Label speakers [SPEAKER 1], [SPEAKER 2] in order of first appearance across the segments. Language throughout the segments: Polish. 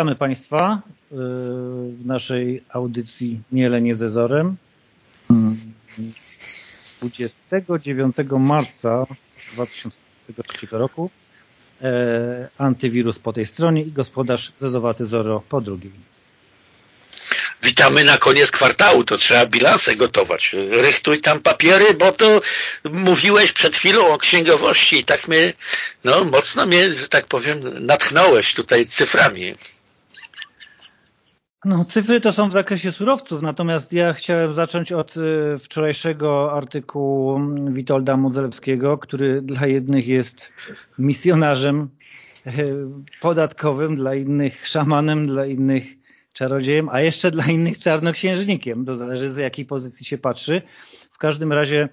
[SPEAKER 1] Witamy Państwa y, w naszej audycji Miele nie zezorem. 29 marca 2023 roku e, antywirus po tej stronie i gospodarz Zezowaty Zoro po drugiej.
[SPEAKER 2] Witamy na koniec kwartału, to trzeba bilansę gotować. Rychtuj tam papiery, bo to mówiłeś przed chwilą o księgowości i tak mnie, no mocno mnie, że tak powiem, natchnąłeś tutaj cyframi.
[SPEAKER 1] No, cyfry to są w zakresie surowców, natomiast ja chciałem zacząć od y, wczorajszego artykułu Witolda Modzelewskiego, który dla jednych jest misjonarzem y, podatkowym, dla innych szamanem, dla innych czarodziejem, a jeszcze dla innych czarnoksiężnikiem. To zależy z jakiej pozycji się patrzy. W każdym razie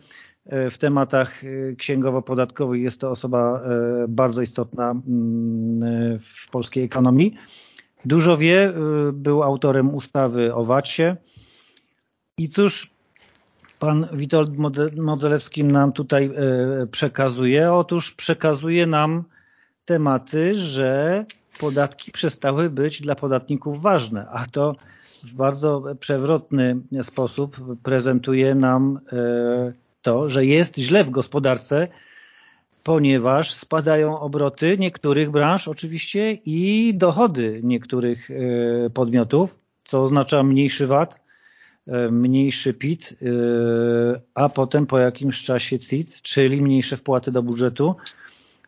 [SPEAKER 1] y, w tematach księgowo-podatkowych jest to osoba bardzo istotna mm, w polskiej ekonomii. Dużo wie, y, był autorem ustawy o VAT-ie. I cóż pan Witold Modzelewski nam tutaj y, przekazuje? Otóż przekazuje nam tematy, że podatki przestały być dla podatników ważne, a to w bardzo przewrotny sposób prezentuje nam y, to, że jest źle w gospodarce, ponieważ spadają obroty niektórych branż oczywiście i dochody niektórych e, podmiotów, co oznacza mniejszy VAT, e, mniejszy PIT, e, a potem po jakimś czasie CIT, czyli mniejsze wpłaty do budżetu,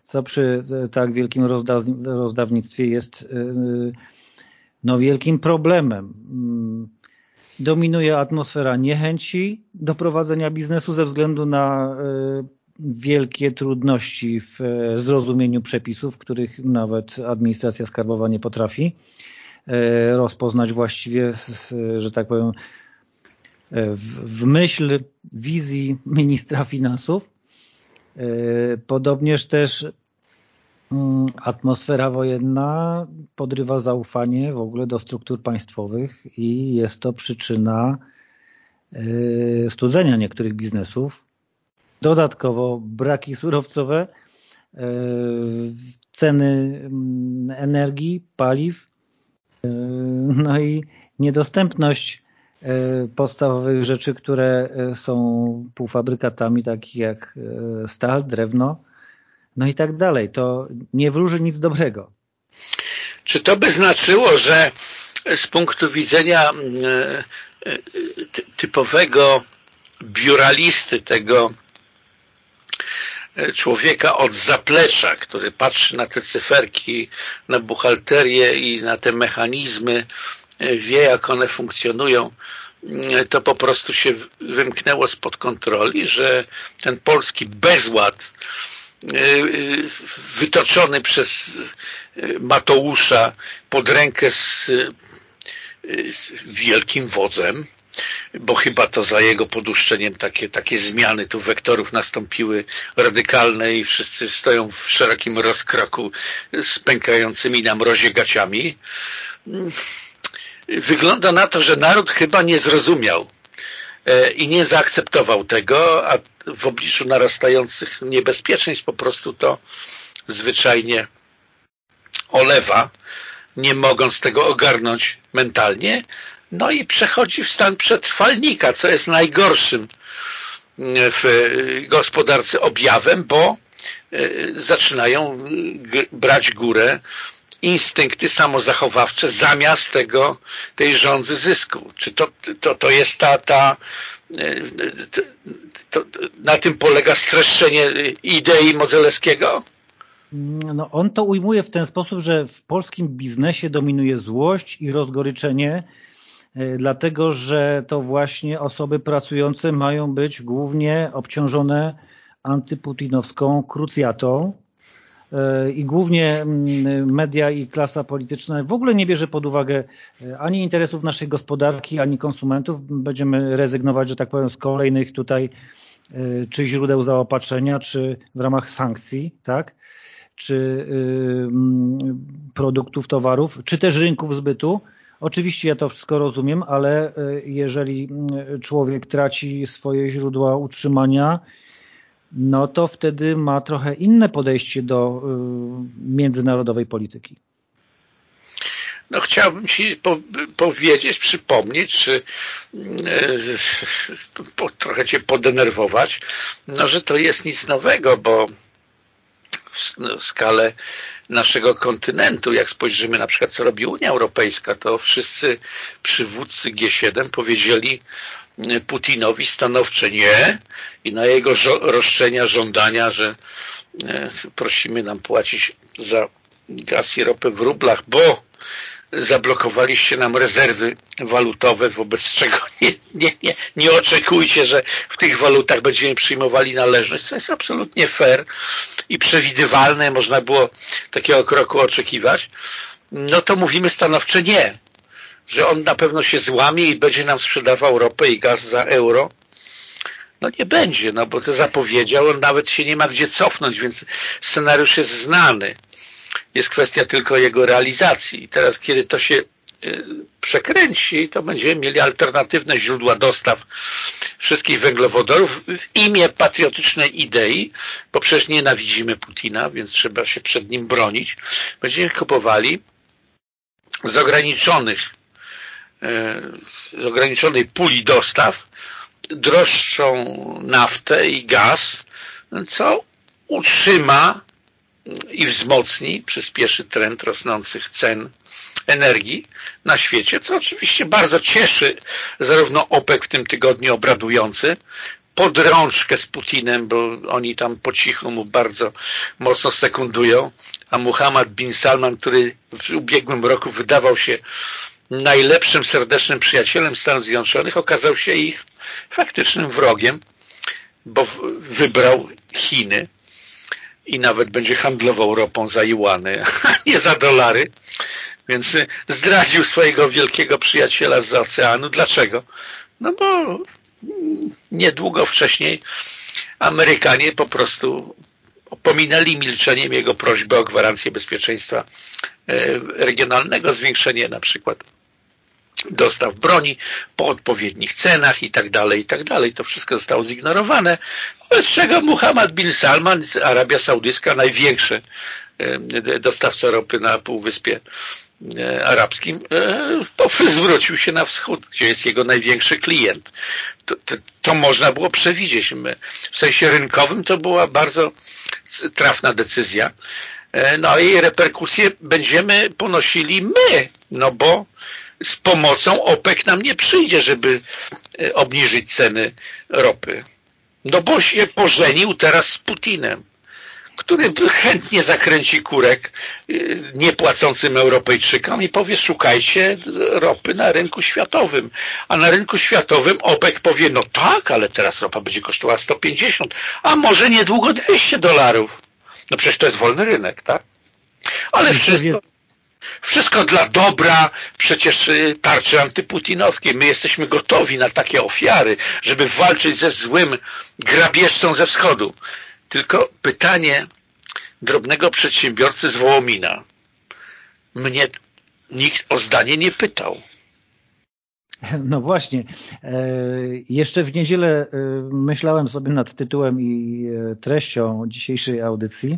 [SPEAKER 1] co przy tak wielkim rozdawnictwie jest no, wielkim problemem. Mm, dominuje atmosfera niechęci do prowadzenia biznesu ze względu na wielkie trudności w e, zrozumieniu przepisów, których nawet administracja skarbowa nie potrafi e, rozpoznać właściwie, że tak powiem, e, w myśl wizji ministra finansów. Podobnież też mm, atmosfera wojenna podrywa zaufanie w ogóle do struktur państwowych i jest to przyczyna studzenia niektórych biznesów, Dodatkowo braki surowcowe, e, ceny mm, energii, paliw, e, no i niedostępność e, podstawowych rzeczy, które są półfabrykatami, takich jak stal, drewno, no i tak dalej. To nie wróży nic dobrego.
[SPEAKER 2] Czy to by znaczyło, że z punktu widzenia typowego biuralisty, tego człowieka od zaplecza, który patrzy na te cyferki, na buchalterię i na te mechanizmy, wie jak one funkcjonują, to po prostu się wymknęło spod kontroli, że ten polski bezład wytoczony przez Mateusza pod rękę z wielkim wodzem, bo chyba to za jego poduszczeniem takie, takie zmiany tu wektorów nastąpiły radykalne i wszyscy stoją w szerokim rozkroku z pękającymi na mrozie gaciami. Wygląda na to, że naród chyba nie zrozumiał e, i nie zaakceptował tego, a w obliczu narastających niebezpieczeństw po prostu to zwyczajnie olewa, nie mogąc tego ogarnąć mentalnie, no i przechodzi w stan przetrwalnika, co jest najgorszym mm, w gospodarce objawem, bo e, zaczynają brać górę instynkty samozachowawcze zamiast tego, tej rządzy zysku. Czy to, to, to jest ta, ta e, to, na tym polega streszczenie idei Modzelewskiego?
[SPEAKER 1] No, on to ujmuje w ten sposób, że w polskim biznesie dominuje złość i rozgoryczenie dlatego że to właśnie osoby pracujące mają być głównie obciążone antyputinowską krucjatą e, i głównie mm, media i klasa polityczna w ogóle nie bierze pod uwagę e, ani interesów naszej gospodarki, ani konsumentów. Będziemy rezygnować, że tak powiem, z kolejnych tutaj czy źródeł zaopatrzenia, czy w ramach sankcji, tak? czy produktów, towarów, czy też rynków zbytu, Oczywiście ja to wszystko rozumiem, ale e, jeżeli człowiek traci swoje źródła utrzymania, no to wtedy ma trochę inne podejście do e, międzynarodowej polityki.
[SPEAKER 2] no chciałbym Ci po, powiedzieć, przypomnieć, czy e, po, trochę Cię podenerwować, no, że to jest nic nowego, bo skalę naszego kontynentu, jak spojrzymy na przykład, co robi Unia Europejska, to wszyscy przywódcy G7 powiedzieli Putinowi stanowcze nie. I na jego roszczenia, żądania, że e, prosimy nam płacić za gaz i ropę w rublach, bo zablokowaliście nam rezerwy walutowe, wobec czego nie, nie, nie, nie oczekujcie, że w tych walutach będziemy przyjmowali należność, co jest absolutnie fair i przewidywalne, można było takiego kroku oczekiwać, no to mówimy stanowcze nie, że on na pewno się złamie i będzie nam sprzedawał ropę i gaz za euro, no nie będzie, no bo to zapowiedział, on nawet się nie ma gdzie cofnąć, więc scenariusz jest znany jest kwestia tylko jego realizacji. I teraz, kiedy to się y, przekręci, to będziemy mieli alternatywne źródła dostaw wszystkich węglowodorów w imię patriotycznej idei, bo przecież nienawidzimy Putina, więc trzeba się przed nim bronić. Będziemy kupowali z ograniczonych y, z ograniczonej puli dostaw droższą naftę i gaz, co utrzyma i wzmocni, przyspieszy trend rosnących cen energii na świecie, co oczywiście bardzo cieszy zarówno OPEC w tym tygodniu obradujący, pod rączkę z Putinem, bo oni tam po cichu mu bardzo mocno sekundują, a Muhammad bin Salman, który w ubiegłym roku wydawał się najlepszym serdecznym przyjacielem Stanów Zjednoczonych, okazał się ich faktycznym wrogiem, bo wybrał Chiny i nawet będzie handlował ropą za juany, nie za dolary. Więc zdradził swojego wielkiego przyjaciela z oceanu. Dlaczego? No bo niedługo wcześniej Amerykanie po prostu pominęli milczeniem jego prośbę o gwarancję bezpieczeństwa e, regionalnego, zwiększenie na przykład dostaw broni po odpowiednich cenach i tak dalej, i tak dalej. To wszystko zostało zignorowane, bez czego Muhammad bin Salman, Arabia Saudyjska, największy dostawca ropy na Półwyspie Arabskim, zwrócił się na wschód, gdzie jest jego największy klient. To, to, to można było przewidzieć. W sensie rynkowym to była bardzo trafna decyzja. E, no i reperkusje będziemy ponosili my, no bo z pomocą OPEC nam nie przyjdzie, żeby e, obniżyć ceny ropy. No bo się pożenił teraz z Putinem, który chętnie zakręci kurek e, niepłacącym Europejczykom i powie szukajcie ropy na rynku światowym. A na rynku światowym OPEC powie no tak, ale teraz ropa będzie kosztowała 150, a może niedługo 200 dolarów. No przecież to jest wolny rynek, tak? Ale wszystko wszystko dla dobra, przecież y, tarczy antyputinowskiej. My jesteśmy gotowi na takie ofiary, żeby walczyć ze złym grabieżcą ze wschodu. Tylko pytanie drobnego przedsiębiorcy z Wołomina. Mnie nikt o zdanie nie pytał.
[SPEAKER 1] No właśnie. E, jeszcze w niedzielę e, myślałem sobie nad tytułem i e, treścią dzisiejszej audycji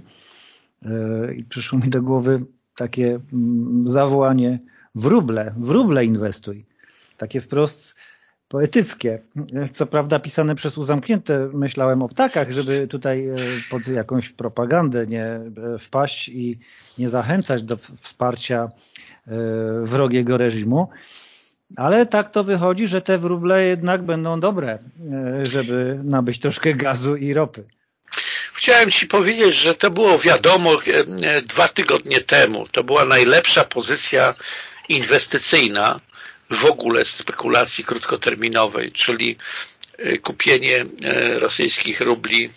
[SPEAKER 1] i przyszło mi do głowy takie mm, zawołanie wróble, wróble inwestuj. Takie wprost poetyckie. Co prawda pisane przez uzamknięte myślałem o ptakach, żeby tutaj e, pod jakąś propagandę nie e, wpaść i nie zachęcać do wsparcia e, wrogiego reżimu. Ale tak to wychodzi, że te wróble jednak będą dobre, żeby nabyć troszkę gazu i ropy.
[SPEAKER 2] Chciałem Ci powiedzieć, że to było wiadomo e, e, dwa tygodnie temu. To była najlepsza pozycja inwestycyjna w ogóle spekulacji krótkoterminowej, czyli e, kupienie rosyjskich rubli,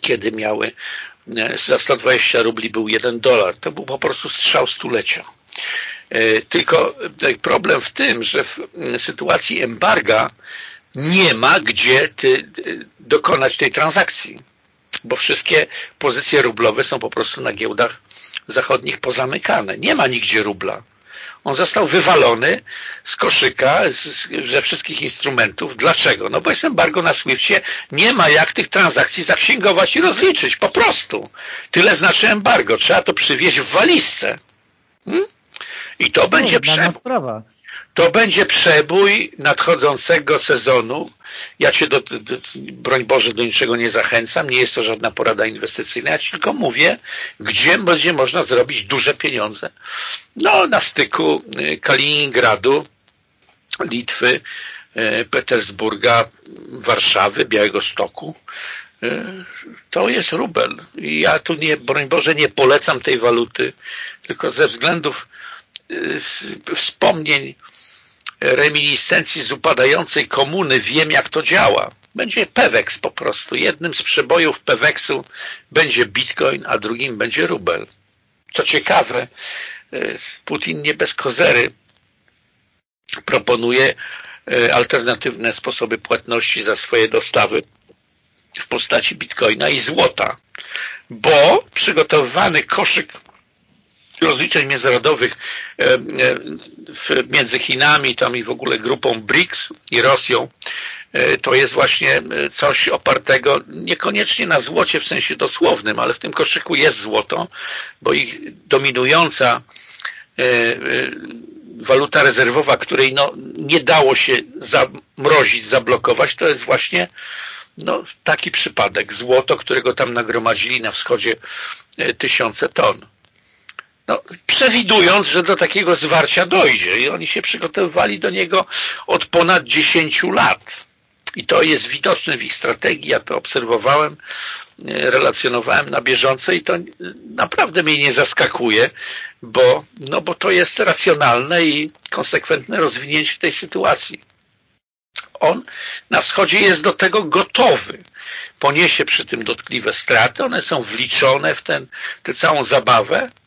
[SPEAKER 2] kiedy miały za 120 rubli był jeden dolar. To był po prostu strzał stulecia. Tylko problem w tym, że w sytuacji embarga nie ma gdzie dokonać tej transakcji bo wszystkie pozycje rublowe są po prostu na giełdach zachodnich pozamykane. Nie ma nigdzie rubla. On został wywalony z koszyka, z, ze wszystkich instrumentów. Dlaczego? No bo jest embargo na Swiftie, nie ma jak tych transakcji zaksięgować i rozliczyć. Po prostu. Tyle znaczy embargo. Trzeba to przywieźć w walizce. Hmm? I to będzie przebój.
[SPEAKER 1] Sprawa.
[SPEAKER 2] To będzie przebój nadchodzącego sezonu. Ja Cię, do, do, broń Boże, do niczego nie zachęcam. Nie jest to żadna porada inwestycyjna. Ja Ci tylko mówię, gdzie będzie można zrobić duże pieniądze. No, na styku y, Kaliningradu, Litwy, y, Petersburga, Warszawy, Białego Stoku. Y, to jest rubel. Ja tu nie, broń Boże, nie polecam tej waluty, tylko ze względów wspomnień, reminiscencji z upadającej komuny wiem jak to działa. Będzie Pewex po prostu. Jednym z przebojów Peweksu będzie Bitcoin, a drugim będzie rubel. Co ciekawe, Putin nie bez kozery proponuje e, alternatywne sposoby płatności za swoje dostawy w postaci bitcoina i złota, bo przygotowywany koszyk rozliczeń międzynarodowych e, e, między Chinami tam i w ogóle grupą BRICS i Rosją e, to jest właśnie coś opartego niekoniecznie na złocie w sensie dosłownym, ale w tym koszyku jest złoto, bo ich dominująca waluta rezerwowa, której no, nie dało się zamrozić, zablokować, to jest właśnie no, taki przypadek. Złoto, którego tam nagromadzili na wschodzie tysiące ton no, przewidując, że do takiego zwarcia dojdzie i oni się przygotowywali do niego od ponad 10 lat. I to jest widoczne w ich strategii, ja to obserwowałem, e, relacjonowałem na bieżąco i to naprawdę mnie nie zaskakuje, bo, no bo to jest racjonalne i konsekwentne rozwinięcie tej sytuacji. On na wschodzie jest do tego gotowy. Poniesie przy tym dotkliwe straty, one są wliczone w tę całą zabawę, E,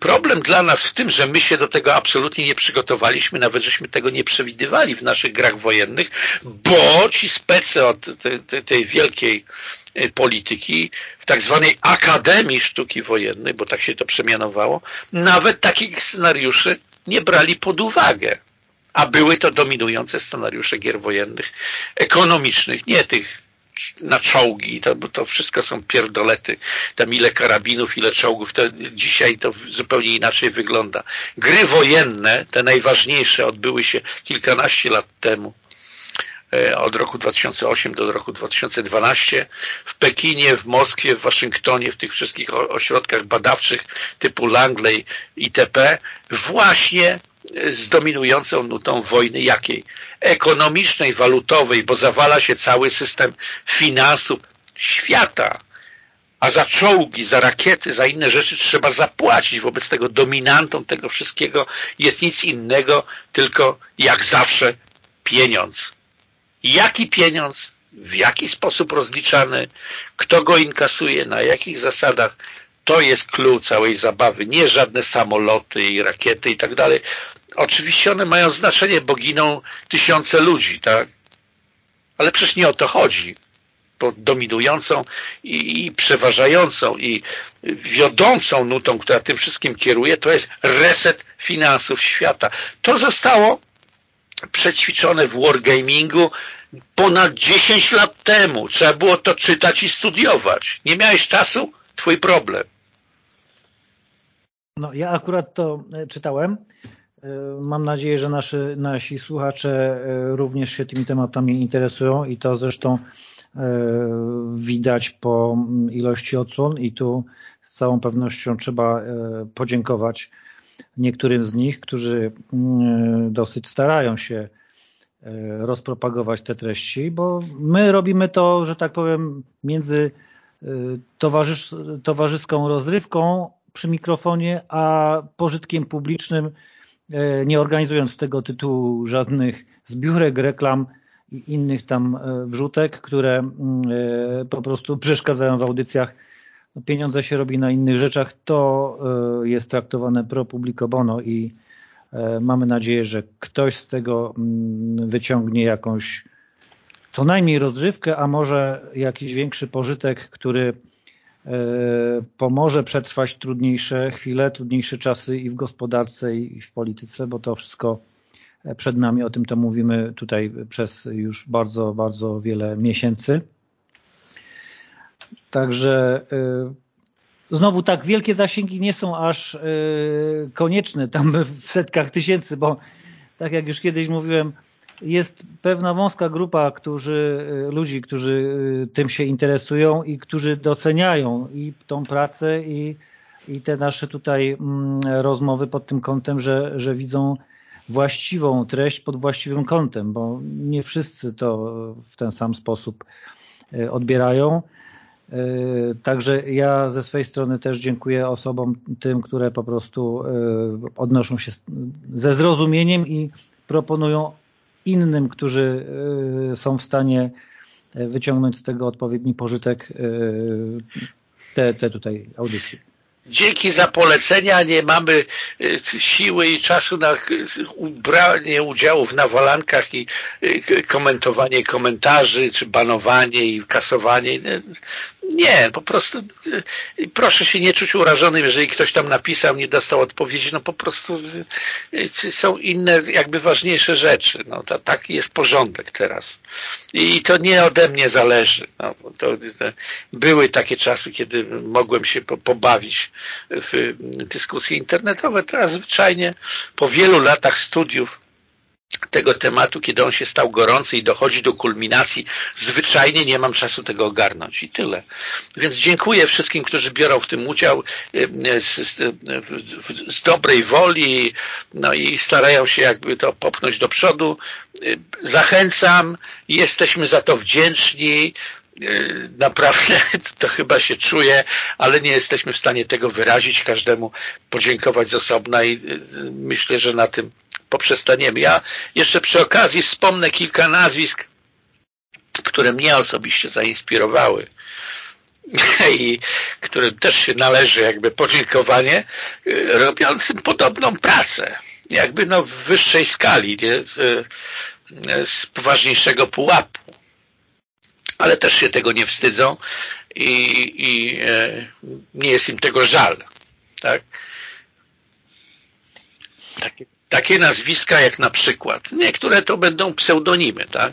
[SPEAKER 2] problem dla nas w tym, że my się do tego absolutnie nie przygotowaliśmy, nawet żeśmy tego nie przewidywali w naszych grach wojennych, bo ci specy od tej, tej wielkiej e, polityki w tak zwanej Akademii Sztuki Wojennej, bo tak się to przemianowało, nawet takich scenariuszy nie brali pod uwagę. A były to dominujące scenariusze gier wojennych, ekonomicznych, nie tych na czołgi, to, to wszystko są pierdolety, tam ile karabinów, ile czołgów, to dzisiaj to zupełnie inaczej wygląda. Gry wojenne, te najważniejsze, odbyły się kilkanaście lat temu, e, od roku 2008 do roku 2012 w Pekinie, w Moskwie, w Waszyngtonie, w tych wszystkich ośrodkach badawczych typu Langley itp. właśnie z dominującą nutą wojny jakiej? Ekonomicznej, walutowej, bo zawala się cały system finansów świata. A za czołgi, za rakiety, za inne rzeczy trzeba zapłacić. Wobec tego dominantą tego wszystkiego jest nic innego, tylko jak zawsze pieniądz. Jaki pieniądz? W jaki sposób rozliczany? Kto go inkasuje? Na jakich zasadach? To jest klucz całej zabawy. Nie żadne samoloty i rakiety i tak dalej. Oczywiście one mają znaczenie, bo giną tysiące ludzi, tak? Ale przecież nie o to chodzi. Bo dominującą i, i przeważającą i wiodącą nutą, która tym wszystkim kieruje, to jest reset finansów świata. To zostało przećwiczone w wargamingu ponad 10 lat temu. Trzeba było to czytać i studiować. Nie miałeś czasu? Twój problem.
[SPEAKER 1] No, ja akurat to e, czytałem. E, mam nadzieję, że nasi, nasi słuchacze e, również się tymi tematami interesują i to zresztą widać po mm, ilości odsłon i tu z całą pewnością trzeba podziękować niektórym z nich, którzy mm, dosyć starają się rozpropagować te treści, bo my robimy to, że tak powiem, między towarzyską rozrywką przy mikrofonie, a pożytkiem publicznym, e, nie organizując z tego tytułu żadnych zbiórek, reklam i innych tam e, wrzutek, które mm, e, po prostu przeszkadzają w audycjach. No, pieniądze się robi na innych rzeczach, to jest traktowane pro publico bono i mamy nadzieję, że ktoś z tego mm, wyciągnie jakąś co najmniej rozrywkę, a może jakiś większy pożytek, który pomoże przetrwać trudniejsze chwile, trudniejsze czasy i w gospodarce i w polityce, bo to wszystko przed nami, o tym to mówimy tutaj przez już bardzo, bardzo wiele miesięcy. Także e, Znowu tak wielkie zasięgi nie są aż konieczne tam w setkach tysięcy, bo tak jak już kiedyś mówiłem, jest pewna wąska grupa którzy, ludzi, którzy tym się interesują i którzy doceniają i tą pracę i, i te nasze tutaj mm, rozmowy pod tym kątem, że, że widzą właściwą treść pod właściwym kątem, bo nie wszyscy to w ten sam sposób e, odbierają. Także ja ze swojej strony też dziękuję osobom tym, które po prostu odnoszą się ze zrozumieniem i proponują innym, którzy są w stanie wyciągnąć z tego odpowiedni pożytek te, te tutaj audycje
[SPEAKER 2] dzięki za polecenia nie mamy y, siły i czasu na branie udziału w nawalankach i y, komentowanie komentarzy, czy banowanie i kasowanie. Nie, po prostu y, proszę się nie czuć urażonym, jeżeli ktoś tam napisał, nie dostał odpowiedzi, no po prostu są inne, jakby ważniejsze rzeczy. No, to, taki jest porządek teraz. I to nie ode mnie zależy. No, to, to były takie czasy, kiedy mogłem się pobawić w dyskusje internetowe. Teraz zwyczajnie po wielu latach studiów tego tematu, kiedy on się stał gorący i dochodzi do kulminacji, zwyczajnie nie mam czasu tego ogarnąć i tyle. Więc dziękuję wszystkim, którzy biorą w tym udział e, z, z, z dobrej woli no i starają się jakby to popchnąć do przodu. Zachęcam, jesteśmy za to wdzięczni, naprawdę to chyba się czuje, ale nie jesteśmy w stanie tego wyrazić, każdemu podziękować z osobna i e, myślę, że na tym poprzestaniemy. Ja jeszcze przy okazji wspomnę kilka nazwisk, które mnie osobiście zainspirowały i którym też się należy jakby podziękowanie, robiącym podobną pracę, jakby no w wyższej skali, nie? z poważniejszego pułapu ale też się tego nie wstydzą i, i e, nie jest im tego żal. Tak? Takie, takie nazwiska jak na przykład, niektóre to będą pseudonimy, tak?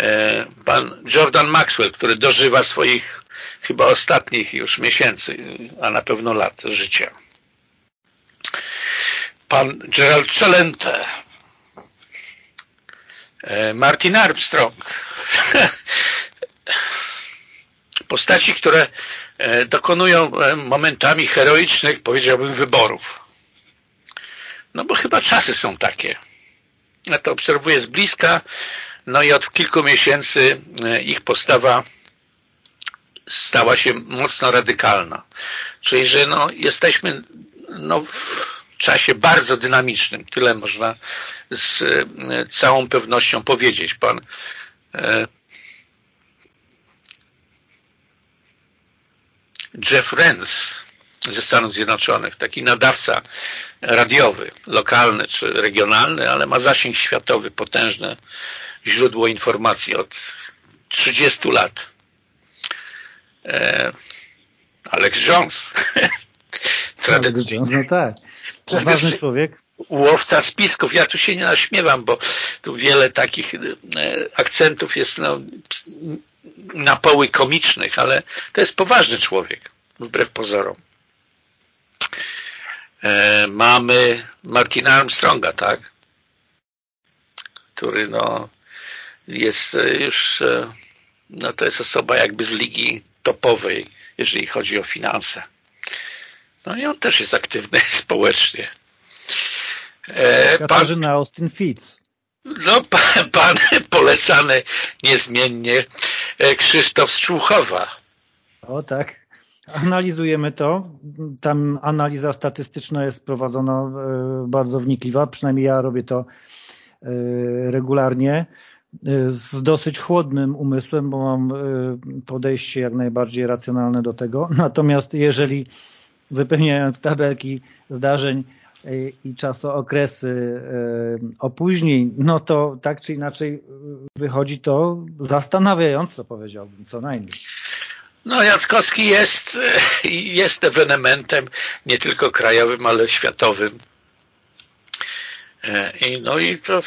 [SPEAKER 2] E, pan Jordan Maxwell, który dożywa swoich chyba ostatnich już miesięcy, a na pewno lat życia. Pan Gerald Celente, e, Martin Armstrong, postaci, które e, dokonują e, momentami heroicznych, powiedziałbym, wyborów. No bo chyba czasy są takie. Ja to obserwuję z bliska, no i od kilku miesięcy e, ich postawa stała się mocno radykalna. Czyli, że no, jesteśmy no, w czasie bardzo dynamicznym. Tyle można z całą pewnością powiedzieć. Pan Jeff Renz ze Stanów Zjednoczonych, taki nadawca radiowy, lokalny czy regionalny, ale ma zasięg światowy, potężne źródło informacji od 30 lat. E, Alex Jones.
[SPEAKER 1] Jones, no tak. Ważny człowiek.
[SPEAKER 2] Łowca spisków. Ja tu się nie naśmiewam, bo tu wiele takich e, akcentów jest no, na poły komicznych, ale to jest poważny człowiek, wbrew pozorom. E, mamy Martina Armstronga, tak? Który no jest już e, no to jest osoba jakby z ligi topowej, jeżeli chodzi o finanse. No i on też jest aktywny społecznie.
[SPEAKER 1] E, Katarzyna pan, Austin Fitz.
[SPEAKER 2] No, pan, pan polecany niezmiennie E, Krzysztof Szczuchowa.
[SPEAKER 1] O tak. Analizujemy to. Tam analiza statystyczna jest prowadzona e, bardzo wnikliwa. Przynajmniej ja robię to regularnie z dosyć chłodnym umysłem, bo mam podejście jak najbardziej racjonalne do tego. Natomiast jeżeli wypełniając tabelki zdarzeń i czasookresy e, opóźnień, no to tak czy inaczej wychodzi to zastanawiająco, powiedziałbym, co najmniej.
[SPEAKER 2] No Jackowski jest, e, jest ewenementem nie tylko krajowym, ale światowym. E, no i to,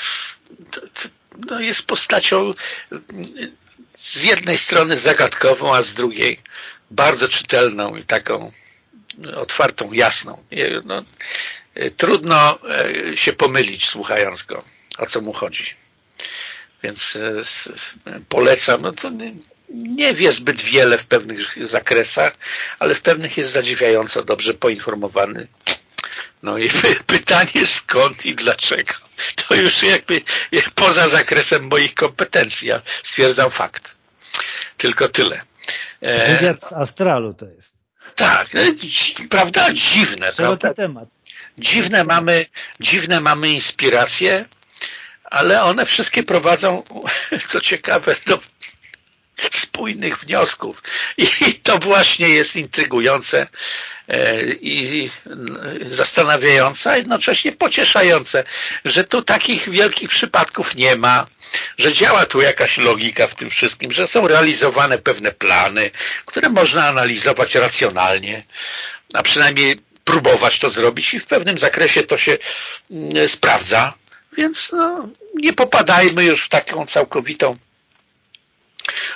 [SPEAKER 2] to, to no jest postacią z jednej strony zagadkową, a z drugiej bardzo czytelną i taką otwartą, jasną. No, trudno się pomylić słuchając go, o co mu chodzi. Więc polecam. No to nie wie zbyt wiele w pewnych zakresach, ale w pewnych jest zadziwiająco dobrze poinformowany. No i pytanie skąd i dlaczego, to już jakby poza zakresem moich kompetencji. Ja stwierdzam fakt. Tylko tyle.
[SPEAKER 1] E, Wywiad z astralu to jest.
[SPEAKER 2] Tak, prawda? Dziwne. prawda?
[SPEAKER 1] temat.
[SPEAKER 2] Dziwne mamy, dziwne mamy inspiracje, ale one wszystkie prowadzą, co ciekawe, do spójnych wniosków. I to właśnie jest intrygujące e, i zastanawiające, a jednocześnie pocieszające, że tu takich wielkich przypadków nie ma, że działa tu jakaś logika w tym wszystkim, że są realizowane pewne plany, które można analizować racjonalnie, a przynajmniej próbować to zrobić i w pewnym zakresie to się mm, sprawdza, więc no, nie popadajmy już w taką całkowitą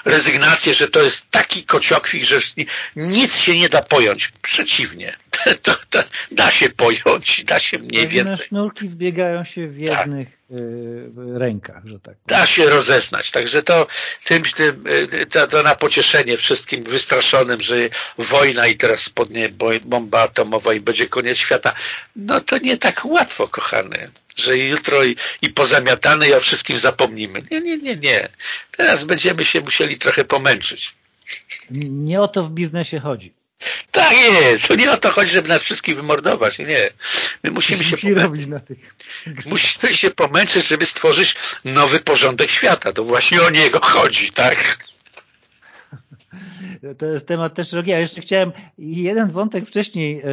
[SPEAKER 2] rezygnację, że to jest taki kociokwik, że nic się nie da pojąć. Przeciwnie, to, to da się pojąć, da się mniej Pewne więcej.
[SPEAKER 1] sznurki zbiegają się w tak. jednych tak. rękach, że tak
[SPEAKER 2] powiem. Da się rozeznać, także to, tym, tym, y, to, to na pocieszenie wszystkim wystraszonym, że wojna i teraz spodnie bomba atomowa i będzie koniec świata. No to nie tak łatwo, kochany że jutro i, i pozamiatane i o wszystkim zapomnimy. Nie, nie, nie, nie. Teraz będziemy się musieli trochę pomęczyć.
[SPEAKER 1] Nie o to w biznesie chodzi.
[SPEAKER 2] Tak jest. To nie o to chodzi, żeby nas wszystkich wymordować. Nie. My musimy się pomęczyć. Musimy się pomęczyć, żeby stworzyć nowy porządek świata. To właśnie o niego chodzi, tak?
[SPEAKER 1] To jest temat też drogi. Ja jeszcze chciałem jeden wątek wcześniej, e,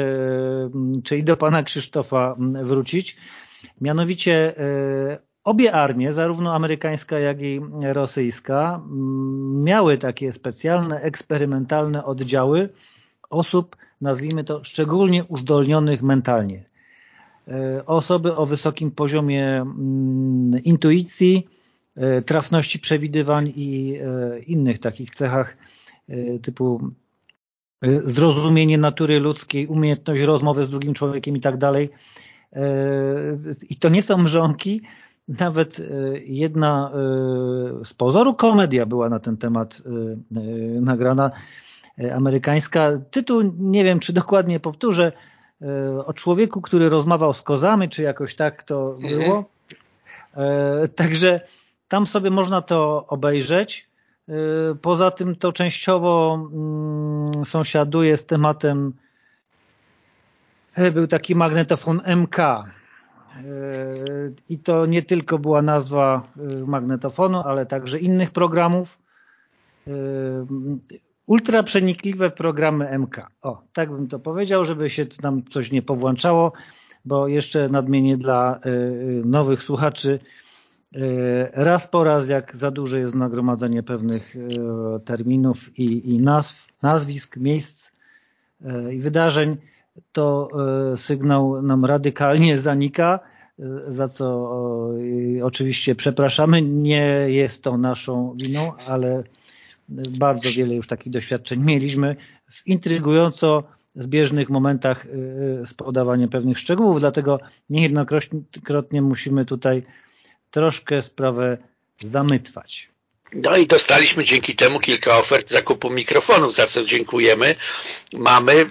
[SPEAKER 1] czyli do pana Krzysztofa wrócić. Mianowicie e, obie armie, zarówno amerykańska, jak i rosyjska, miały takie specjalne, eksperymentalne oddziały osób, nazwijmy to, szczególnie uzdolnionych mentalnie. E, osoby o wysokim poziomie intuicji, e, trafności przewidywań i innych takich cechach typu zrozumienie natury ludzkiej, umiejętność rozmowy z drugim człowiekiem i tak dalej, i to nie są mrzonki, nawet e, jedna e, z pozoru komedia była na ten temat e, nagrana, amerykańska. Tytuł nie wiem, czy dokładnie powtórzę, o człowieku, który rozmawiał z kozami, czy jakoś tak to było. Także tam sobie można to obejrzeć. Poza tym to częściowo mm, sąsiaduje z tematem E, był taki magnetofon MK. E, I to nie tylko była nazwa e, magnetofonu, ale także innych programów. Ultra przenikliwe programy MK. O, tak bym to powiedział, żeby się tam coś nie powłączało, bo jeszcze nadmienię dla nowych słuchaczy raz po raz, jak za duże jest nagromadzenie pewnych terminów i, i nazw, nazwisk, miejsc i wydarzeń, to e, sygnał nam radykalnie zanika, e, za co oczywiście przepraszamy. Nie jest to naszą winą, ale bardzo wiele już takich doświadczeń mieliśmy w intrygująco zbieżnych momentach e, z podawaniem pewnych szczegółów, dlatego niejednokrotnie musimy tutaj troszkę sprawę zamytwać.
[SPEAKER 2] No i dostaliśmy dzięki temu kilka ofert zakupu mikrofonów, za co dziękujemy. Mamy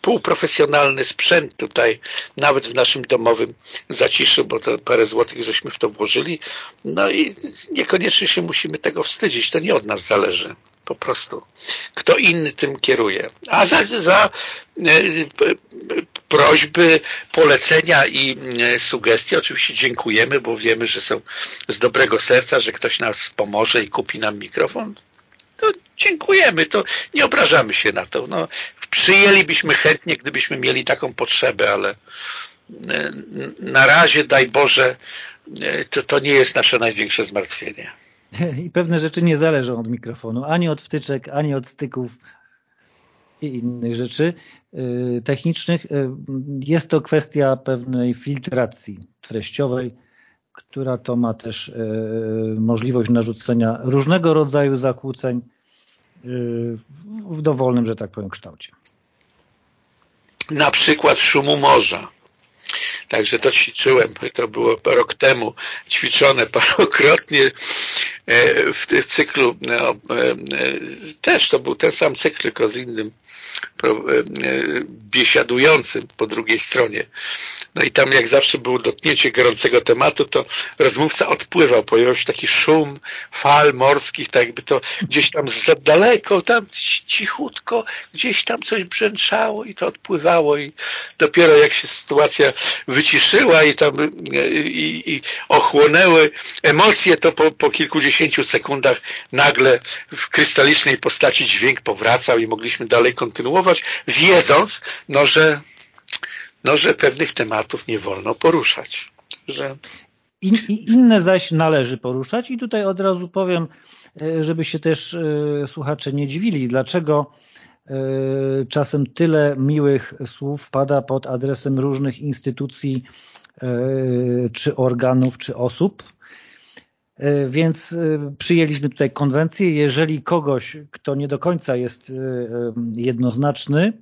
[SPEAKER 2] półprofesjonalny sprzęt tutaj, nawet w naszym domowym zaciszu, bo to parę złotych żeśmy w to włożyli. No i niekoniecznie się musimy tego wstydzić, to nie od nas zależy po prostu. Kto inny tym kieruje. A za, za e, prośby, polecenia i e, sugestie oczywiście dziękujemy, bo wiemy, że są z dobrego serca, że ktoś nas pomoże i kupi nam mikrofon. To dziękujemy, to nie obrażamy się na to. No, przyjęlibyśmy chętnie, gdybyśmy mieli taką potrzebę, ale e, na razie, daj Boże, to, to nie jest nasze największe zmartwienie.
[SPEAKER 1] I pewne rzeczy nie zależą od mikrofonu, ani od wtyczek, ani od styków i innych rzeczy y, technicznych. Y, jest to kwestia pewnej filtracji treściowej, która to ma też y, możliwość narzucenia różnego rodzaju zakłóceń w dowolnym, że tak powiem, kształcie.
[SPEAKER 2] na przykład szumu morza. Także to ćwiczyłem, to było rok temu ćwiczone parokrotnie w cyklu, no, e, też to był ten sam cykl, tylko z innym biesiadującym po drugiej stronie. No i tam jak zawsze było dotknięcie gorącego tematu, to rozmówca odpływał, pojawiał się taki szum fal morskich, tak jakby to gdzieś tam za daleko, tam cichutko, gdzieś tam coś brzęczało i to odpływało i dopiero jak się sytuacja wyciszyła i tam i, i ochłonęły emocje, to po, po kilkudziesięciu sekundach nagle w krystalicznej postaci dźwięk powracał i mogliśmy dalej kontynuować, wiedząc, no, że no, że pewnych tematów nie wolno poruszać. Że...
[SPEAKER 1] In, inne zaś należy poruszać i tutaj od razu powiem, e, żeby się też e, słuchacze nie dziwili, dlaczego e, czasem tyle miłych słów pada pod adresem różnych instytucji czy organów, czy osób. Więc przyjęliśmy tutaj konwencję. Jeżeli kogoś, kto nie do końca jest jednoznaczny,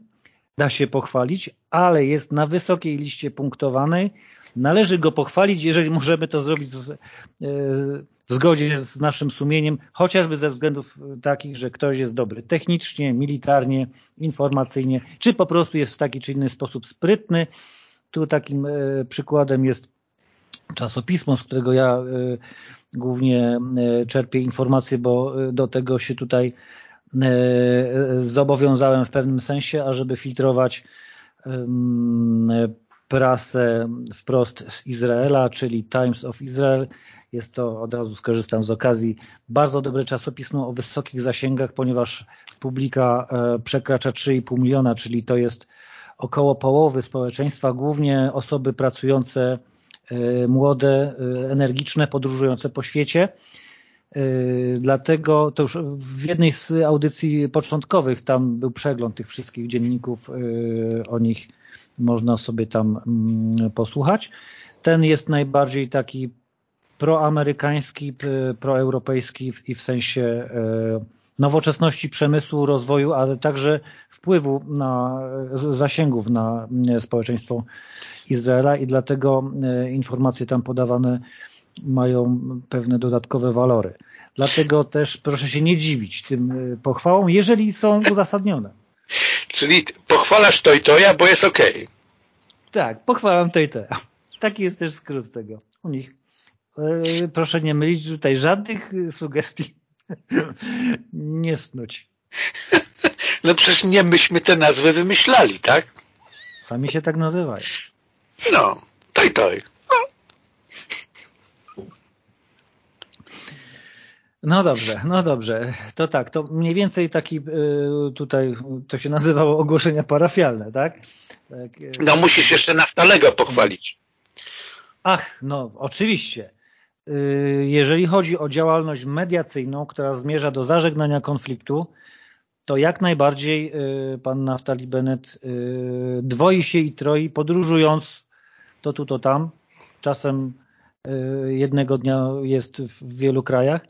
[SPEAKER 1] da się pochwalić, ale jest na wysokiej liście punktowanej. Należy go pochwalić, jeżeli możemy to zrobić w zgodzie z naszym sumieniem, chociażby ze względów takich, że ktoś jest dobry technicznie, militarnie, informacyjnie, czy po prostu jest w taki czy inny sposób sprytny. Tu takim e, przykładem jest czasopismo, z którego ja e, głównie e, czerpię informacje, bo do tego się tutaj E, zobowiązałem w pewnym sensie, ażeby filtrować prasę wprost z Izraela, czyli Times of Israel. Jest to, od razu skorzystam z okazji, bardzo dobre czasopismo o wysokich zasięgach, ponieważ publika e, przekracza 3,5 miliona, czyli to jest około połowy społeczeństwa, głównie osoby pracujące, e, młode, energiczne, podróżujące po świecie. Yy, dlatego to już w jednej z audycji początkowych tam był przegląd tych wszystkich dzienników, yy, o nich można sobie tam mm, posłuchać. Ten jest najbardziej taki proamerykański, proeuropejski i w sensie yy, nowoczesności przemysłu, rozwoju, ale także wpływu na zasięgów na społeczeństwo Izraela i dlatego informacje tam podawane mają pewne dodatkowe walory. Dlatego też proszę się nie dziwić tym y, pochwałom, jeżeli są uzasadnione.
[SPEAKER 2] Czyli pochwalasz to i to ja, bo jest ok.
[SPEAKER 1] Tak, pochwalam to i to ja. Taki jest też skrót tego u nich. Y, proszę nie mylić tutaj żadnych sugestii nie snuć.
[SPEAKER 2] No przecież nie myśmy te nazwy wymyślali, tak?
[SPEAKER 1] Sami się tak nazywają.
[SPEAKER 2] No, toj toj.
[SPEAKER 1] No dobrze, no dobrze. To tak, to mniej więcej taki y, tutaj, to się nazywało ogłoszenia parafialne, tak? tak
[SPEAKER 2] y, no musisz jeszcze Naftalego pochwalić.
[SPEAKER 1] Ach, no oczywiście. Y, jeżeli chodzi o działalność mediacyjną, która zmierza do zażegnania konfliktu, to jak najbardziej pan Naftali Bennett dwoi się i troi, podróżując to tu, to tam. Czasem jednego dnia jest w wielu krajach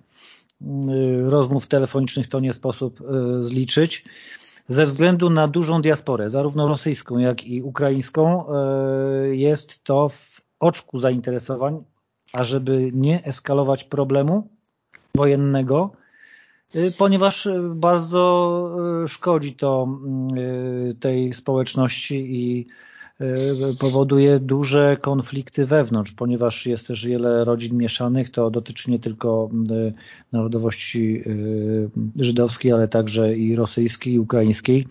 [SPEAKER 1] rozmów telefonicznych to nie sposób y, zliczyć. Ze względu na dużą diasporę, zarówno rosyjską, jak i ukraińską, y, jest to w oczku zainteresowań, ażeby nie eskalować problemu wojennego, ponieważ bardzo szkodzi to tej społeczności i Y, powoduje duże konflikty wewnątrz, ponieważ jest też wiele rodzin mieszanych, to dotyczy nie tylko y, narodowości y, żydowskiej, ale także i rosyjskiej, i ukraińskiej.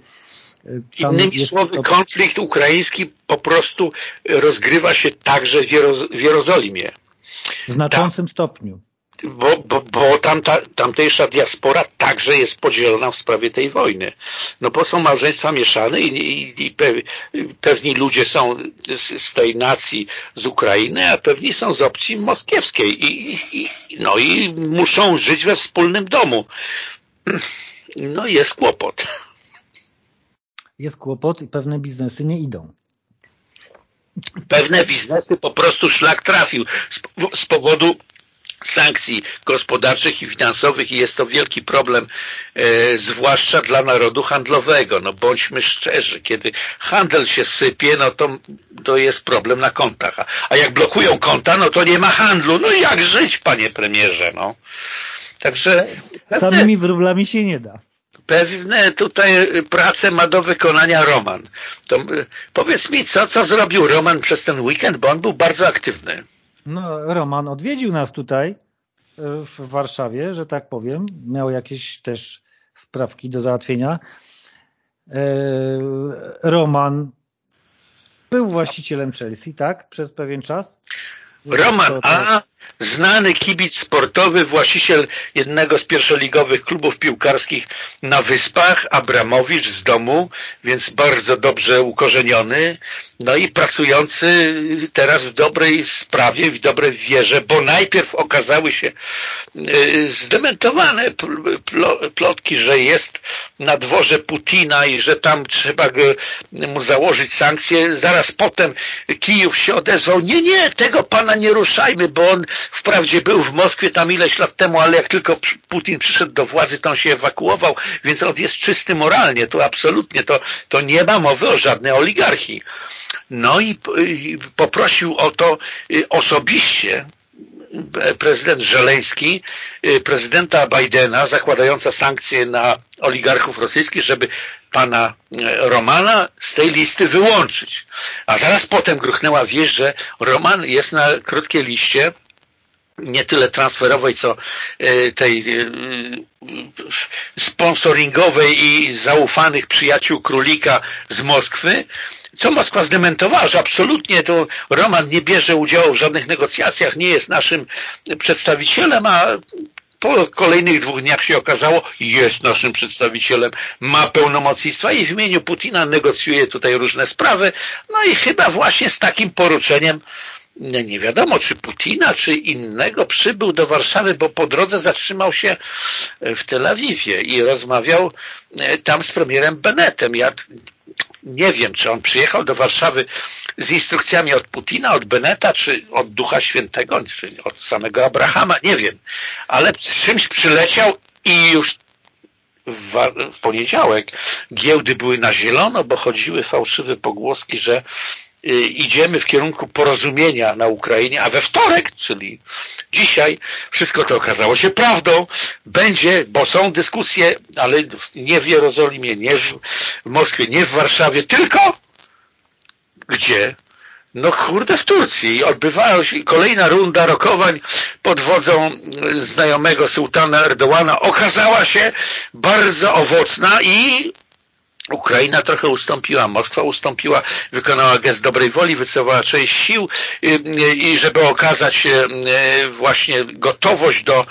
[SPEAKER 2] Tam Innymi słowy, to... konflikt ukraiński po prostu rozgrywa się także w, Jeroz w Jerozolimie.
[SPEAKER 1] W znaczącym Tam. stopniu
[SPEAKER 2] bo, bo, bo tamta, tamtejsza diaspora także jest podzielona w sprawie tej wojny. No bo są małżeństwa mieszane i, i, i pewni ludzie są z, z, tej nacji z Ukrainy, a pewni są z opcji moskiewskiej i, i, no i muszą żyć we wspólnym domu. No jest kłopot.
[SPEAKER 1] Jest kłopot i pewne biznesy nie idą
[SPEAKER 2] pewne biznesy po prostu szlak trafił z, z powodu sankcji gospodarczych i finansowych i jest to wielki problem, e, zwłaszcza dla narodu handlowego. No bądźmy szczerzy, kiedy handel się sypie, no to, to jest problem na kontach. A, a jak blokują konta, no to nie ma handlu. No jak żyć, panie premierze? No.
[SPEAKER 1] Także... Samymi wróblami się nie da.
[SPEAKER 2] Pewne tutaj prace ma do wykonania Roman. To, e, powiedz mi, co, co zrobił Roman przez ten weekend, bo on był bardzo aktywny.
[SPEAKER 1] No, Roman odwiedził nas tutaj e, w Warszawie, że tak powiem. Miał jakieś też sprawki do załatwienia. E, Roman był właścicielem Chelsea, tak? Przez pewien czas.
[SPEAKER 2] Roman A, znany kibic sportowy, właściciel jednego z pierwszoligowych klubów piłkarskich na Wyspach, Abramowicz z domu, więc bardzo dobrze ukorzeniony, no i pracujący teraz w dobrej sprawie, w dobrej wierze, bo najpierw okazały się y, zdementowane plotki, że jest na dworze Putina i że tam trzeba mu założyć sankcje. Zaraz potem Kijów się odezwał, nie, nie, tego pana nie ruszajmy, bo on wprawdzie był w Moskwie tam ileś lat temu, ale jak tylko Putin przyszedł do władzy, to on się ewakuował, więc on jest czysty moralnie, to absolutnie, to, to nie ma mowy o żadnej oligarchii. No i poprosił o to y, osobiście prezydent Żeleński, y, prezydenta Bidena, zakładająca sankcje na oligarchów rosyjskich, żeby pana y, Romana z tej listy wyłączyć. A zaraz potem gruchnęła wieść, że Roman jest na krótkiej liście nie tyle transferowej, co tej sponsoringowej i zaufanych przyjaciół królika z Moskwy, co Moskwa zdementowała, że absolutnie to Roman nie bierze udziału w żadnych negocjacjach, nie jest naszym przedstawicielem, a po kolejnych dwóch dniach się okazało, jest naszym przedstawicielem, ma pełnomocnictwa i w imieniu Putina negocjuje tutaj różne sprawy, no i chyba właśnie z takim poruczeniem nie wiadomo, czy Putina, czy innego przybył do Warszawy, bo po drodze zatrzymał się w Tel Awiwie i rozmawiał e, tam z premierem Bennettem. Ja nie wiem, czy on przyjechał do Warszawy z instrukcjami od Putina, od Beneta, czy od Ducha Świętego, czy od samego Abrahama, nie wiem. Ale z czymś przyleciał i już w, poniedziałek giełdy były na zielono, bo chodziły fałszywe pogłoski, że idziemy w kierunku porozumienia na Ukrainie, a we wtorek, czyli dzisiaj, wszystko to okazało się prawdą. Będzie, bo są dyskusje, ale nie w Jerozolimie, nie w Moskwie, nie w Warszawie, tylko gdzie? No kurde w Turcji. Odbywała się kolejna runda rokowań pod wodzą znajomego sułtana Erdołana. Okazała się bardzo owocna i Ukraina trochę ustąpiła, Moskwa ustąpiła, wykonała gest dobrej woli, wycofała część sił y, y, i żeby okazać y, właśnie gotowość do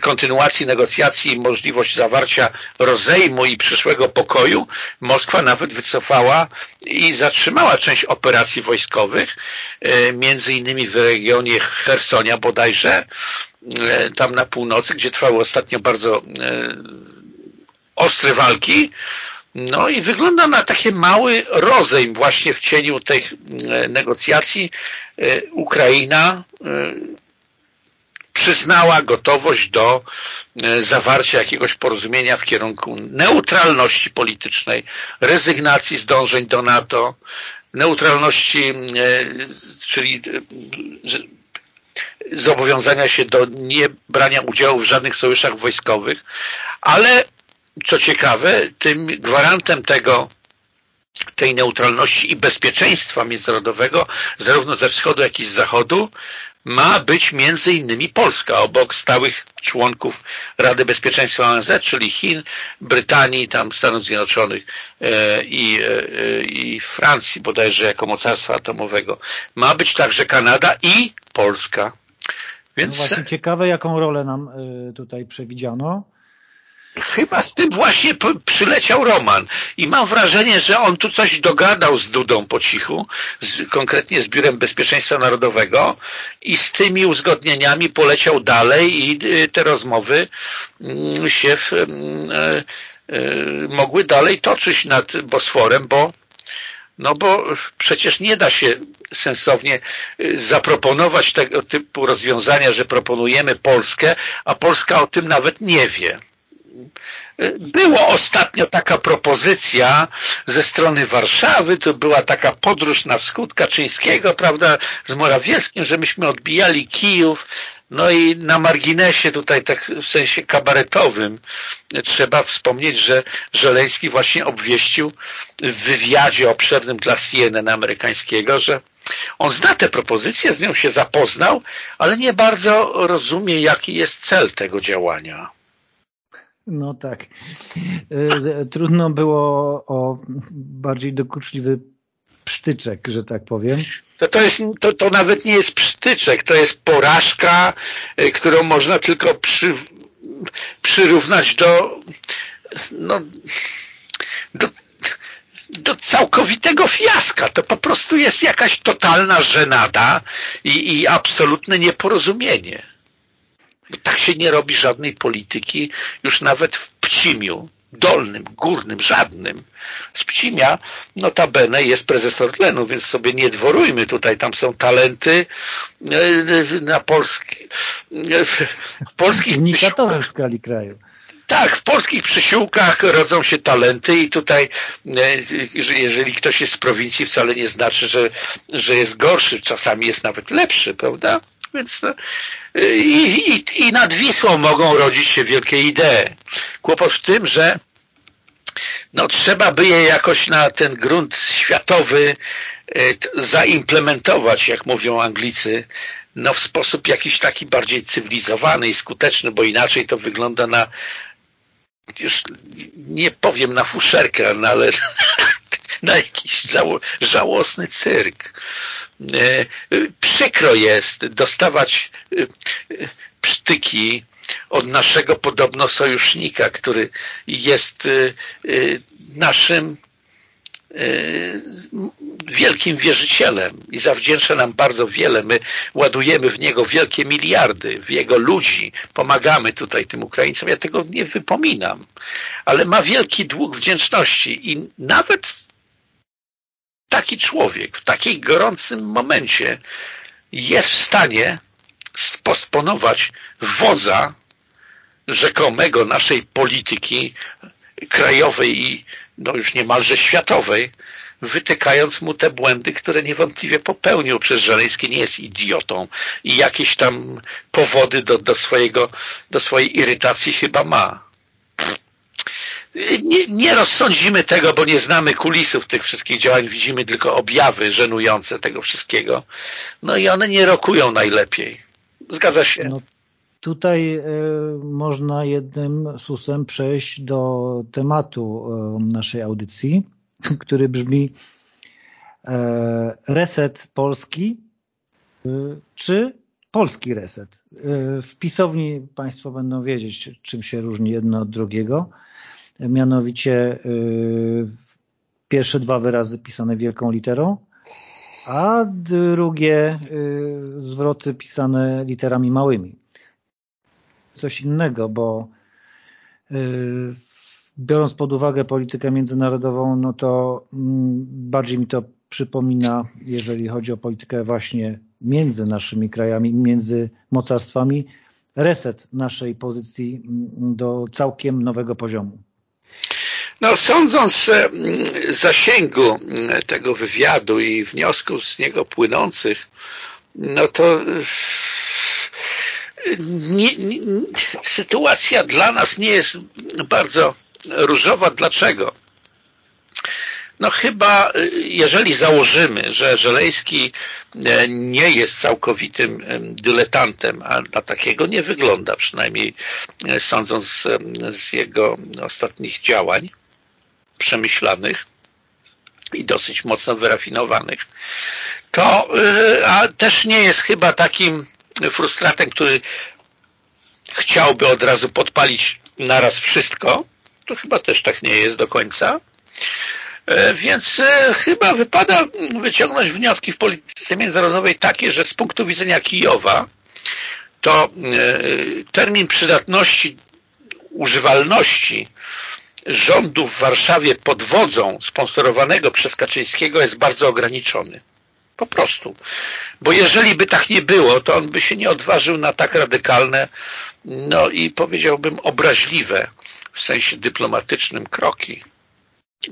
[SPEAKER 2] kontynuacji negocjacji możliwość zawarcia rozejmu i przyszłego pokoju, Moskwa nawet wycofała i zatrzymała część operacji wojskowych, między innymi w regionie Hersonia bodajże, tam na północy, gdzie trwały ostatnio bardzo ostre walki, no i wygląda na taki mały rozejm właśnie w cieniu tych e, negocjacji. E, Ukraina e, przyznała gotowość do zawarcia jakiegoś porozumienia w kierunku neutralności politycznej, rezygnacji z dążeń do NATO, neutralności, czyli zobowiązania się do nie brania udziału w żadnych sojuszach wojskowych, ale co ciekawe, tym gwarantem tego tej neutralności i bezpieczeństwa międzynarodowego, zarówno ze wschodu, jak i z zachodu, ma być między innymi Polska, obok stałych członków Rady Bezpieczeństwa ONZ, czyli Chin, Brytanii, tam Stanów Zjednoczonych e, i, e, i Francji, bodajże jako mocarstwa atomowego. Ma być także Kanada i Polska.
[SPEAKER 1] Więc... No właśnie ciekawe, jaką rolę nam e, tutaj przewidziano
[SPEAKER 2] Chyba z tym właśnie przyleciał Roman i mam wrażenie, że on tu coś dogadał z Dudą po cichu, z, konkretnie z Biurem Bezpieczeństwa Narodowego i z tymi uzgodnieniami poleciał dalej i y, te rozmowy mm, się w, mm, e, e, mogły dalej toczyć nad Bosforem, bo No bo przecież nie da się sensownie y, zaproponować tego typu rozwiązania, że proponujemy Polskę, a Polska o tym nawet nie wie. Była ostatnio taka propozycja ze strony Warszawy, to była taka podróż na wschód Kaczyńskiego, prawda, z Morawieckim, że myśmy odbijali Kijów, no i na marginesie tutaj tak w sensie kabaretowym trzeba wspomnieć, że Żeleński właśnie obwieścił w wywiadzie obszernym dla CNN amerykańskiego, że on zna tę propozycję, z nią się zapoznał, ale nie bardzo rozumie, jaki jest cel tego działania.
[SPEAKER 1] No tak. E, trudno było o bardziej dokuczliwy psztyczek, że tak powiem.
[SPEAKER 2] To, to, jest, to, to nawet nie jest psztyczek, to jest porażka, e, którą można tylko przy, przyrównać do, no, do, do całkowitego fiaska. To po prostu jest jakaś totalna żenada i, i absolutne nieporozumienie. Tak się nie robi żadnej polityki, już nawet w Pcimiu, dolnym, górnym, żadnym. Z Pcimia notabene jest prezes Orlenu, więc sobie nie dworujmy tutaj, tam są talenty e, na polski,
[SPEAKER 1] e, w polskich... Unikatowe w skali kraju.
[SPEAKER 2] Tak, w polskich przysiłkach rodzą się talenty i tutaj e, jeżeli ktoś jest z prowincji wcale nie znaczy, że, że jest gorszy, czasami jest nawet lepszy, prawda? Więc no, i, i, i nad Wisłą mogą rodzić się wielkie idee. Kłopot w tym, że no, trzeba by je jakoś na ten grunt światowy e, zaimplementować, jak mówią Anglicy, no w sposób jakiś taki bardziej cywilizowany i skuteczny, bo inaczej to wygląda na już nie powiem na fuszerkę, no ale na jakiś żałosny cyrk. E, przykro jest dostawać e, psztyki od naszego podobno sojusznika, który jest naszym wielkim wierzycielem i zawdzięcza nam bardzo wiele. My ładujemy w niego wielkie miliardy, w jego ludzi, pomagamy tutaj tym Ukraińcom. Ja tego nie wypominam, ale ma wielki dług wdzięczności i nawet taki człowiek w takiej gorącym momencie jest w stanie postponować wodza rzekomego naszej polityki krajowej i no już niemalże światowej, wytykając mu te błędy, które niewątpliwie popełnił. Przez Żeleński nie jest idiotą i jakieś tam powody do, do, swojego, do swojej irytacji chyba ma nie, nie rozsądzimy tego, bo nie znamy kulisów tych wszystkich działań, widzimy tylko objawy żenujące tego wszystkiego. No i one nie rokują najlepiej. Zgadza się? No,
[SPEAKER 1] tutaj y, można jednym susem przejść do tematu y, naszej audycji, który brzmi y, reset polski czy polski reset. W pisowni Państwo będą wiedzieć, czym się różni jedno od drugiego mianowicie y, pierwsze dwa wyrazy pisane wielką literą, a drugie y, zwroty pisane literami małymi. Coś innego, bo y, biorąc pod uwagę politykę międzynarodową, no to mm, bardziej mi to przypomina, jeżeli chodzi o politykę właśnie między naszymi krajami, między mocarstwami, reset naszej pozycji mm, do całkiem nowego poziomu.
[SPEAKER 2] No, sądząc z e, zasięgu tego wywiadu i wniosków z niego płynących, no to e, nie, nie, sytuacja dla nas nie jest bardzo różowa. Dlaczego? No chyba, e, jeżeli założymy, że Żelejski nie jest całkowitym dyletantem, a na takiego nie wygląda, przynajmniej sądząc z jego ostatnich działań, przemyślanych i dosyć mocno wyrafinowanych, to y, a też nie jest chyba takim frustratem, który chciałby od razu podpalić naraz wszystko, to chyba też tak nie jest do końca. E, więc e, chyba wypada wyciągnąć wnioski w polityce międzynarodowej takie, że z punktu widzenia Kijowa to termin przydatności, używalności rządu w Warszawie pod wodzą sponsorowanego przez Kaczyńskiego jest bardzo ograniczony. Po prostu. Bo jeżeli by tak nie było, to on by się nie odważył na tak radykalne, no i powiedziałbym obraźliwe w sensie dyplomatycznym kroki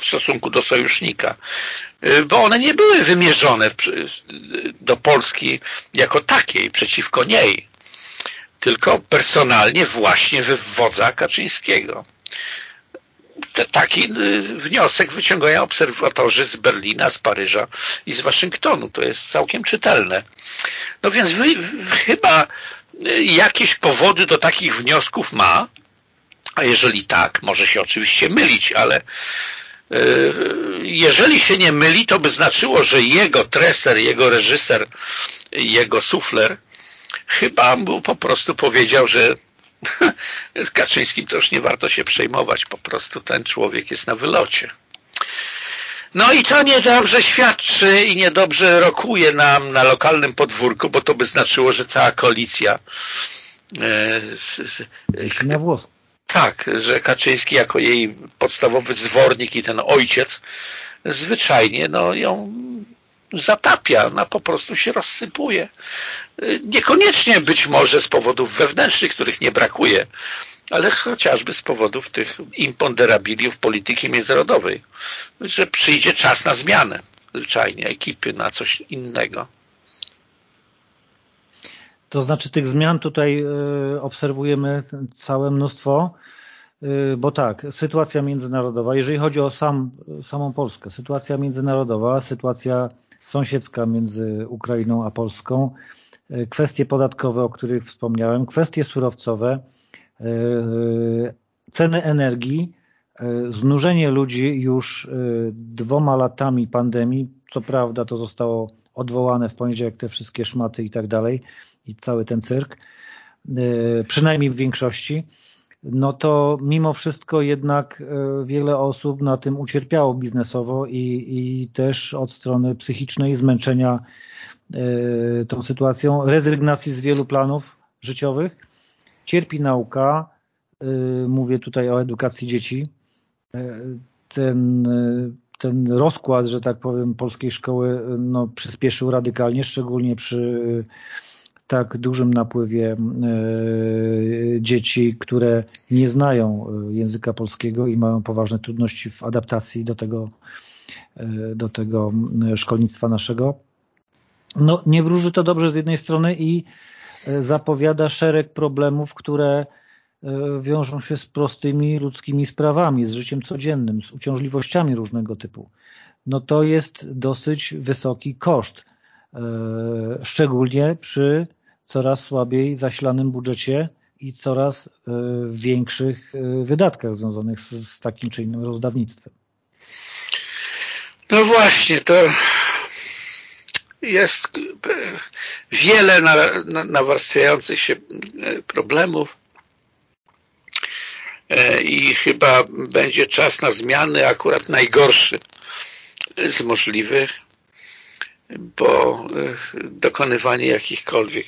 [SPEAKER 2] w stosunku do sojusznika, bo one nie były wymierzone do Polski jako takiej, przeciwko niej, tylko personalnie właśnie wodza Kaczyńskiego taki y, wniosek wyciągają obserwatorzy z Berlina, z Paryża i z Waszyngtonu. To jest całkiem czytelne. No więc wy, chyba y, jakieś powody do takich wniosków ma, a jeżeli tak, może się oczywiście mylić, ale y, jeżeli się nie myli, to by znaczyło, że jego treser, jego reżyser, jego sufler chyba mu po prostu powiedział, że z Kaczyńskim to już nie warto się przejmować, po prostu ten człowiek jest na wylocie. No i to niedobrze świadczy i niedobrze rokuje nam na lokalnym podwórku, bo to by znaczyło, że cała koalicja
[SPEAKER 1] e, na włos.
[SPEAKER 2] Tak, że Kaczyński jako jej podstawowy zwornik i ten ojciec zwyczajnie no, ją zatapia, ona po prostu się rozsypuje. Niekoniecznie być może z powodów wewnętrznych, których nie brakuje, ale chociażby z powodów tych imponderabiliów polityki międzynarodowej, że przyjdzie czas na zmianę zwyczajnie ekipy, na coś innego.
[SPEAKER 1] To znaczy tych zmian tutaj y, obserwujemy całe mnóstwo, y, bo tak, sytuacja międzynarodowa, jeżeli chodzi o sam, samą Polskę, sytuacja międzynarodowa, sytuacja sąsiedzka między Ukrainą a Polską, e, kwestie podatkowe, o których wspomniałem, kwestie surowcowe, e, ceny energii, e, znużenie ludzi już dwoma latami pandemii, co prawda to zostało odwołane w poniedziałek te wszystkie szmaty i tak dalej i cały ten cyrk, przynajmniej w większości, no to mimo wszystko jednak e, wiele osób na tym ucierpiało biznesowo i, i też od strony psychicznej zmęczenia e, tą sytuacją, rezygnacji z wielu planów życiowych. Cierpi nauka, e, mówię tutaj o edukacji dzieci. Ten, ten rozkład, że tak powiem, polskiej szkoły no, przyspieszył radykalnie, szczególnie przy tak dużym napływie e, dzieci, które nie znają e, języka polskiego i mają poważne trudności w adaptacji do tego, e, do tego szkolnictwa naszego. No, nie wróży to dobrze z jednej strony i zapowiada szereg problemów, które wiążą się z prostymi ludzkimi sprawami, z życiem codziennym, z uciążliwościami różnego typu. No to jest dosyć wysoki koszt, szczególnie przy coraz słabiej zasilanym budżecie i coraz e, większych e, wydatkach związanych z, takim czy innym rozdawnictwem.
[SPEAKER 2] No właśnie, to jest wiele nawarstwiających się e, problemów i chyba będzie czas na zmiany, akurat najgorszy z możliwych, bo dokonywanie jakichkolwiek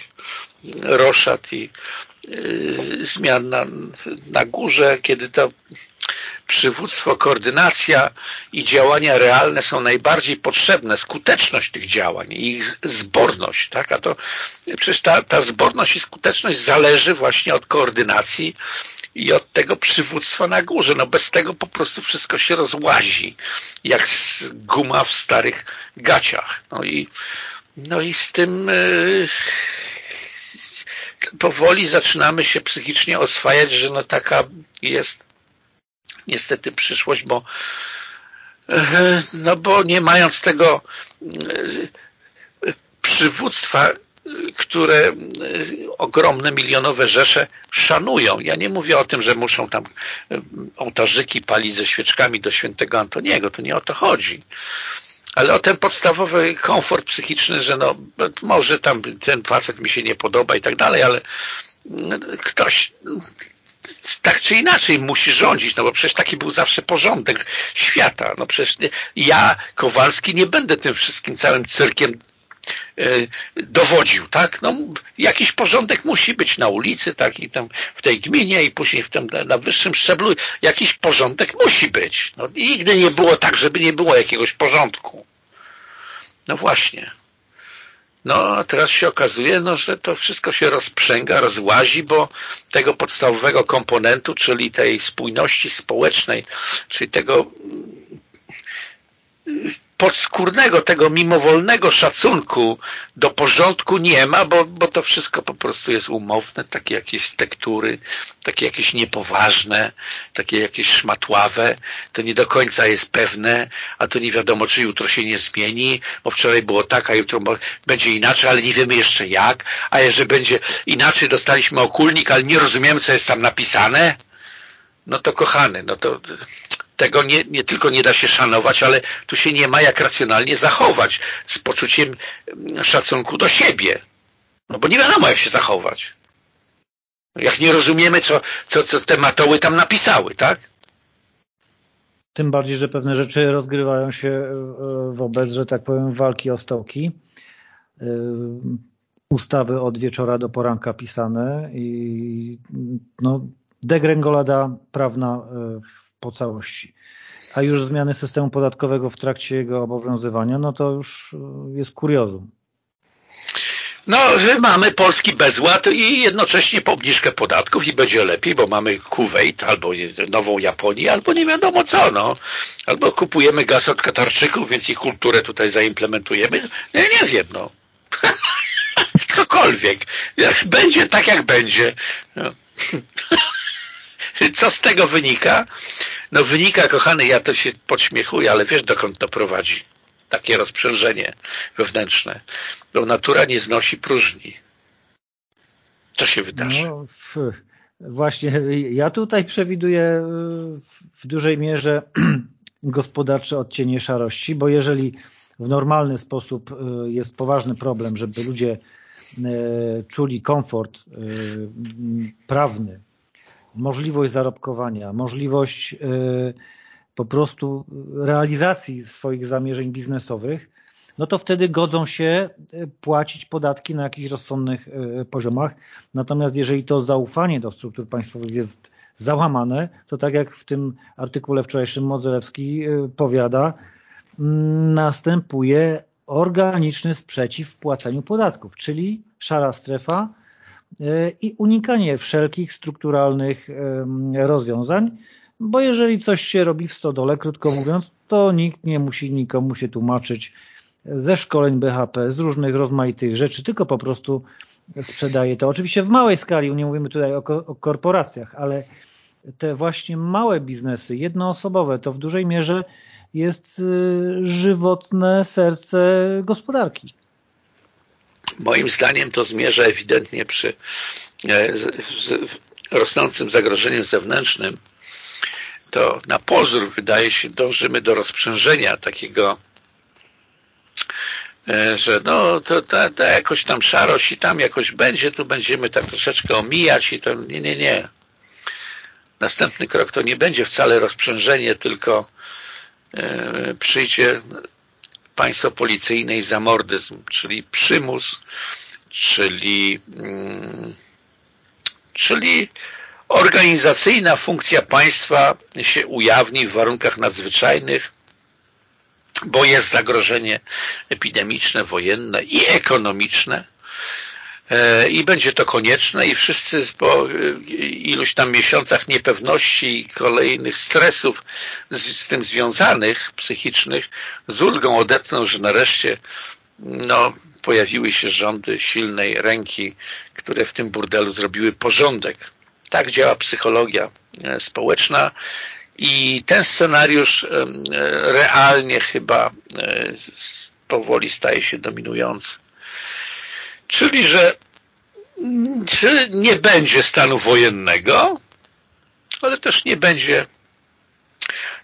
[SPEAKER 2] roszad i y, zmian na, na górze, kiedy to przywództwo, koordynacja i działania realne są najbardziej potrzebne, skuteczność tych działań i ich zborność, tak? a to przecież ta, ta zborność i skuteczność zależy właśnie od koordynacji i od tego przywództwa na górze. No bez tego po prostu wszystko się rozłazi, jak guma w starych gaciach. No i, no i z tym yy, powoli zaczynamy się psychicznie oswajać, że no taka jest niestety przyszłość, bo no bo nie mając tego przywództwa, które ogromne milionowe rzesze szanują. Ja nie mówię o tym, że muszą tam ołtarzyki palić ze świeczkami do świętego Antoniego, to nie o to chodzi ale o ten podstawowy komfort psychiczny, że no może tam ten facet mi się nie podoba i tak dalej, ale ktoś tak czy inaczej musi rządzić, no bo przecież taki był zawsze porządek świata. No przecież ja, Kowalski, nie będę tym wszystkim całym cyrkiem dowodził, tak? No, jakiś porządek musi być na ulicy, tak? I tam w tej gminie i później w tym, na wyższym szczeblu jakiś porządek musi być. No, nigdy nie było tak, żeby nie było jakiegoś porządku. No właśnie. No a teraz się okazuje, no, że to wszystko się rozprzęga, rozłazi, bo tego podstawowego komponentu, czyli tej spójności społecznej, czyli tego podskórnego, tego mimowolnego szacunku do porządku nie ma, bo, bo to wszystko po prostu jest umowne, takie jakieś tektury, takie jakieś niepoważne, takie jakieś szmatławe, to nie do końca jest pewne, a to nie wiadomo, czy jutro się nie zmieni, bo wczoraj było tak, a jutro będzie inaczej, ale nie wiemy jeszcze jak, a jeżeli będzie inaczej, dostaliśmy okulnik, ale nie rozumiemy, co jest tam napisane, no to kochany, no to tego nie, nie tylko nie da się szanować, ale tu się nie ma jak racjonalnie zachować z poczuciem mm, szacunku do siebie. No bo nie wiadomo jak się zachować. Jak nie rozumiemy, co, co, co te matoły tam napisały, tak?
[SPEAKER 1] Tym bardziej, że pewne rzeczy rozgrywają się e, wobec, że tak powiem, walki o stołki. E, ustawy od wieczora do poranka pisane i no, degrengolada prawna e, po całości. A już zmiany systemu podatkowego w trakcie jego obowiązywania, no to już e, jest kuriozum.
[SPEAKER 2] No, mamy polski bezład i jednocześnie obniżkę podatków i będzie lepiej, bo mamy Kuwait albo nową Japonię, albo nie wiadomo co, no. Albo kupujemy gaz od Katarczyków, więc ich kulturę tutaj zaimplementujemy. Nie, nie wiem, no. Cokolwiek. Będzie tak, jak będzie. No. Co z tego wynika? No wynika, kochany, ja to się podśmiechuję, ale wiesz dokąd to prowadzi? Takie rozprzężenie wewnętrzne. Bo natura nie znosi próżni. Co się wydarzy? No,
[SPEAKER 1] właśnie, ja tutaj przewiduję y, w dużej mierze gospodarcze odcienie szarości, bo jeżeli w normalny sposób y, jest poważny problem, żeby ludzie y, czuli komfort prawny możliwość zarobkowania, możliwość e, po prostu realizacji swoich zamierzeń biznesowych, no to wtedy godzą się e, płacić podatki na jakichś rozsądnych e, poziomach. Natomiast jeżeli to zaufanie do struktur państwowych jest załamane, to tak jak w tym artykule wczorajszym Modzelewski powiada, następuje organiczny sprzeciw w płaceniu podatków, czyli szara strefa, i unikanie wszelkich strukturalnych rozwiązań, bo jeżeli coś się robi w stodole, krótko mówiąc, to nikt nie musi nikomu się tłumaczyć ze szkoleń BHP, z różnych rozmaitych rzeczy, tylko po prostu sprzedaje to. Oczywiście w małej skali, nie mówimy tutaj o, o korporacjach, ale te właśnie małe biznesy, jednoosobowe, to w dużej mierze jest y, żywotne serce gospodarki.
[SPEAKER 2] Moim zdaniem to zmierza ewidentnie przy e, rosnącym zagrożeniu zewnętrznym. To na pozór wydaje się dążymy do rozprzężenia takiego e, że no to ta, ta jakoś tam szarość i tam jakoś będzie, tu będziemy tak troszeczkę omijać i to nie, nie, nie. Następny krok to nie będzie wcale rozprzężenie, tylko e, przyjdzie państwo policyjne i zamordyzm, czyli przymus, czyli, mm, czyli organizacyjna funkcja państwa się ujawni w warunkach nadzwyczajnych, bo jest zagrożenie epidemiczne, wojenne i ekonomiczne i będzie to konieczne i wszyscy po iluś tam miesiącach niepewności i kolejnych stresów z, z tym związanych, psychicznych, z ulgą odetną, że nareszcie no, pojawiły się rządy silnej ręki, które w tym burdelu zrobiły porządek. Tak działa psychologia e, społeczna i ten scenariusz e, realnie chyba e, powoli staje się dominujący. Czyli, że czy nie będzie stanu wojennego, ale też nie będzie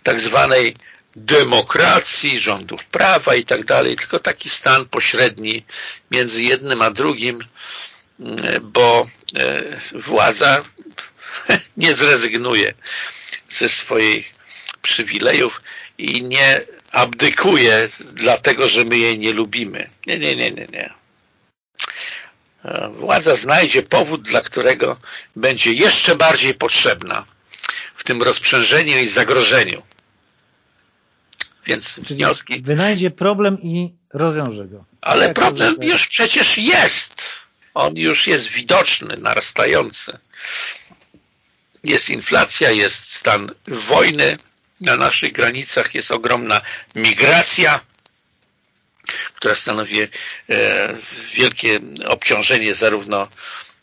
[SPEAKER 2] tak zwanej demokracji, rządów prawa i tak dalej, tylko taki stan pośredni między jednym a drugim, bo e, władza nie zrezygnuje ze swoich przywilejów i nie abdykuje dlatego, że my jej nie lubimy. Nie, nie, nie, nie, nie. Władza znajdzie powód, dla którego będzie jeszcze bardziej potrzebna w tym rozprzężeniu i zagrożeniu. Więc Czyli wnioski...
[SPEAKER 1] Wynajdzie problem i rozwiąże go.
[SPEAKER 2] Ale Jak problem już przecież jest. On już jest widoczny, narastający. Jest inflacja, jest stan wojny, na naszych granicach jest ogromna migracja, która stanowi e, wielkie obciążenie zarówno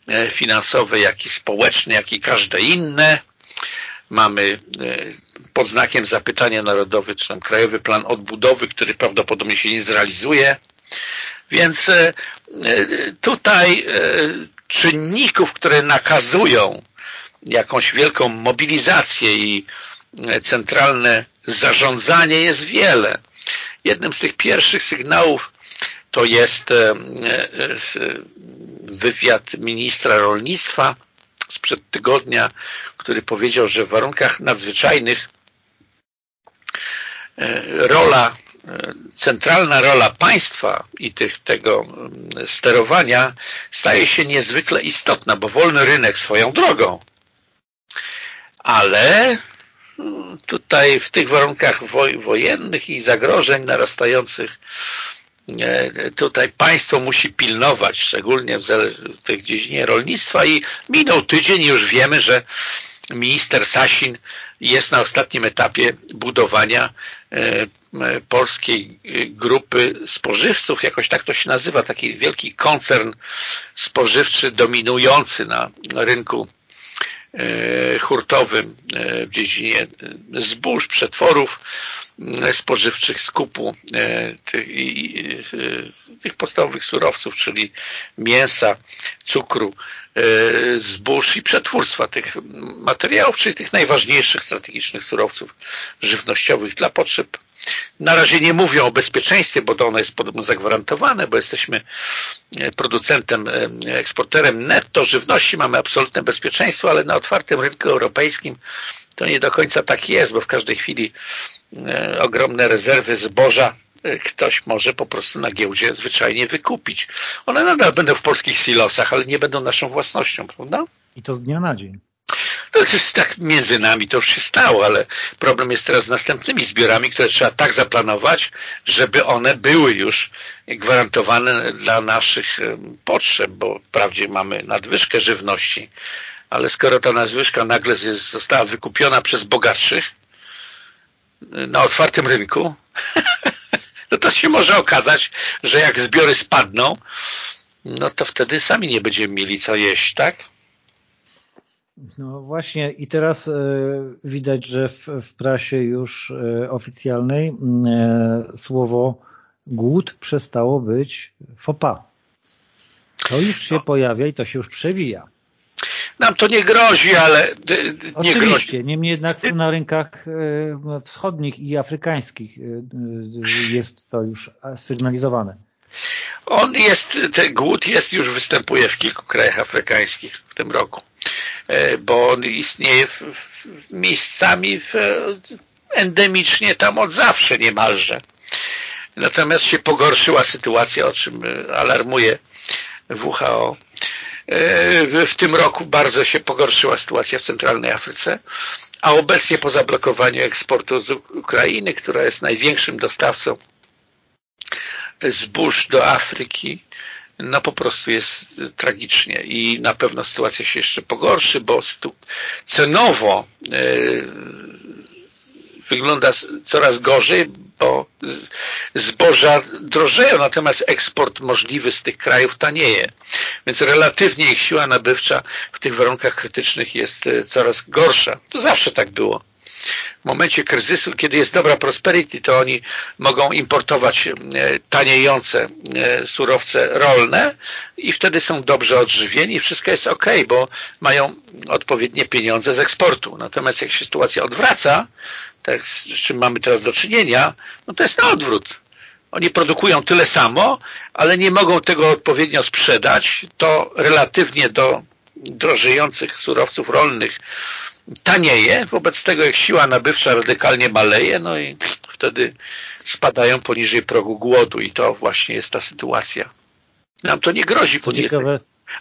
[SPEAKER 2] e, finansowe, jak i społeczne, jak i każde inne. Mamy e, pod znakiem zapytania narodowy, czy tam Krajowy Plan Odbudowy, który prawdopodobnie się nie zrealizuje. Więc tutaj czynników, które nakazują jakąś wielką mobilizację i centralne zarządzanie jest wiele. Jednym z tych pierwszych sygnałów to jest e, e, wywiad ministra rolnictwa sprzed tygodnia, który powiedział, że w warunkach nadzwyczajnych e, rola, centralna rola państwa i tych, tego sterowania staje się niezwykle istotna, bo wolny rynek swoją drogą, ale tutaj w tych warunkach wojennych i zagrożeń narastających e, tutaj państwo musi pilnować, szczególnie w, tej dziedzinie rolnictwa i minął tydzień i już wiemy, że minister Sasin jest na ostatnim etapie budowania e, polskiej grupy spożywców, jakoś tak to się nazywa, taki wielki koncern spożywczy dominujący na rynku E, hurtowym e, w dziedzinie zbóż, przetworów. e, spożywczych, skupu tych, tych podstawowych surowców, czyli mięsa, cukru, zbóż i przetwórstwa tych materiałów, czyli tych najważniejszych strategicznych surowców żywnościowych dla potrzeb. Na razie nie mówią o bezpieczeństwie, bo to ono jest podobno zagwarantowane, bo jesteśmy producentem, eksporterem netto żywności, mamy absolutne bezpieczeństwo, ale na otwartym rynku europejskim to nie do końca tak jest, bo w każdej chwili e, ogromne rezerwy zboża e, ktoś może po prostu na giełdzie zwyczajnie wykupić. One nadal będą w polskich silosach, ale nie będą naszą własnością, prawda?
[SPEAKER 1] I to z dnia na dzień.
[SPEAKER 2] To jest tak między nami, to już się stało, ale problem jest teraz z następnymi zbiorami, które trzeba tak zaplanować, żeby one były już gwarantowane dla naszych potrzeb, bo wprawdzie mamy nadwyżkę żywności, ale skoro ta nadwyżka nagle została wykupiona przez bogatszych na otwartym rynku, no to się może okazać, że jak zbiory spadną, no to wtedy sami nie będziemy mieli co jeść, tak?
[SPEAKER 1] No właśnie i teraz e, widać, że w, w prasie już e, oficjalnej słowo głód przestało być fopa. To już się no. pojawia i to się już przewija.
[SPEAKER 2] Nam to nie grozi, ale
[SPEAKER 1] nie Oczywiście, grozi. niemniej jednak na rynkach wschodnich i afrykańskich jest to już sygnalizowane.
[SPEAKER 2] On jest, ten głód jest już występuje w kilku krajach afrykańskich w tym roku. E, bo on istnieje w, w, miejscami w, endemicznie tam od zawsze niemalże. Natomiast się pogorszyła sytuacja, o czym alarmuje WHO. E, w tym roku bardzo się pogorszyła sytuacja w centralnej Afryce, a obecnie po zablokowaniu eksportu z Ukrainy, która jest największym dostawcą zbóż do Afryki, no po prostu jest tragicznie i na pewno sytuacja się jeszcze pogorszy, bo cenowo e, wygląda coraz gorzej, bo zboża drożeją, natomiast eksport możliwy z tych krajów tanieje. Więc relatywnie ich siła nabywcza w tych warunkach krytycznych jest e, coraz gorsza. To zawsze tak było w momencie kryzysu, kiedy jest dobra prosperity, to oni mogą importować e, taniejące e, surowce rolne i wtedy są dobrze odżywieni wszystko jest ok, bo mają odpowiednie pieniądze z eksportu. Natomiast jak się sytuacja odwraca, tak z czym mamy teraz do czynienia, no to jest na odwrót. Oni produkują tyle samo, ale nie mogą tego odpowiednio sprzedać. To relatywnie do drożejących surowców rolnych tanieje, wobec tego jak siła nabywcza radykalnie maleje, no i wtedy spadają poniżej progu głodu i to właśnie jest ta sytuacja. Nam to nie grozi poniżej.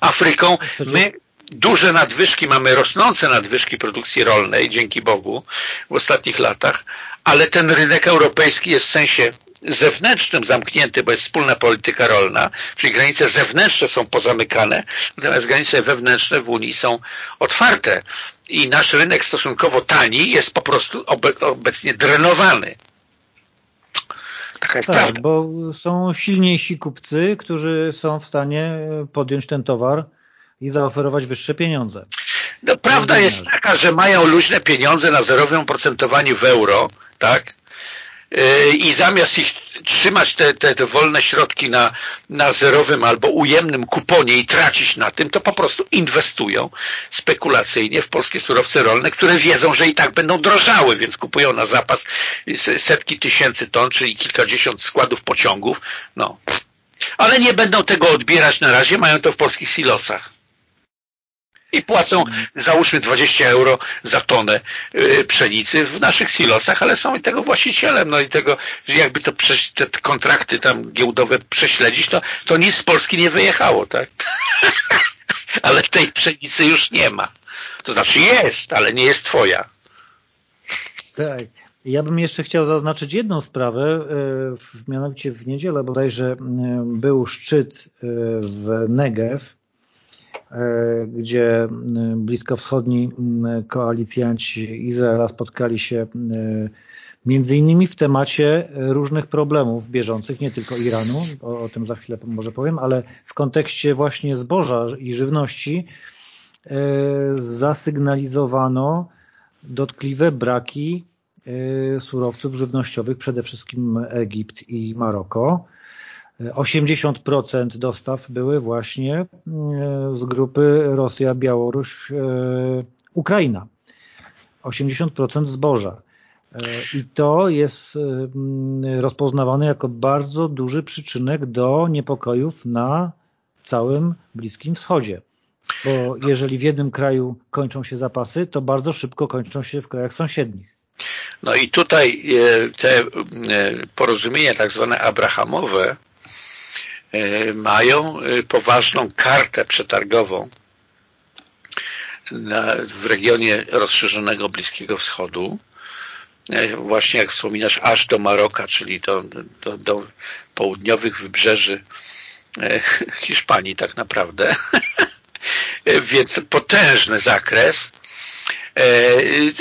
[SPEAKER 2] Afryką. My duże nadwyżki, mamy rosnące nadwyżki produkcji rolnej, dzięki Bogu, w ostatnich latach, ale ten rynek europejski jest w sensie zewnętrznym zamknięty, bo jest wspólna polityka rolna, czyli granice zewnętrzne są pozamykane, natomiast granice wewnętrzne w Unii są otwarte i nasz rynek stosunkowo tani jest po prostu obecnie drenowany.
[SPEAKER 1] Taka jest tak, prawda. bo są silniejsi kupcy, którzy są w stanie podjąć ten towar i zaoferować wyższe pieniądze.
[SPEAKER 2] No, prawda jest taka, że mają luźne pieniądze na zerowym procentowaniu w euro, tak? Yy, I zamiast ich trzymać te, te, te wolne środki na, na zerowym albo ujemnym kuponie i tracić na tym, to po prostu inwestują spekulacyjnie w polskie surowce rolne, które wiedzą, że i tak będą drożały, więc kupują na zapas setki tysięcy ton, czyli kilkadziesiąt składów pociągów. No. Ale nie będą tego odbierać na razie, mają to w polskich silosach i płacą załóżmy 20 euro za tonę y, pszenicy w naszych silosach, ale są i tego właścicielem, no i tego, jakby to te kontrakty tam giełdowe prześledzić, to, to nic z Polski nie wyjechało, tak? ale tej pszenicy już nie ma. To znaczy jest, ale nie jest twoja.
[SPEAKER 1] Tak. Ja bym jeszcze chciał zaznaczyć jedną sprawę, y, mianowicie w niedzielę bodajże y, był szczyt w Negev, gdzie e, bliskowschodni koalicjanci Izraela spotkali się e, między innymi w temacie różnych problemów bieżących, nie tylko Iranu, o, o, tym za chwilę może powiem, ale w kontekście właśnie zboża i żywności zasygnalizowano dotkliwe braki surowców żywnościowych, przede wszystkim Egipt i Maroko. 80% dostaw były właśnie e, z grupy Rosja, Białoruś, e, Ukraina. 80% zboża. E, I to jest rozpoznawane jako bardzo duży przyczynek do niepokojów na całym Bliskim Wschodzie. Bo jeżeli w jednym kraju kończą się zapasy, to bardzo szybko kończą się w krajach sąsiednich.
[SPEAKER 2] No i tutaj te porozumienia tak zwane abrahamowe mają e, poważną kartę przetargową na, w regionie rozszerzonego Bliskiego Wschodu, e, właśnie jak wspominasz, aż do Maroka, czyli do, do, do południowych wybrzeży Hiszpanii tak naprawdę. Więc potężny zakres.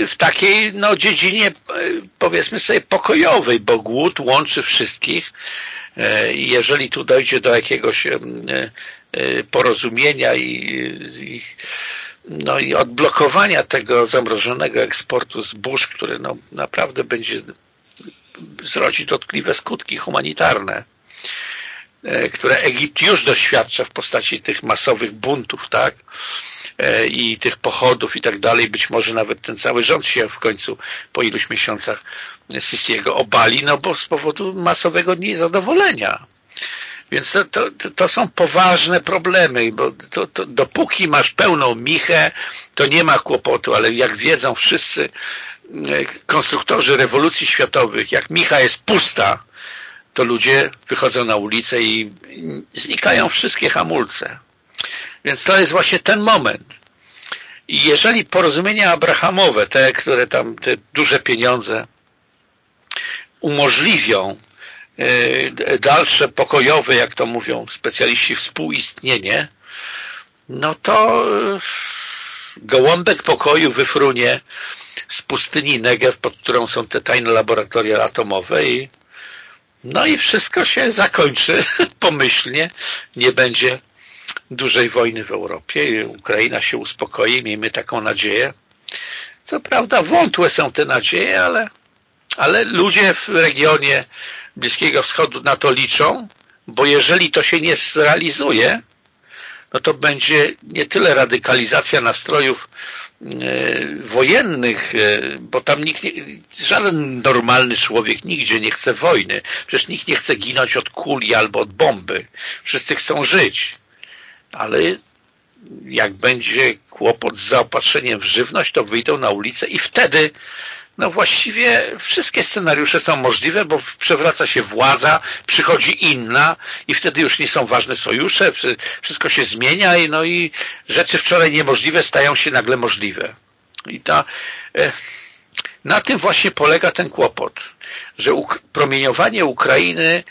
[SPEAKER 2] W takiej no, dziedzinie powiedzmy sobie pokojowej, bo głód łączy wszystkich. E, jeżeli tu dojdzie do jakiegoś e, e, porozumienia i, i no i odblokowania tego zamrożonego eksportu zbóż, który no naprawdę będzie zrodzić dotkliwe skutki humanitarne, które Egipt już doświadcza w postaci tych masowych buntów, tak? E, i tych pochodów i tak dalej, być może nawet ten cały rząd się w końcu po iluś miesiącach Sisiego obali, no bo z powodu masowego niezadowolenia. Więc to, to, to są poważne problemy, bo to, to, dopóki masz pełną michę, to nie ma kłopotu, ale jak wiedzą wszyscy e, konstruktorzy rewolucji światowych, jak micha jest pusta, to ludzie wychodzą na ulicę i znikają wszystkie hamulce. Więc to jest właśnie ten moment. I jeżeli porozumienia abrahamowe, te, które tam, te duże pieniądze umożliwią e, dalsze pokojowe, jak to mówią specjaliści, współistnienie, no to e, gołąbek pokoju wyfrunie z pustyni Negev, pod którą są te tajne laboratoria atomowe i no i wszystko się zakończy pomyślnie, nie będzie dużej wojny w Europie. Ukraina się uspokoi, miejmy taką nadzieję. Co prawda wątłe są te nadzieje, ale, ale ludzie w regionie Bliskiego Wschodu na to liczą, bo jeżeli to się nie zrealizuje, no to będzie nie tyle radykalizacja nastrojów e, wojennych, e, bo tam nikt nie, żaden normalny człowiek nigdzie nie chce wojny. Przecież nikt nie chce ginąć od kuli albo od bomby. Wszyscy chcą żyć ale jak będzie kłopot z zaopatrzeniem w żywność, to wyjdą na ulicę i wtedy no właściwie wszystkie scenariusze są możliwe, bo przewraca się władza, przychodzi inna i wtedy już nie są ważne sojusze, wszystko się zmienia i, no i rzeczy wczoraj niemożliwe stają się nagle możliwe. I ta, e, na tym właśnie polega ten kłopot, że promieniowanie Ukrainy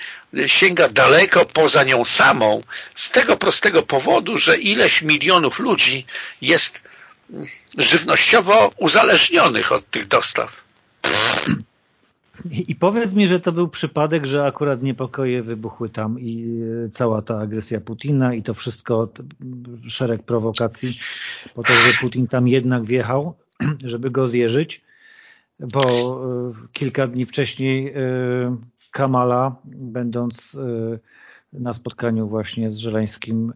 [SPEAKER 2] sięga daleko poza nią samą z tego prostego powodu, że ileś milionów ludzi jest żywnościowo uzależnionych od tych dostaw.
[SPEAKER 1] I powiedz mi, że to był przypadek, że akurat niepokoje wybuchły tam i e, cała ta agresja Putina i to wszystko, szereg prowokacji po to, że Putin tam jednak wjechał, żeby go zjeżyć, bo e, kilka dni wcześniej e, Kamala, będąc na spotkaniu właśnie z Żeleńskim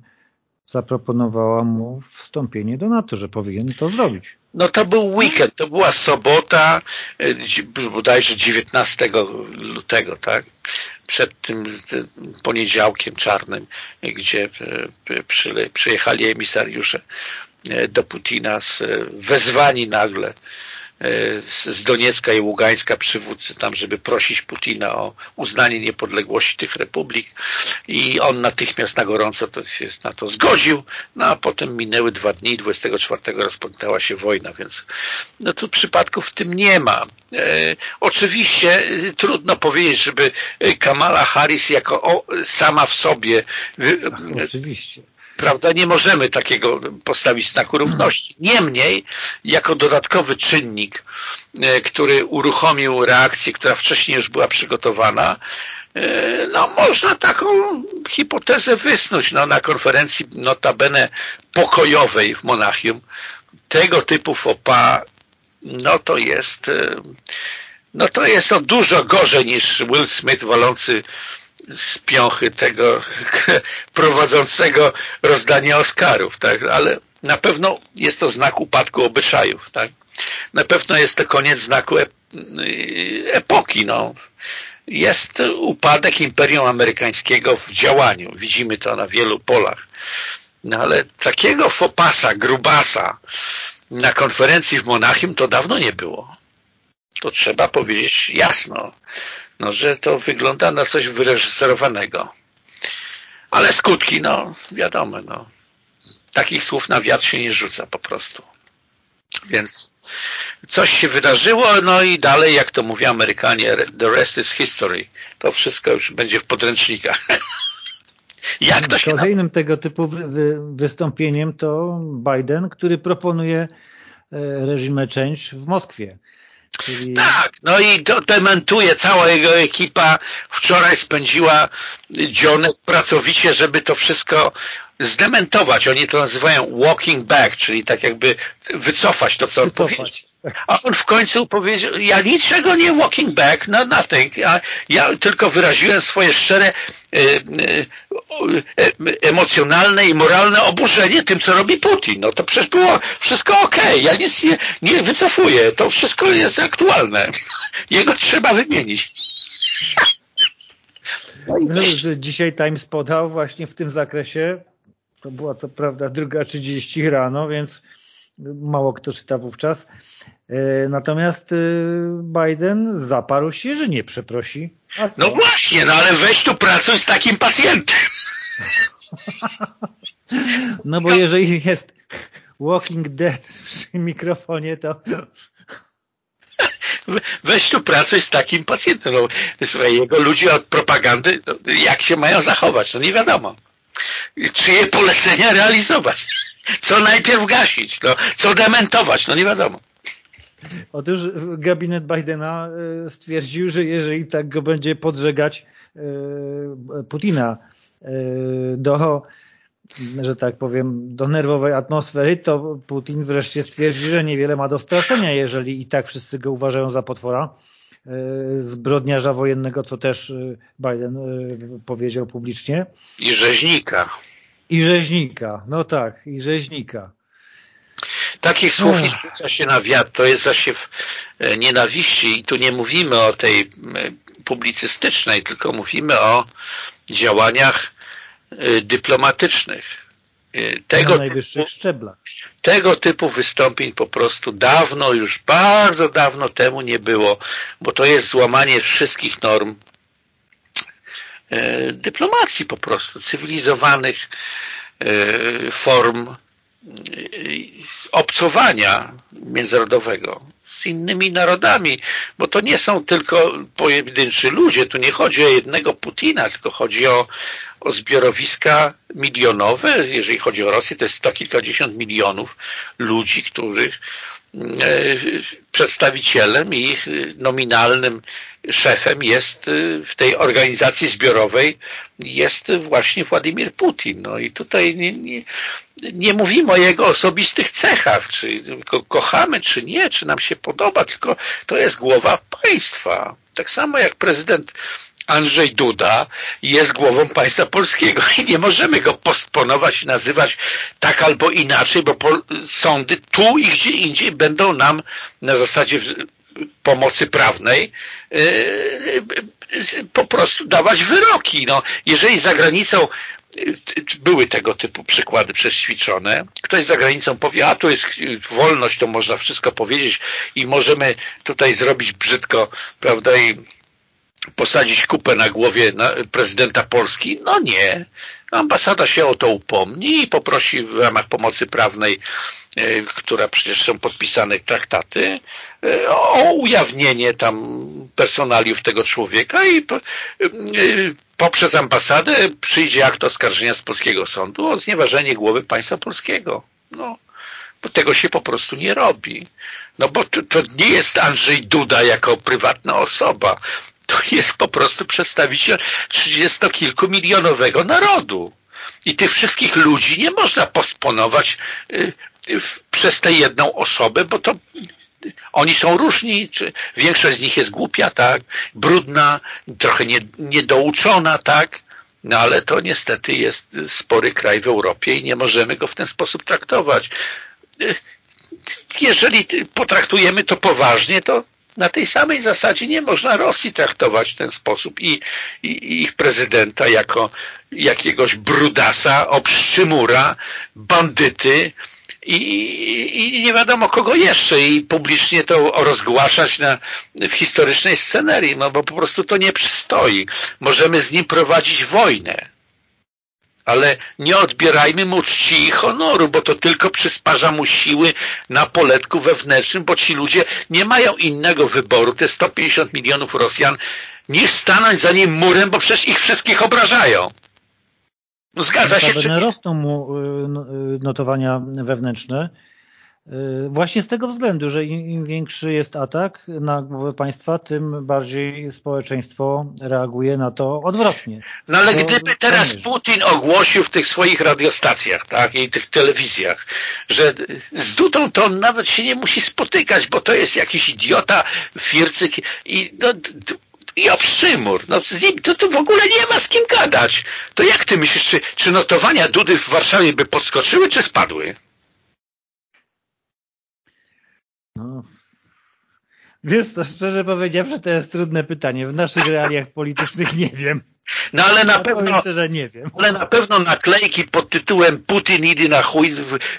[SPEAKER 1] zaproponowała mu wstąpienie do NATO, że powinien to zrobić.
[SPEAKER 2] No to był weekend, to była sobota, e, bodajże 19 lutego, tak? Przed tym poniedziałkiem czarnym, gdzie e, przyjechali emisariusze e, do Putina wezwani nagle z Doniecka i Ługańska przywódcy tam, żeby prosić Putina o uznanie niepodległości tych republik. I on natychmiast na gorąco to się na to zgodził, no a potem minęły dwa dni, 24 rozpoczęła się wojna, więc no tu przypadków w tym nie ma. E, oczywiście e, trudno powiedzieć, żeby Kamala Harris jako o, sama w sobie
[SPEAKER 1] Ach, oczywiście
[SPEAKER 2] prawda, nie możemy takiego postawić znaku równości. Niemniej, jako dodatkowy czynnik, e, który uruchomił reakcję, która wcześniej już była przygotowana, e, no można taką hipotezę wysnuć no, na konferencji notabene pokojowej w Monachium. Tego typu fopa, no to jest e, no to jest to dużo gorzej niż Will Smith walący z piąchy tego prowadzącego rozdanie Oscarów, tak? ale na pewno jest to znak upadku obyczajów. Tak? Na pewno jest to koniec znaku epoki. No. Jest upadek Imperium Amerykańskiego w działaniu. Widzimy to na wielu polach. No ale takiego fopasa, grubasa na konferencji w Monachium to dawno nie było. To trzeba powiedzieć jasno no, że to wygląda na coś wyreżyserowanego. Ale skutki, no wiadomo, no. Takich słów na wiatr się nie rzuca po prostu. Więc coś się wydarzyło, no i dalej, jak to mówią Amerykanie, the rest is history. To wszystko już będzie w podręcznikach.
[SPEAKER 1] jak to się Kolejnym tego typu wy wystąpieniem to Biden, który proponuje e, reżimę change w Moskwie.
[SPEAKER 2] Czyli... Tak, no i to dementuje, cała jego ekipa wczoraj spędziła dzionek pracowicie, żeby to wszystko zdementować. Oni to nazywają walking back, czyli tak jakby wycofać to, co wycofać. on powiedział. A on w końcu powiedział, ja niczego nie walking back, no nothing. Ja, ja tylko wyraziłem swoje szczere e, e, e, emocjonalne i moralne oburzenie tym, co robi Putin. No to przecież było wszystko ok. Ja nic nie, nie wycofuję. To wszystko jest aktualne. Jego trzeba wymienić.
[SPEAKER 1] No, dzisiaj Times podał właśnie w tym zakresie, to była co prawda druga 30 rano, więc mało kto czyta wówczas. E, natomiast e, Biden zaparł się, że nie przeprosi.
[SPEAKER 2] No właśnie, no ale weź tu pracuj z takim pacjentem.
[SPEAKER 1] No bo jeżeli jest Walking Dead przy mikrofonie, to...
[SPEAKER 2] Weź tu pracuj z takim pacjentem. No, słuchaj, jego ludzie od propagandy, no, jak się mają zachować? No nie wiadomo. Czyje polecenia realizować? Co najpierw gasić? No, co dementować? No nie wiadomo.
[SPEAKER 1] Otóż gabinet Bidena e, stwierdził, że jeżeli tak go będzie podżegać e, Putina e, do, że tak powiem, do nerwowej atmosfery, to Putin wreszcie stwierdzi, że niewiele ma do straszenia, jeżeli i tak wszyscy go uważają za potwora zbrodniarza wojennego, co też Biden powiedział publicznie.
[SPEAKER 2] I rzeźnika.
[SPEAKER 1] I rzeźnika, no tak, i rzeźnika.
[SPEAKER 2] Takich słów nie rzuca się na wiatr, to jest zasiew e, nienawiści i tu nie mówimy o tej e, publicystycznej, tylko mówimy o działaniach e, dyplomatycznych.
[SPEAKER 1] tego, na najwyższych typu, szczeblach.
[SPEAKER 2] Tego typu wystąpień po prostu dawno, już bardzo dawno temu nie było, bo to jest złamanie wszystkich norm dyplomacji po prostu, cywilizowanych e, form e, obcowania międzynarodowego z innymi narodami, bo to nie są tylko pojedynczy ludzie, tu nie chodzi o jednego Putina, tylko chodzi o, o zbiorowiska milionowe, jeżeli chodzi o Rosję, to jest to kilkadziesiąt milionów ludzi, których e, przedstawicielem i ich nominalnym szefem jest e, w tej organizacji zbiorowej jest właśnie Władimir Putin. No i tutaj nie, nie, nie mówimy o jego osobistych cechach, czy go kochamy, czy nie, czy nam się podoba, tylko to jest głowa państwa. Tak samo jak prezydent Andrzej Duda jest głową państwa polskiego i nie możemy go postponować i nazywać tak albo inaczej, bo sądy tu i gdzie indziej będą nam na zasadzie pomocy prawnej yy, po prostu dawać wyroki. No, jeżeli za granicą yy, były tego typu przykłady przećwiczone. Ktoś za granicą powie, a tu jest wolność, to można wszystko powiedzieć i możemy tutaj zrobić brzydko, prawda, i posadzić kupę na głowie prezydenta Polski? No nie. Ambasada się o to upomni i poprosi w ramach pomocy prawnej, e, która przecież są podpisane traktaty, e, o ujawnienie tam personaliów tego człowieka i e, poprzez ambasadę przyjdzie akt oskarżenia z polskiego sądu o znieważenie głowy państwa polskiego. No bo tego się po prostu nie robi. No bo to, to, nie jest Andrzej Duda jako prywatna osoba to jest po prostu przedstawiciel trzydziestokilkumilionowego narodu. I tych wszystkich ludzi nie można postponować y, przez tę jedną osobę, bo to oni są różni, czy większość z nich jest głupia, tak, brudna, trochę nie, niedouczona, tak, no ale to niestety jest spory kraj w Europie i nie możemy go w ten sposób traktować. Y, jeżeli potraktujemy to poważnie, to na tej samej zasadzie nie można Rosji traktować w ten sposób i, i ich prezydenta jako jakiegoś brudasa, obszczymura, bandyty i, i, nie wiadomo kogo jeszcze i publicznie to rozgłaszać na, w historycznej scenerii, no bo po prostu to nie przystoi. Możemy z nim prowadzić wojnę ale nie odbierajmy mu czci i honoru, bo to tylko przysparza mu siły na poletku wewnętrznym, bo ci ludzie nie mają innego wyboru, te 150 milionów Rosjan, niż stanąć za nim murem, bo przecież ich wszystkich obrażają.
[SPEAKER 1] Zgadza się. Czy... Rosną mu y, y, notowania wewnętrzne, właśnie z tego względu, że im większy jest atak na głowę państwa, tym bardziej społeczeństwo reaguje na to odwrotnie.
[SPEAKER 2] No ale to gdyby teraz Putin ogłosił w tych swoich radiostacjach tak, i tych telewizjach, że z Dudą to on nawet się nie musi spotykać, bo to jest jakiś idiota, fircyk i no, i obszymur. No z nim to, to w ogóle nie ma z kim gadać. To jak ty myślisz, czy, czy notowania Dudy w Warszawie by podskoczyły, czy spadły?
[SPEAKER 1] No. Wiesz co, szczerze powiedziawszy, to jest trudne pytanie. W naszych realiach politycznych nie wiem.
[SPEAKER 2] No ale na ja pewno,
[SPEAKER 1] szczerze, nie wiem.
[SPEAKER 2] ale na pewno naklejki pod tytułem Putin idzie na chuj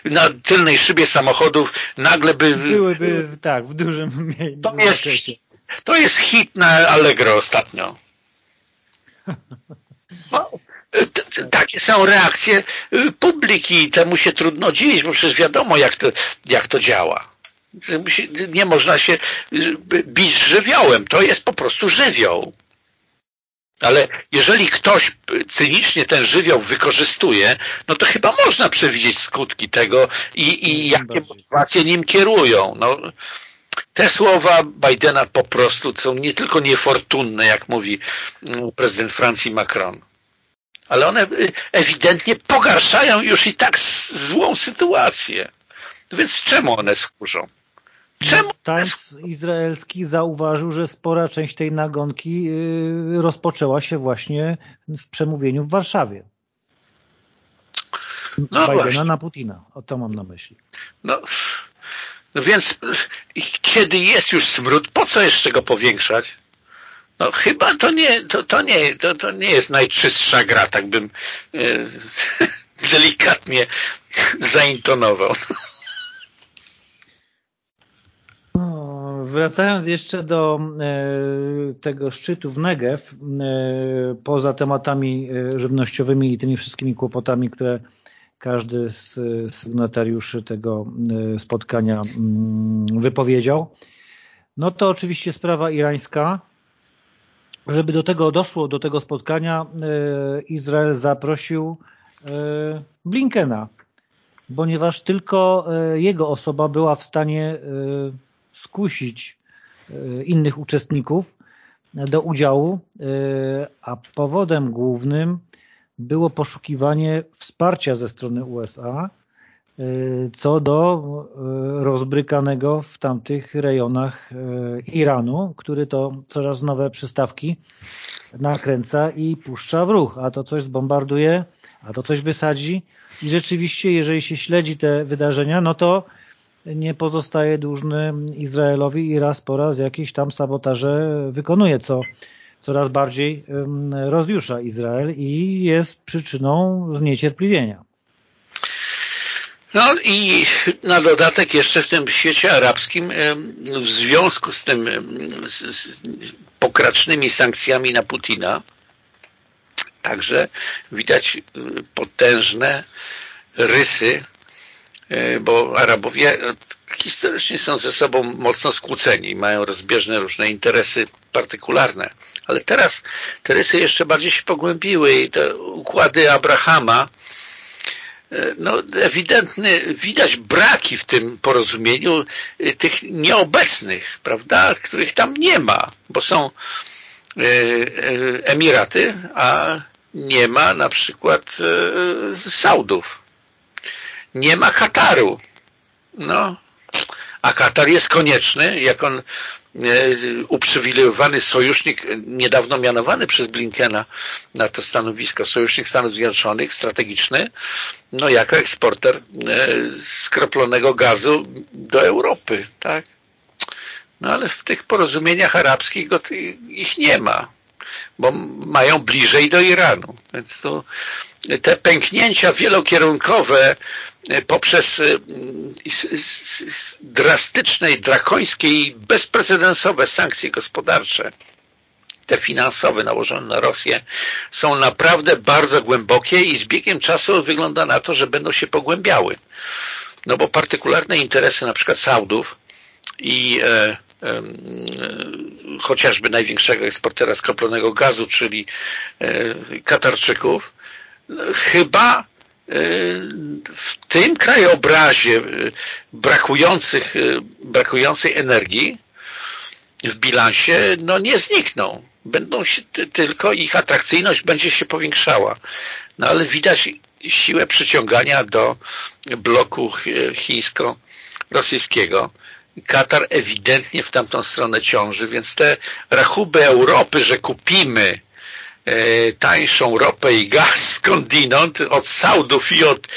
[SPEAKER 2] na tylnej szybie samochodów nagle by...
[SPEAKER 1] Byłyby, tak, w dużym
[SPEAKER 2] to jest, to jest hit na Allegro ostatnio. No, takie są reakcje y, publiki i temu się trudno dziwić, bo przecież wiadomo jak to, jak to działa nie można się bić żywiołem. To jest po prostu żywioł. Ale jeżeli ktoś cynicznie ten żywioł wykorzystuje, no to chyba można przewidzieć skutki tego i, i jakie motywacje nim kierują. No, te słowa Bidena po prostu są nie tylko niefortunne, jak mówi mm, prezydent Francji Macron, ale one ewidentnie pogarszają już i tak złą sytuację. Więc czemu one służą? Czemu?
[SPEAKER 1] Times izraelski zauważył, że spora część tej nagonki y, rozpoczęła się właśnie w przemówieniu w Warszawie. No Bidena właśnie. na Putina. O to mam na myśli.
[SPEAKER 2] No, no więc kiedy jest już smród, po co jeszcze go powiększać? No chyba to nie, to, to nie, to, to nie jest najczystsza gra, tak bym e, delikatnie zaintonował.
[SPEAKER 1] Wracając jeszcze do e, tego szczytu w Negev, e, poza tematami e, żywnościowymi i tymi wszystkimi kłopotami, które każdy z sygnatariuszy tego spotkania mm, wypowiedział, no to oczywiście sprawa irańska. Żeby do tego doszło, do tego spotkania, Izrael zaprosił Blinkena, ponieważ tylko jego osoba była w stanie skusić e, innych uczestników do udziału, e, a powodem głównym było poszukiwanie wsparcia ze strony USA e, co do rozbrykanego w tamtych rejonach Iranu, który to coraz nowe przystawki nakręca i puszcza w ruch, a to coś zbombarduje, a to coś wysadzi. I rzeczywiście, jeżeli się śledzi te wydarzenia, no to nie pozostaje dłużny Izraelowi i raz po raz jakieś tam sabotaże wykonuje, co coraz bardziej rozjusza Izrael i jest przyczyną zniecierpliwienia.
[SPEAKER 2] No i na dodatek jeszcze w tym świecie arabskim w związku z tym z pokracznymi sankcjami na Putina także widać potężne rysy bo Arabowie historycznie są ze sobą mocno skłóceni, mają rozbieżne różne interesy partykularne, ale teraz te rysy jeszcze bardziej się pogłębiły i te układy Abrahama e, no ewidentny, widać braki w tym porozumieniu e, tych nieobecnych, prawda, których tam nie ma, bo są Emiraty, a nie ma na przykład Saudów nie ma Kataru. No, a Katar jest konieczny, jak on e, uprzywilejowany sojusznik, niedawno mianowany przez Blinkena na to stanowisko, sojusznik Stanów Zjednoczonych, strategiczny, no jako eksporter e, skroplonego gazu do Europy, tak? No ale w tych porozumieniach arabskich ich nie ma, bo mają bliżej do Iranu. Więc to te pęknięcia wielokierunkowe e, poprzez e, drastyczne, drakońskie i bezprecedensowe sankcje gospodarcze, te finansowe nałożone na Rosję są naprawdę bardzo głębokie i z biegiem czasu wygląda na to, że będą się pogłębiały. No bo partykularne interesy na przykład Saudów i e, chociażby największego eksportera skroplonego gazu, czyli e, Katarczyków, chyba y, w tym krajobrazie brakujących, brakującej energii w bilansie no nie znikną. Będą się tylko ich atrakcyjność będzie się powiększała. No ale widać siłę przyciągania do bloku chińsko-rosyjskiego. Katar ewidentnie w tamtą stronę ciąży, więc te rachuby Europy, że kupimy E, tańszą ropę i gaz skądinąd, od Saudów i od,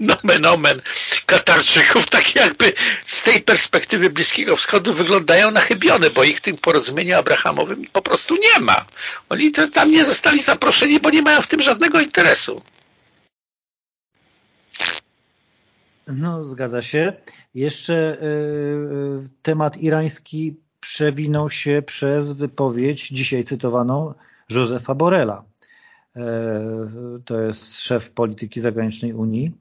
[SPEAKER 2] nomen omen Katarczyków, tak jakby z tej perspektywy Bliskiego Wschodu wyglądają na chybione, bo ich tym porozumieniu abrahamowym po prostu nie ma. Oni tam nie zostali zaproszeni, bo nie mają w tym żadnego interesu.
[SPEAKER 1] No, zgadza się. Jeszcze y, temat irański przewinął się przez wypowiedź dzisiaj cytowaną Józefa Borela. E, to jest szef polityki zagranicznej Unii,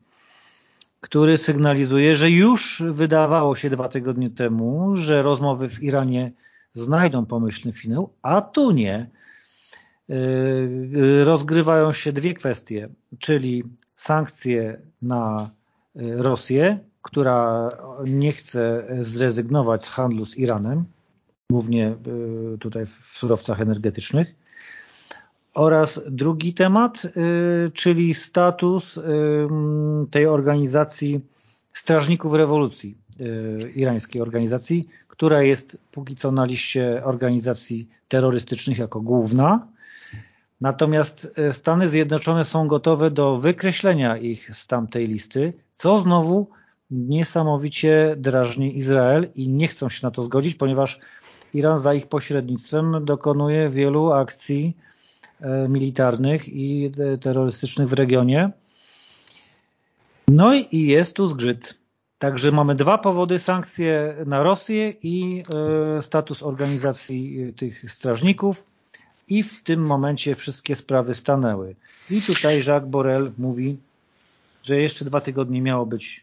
[SPEAKER 1] który sygnalizuje, że już wydawało się dwa tygodnie temu, że rozmowy w Iranie znajdą pomyślny finał, a tu nie. E, rozgrywają się dwie kwestie, czyli sankcje na Rosję, która nie chce zrezygnować z handlu z Iranem, głównie y, tutaj w surowcach energetycznych. Oraz drugi temat, y, czyli status y, tej organizacji Strażników Rewolucji, irańskiej organizacji, która jest póki co na liście organizacji terrorystycznych jako główna. Natomiast Stany Zjednoczone są gotowe do wykreślenia ich z tamtej listy, co znowu niesamowicie drażni Izrael i nie chcą się na to zgodzić, ponieważ Iran za ich pośrednictwem dokonuje wielu akcji militarnych i terrorystycznych w regionie. No i jest tu zgrzyt. Także mamy dwa powody, sankcje na Rosję i status organizacji tych strażników i w tym momencie wszystkie sprawy stanęły. I tutaj Jacques Borel mówi, że jeszcze dwa tygodnie miało być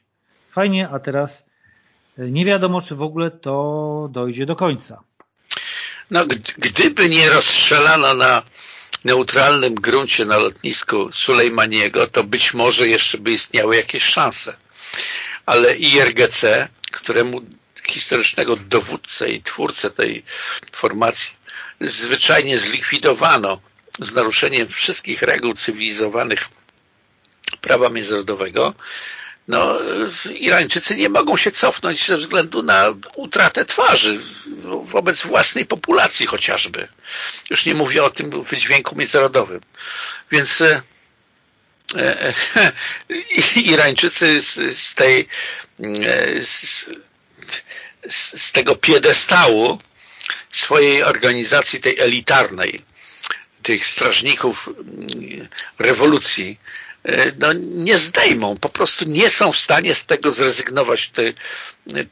[SPEAKER 1] fajnie, a teraz e, nie wiadomo, czy w ogóle to dojdzie do końca.
[SPEAKER 2] No, gdyby nie rozstrzelano na neutralnym gruncie na lotnisku Sulejmaniego, to być może jeszcze by istniały jakieś szanse. Ale IRGC, któremu historycznego dowódcę i twórcę tej formacji zwyczajnie zlikwidowano z naruszeniem wszystkich reguł cywilizowanych prawa międzynarodowego, no, Irańczycy nie mogą się cofnąć ze względu na utratę twarzy wobec własnej populacji chociażby. Już nie mówię o tym wydźwięku międzynarodowym. Więc e, e, Irańczycy z, z tej e, z, z tego piedestału swojej organizacji, tej elitarnej, tych strażników mm, rewolucji, e, no, nie zdejmą, po prostu nie są w stanie z tego zrezygnować te,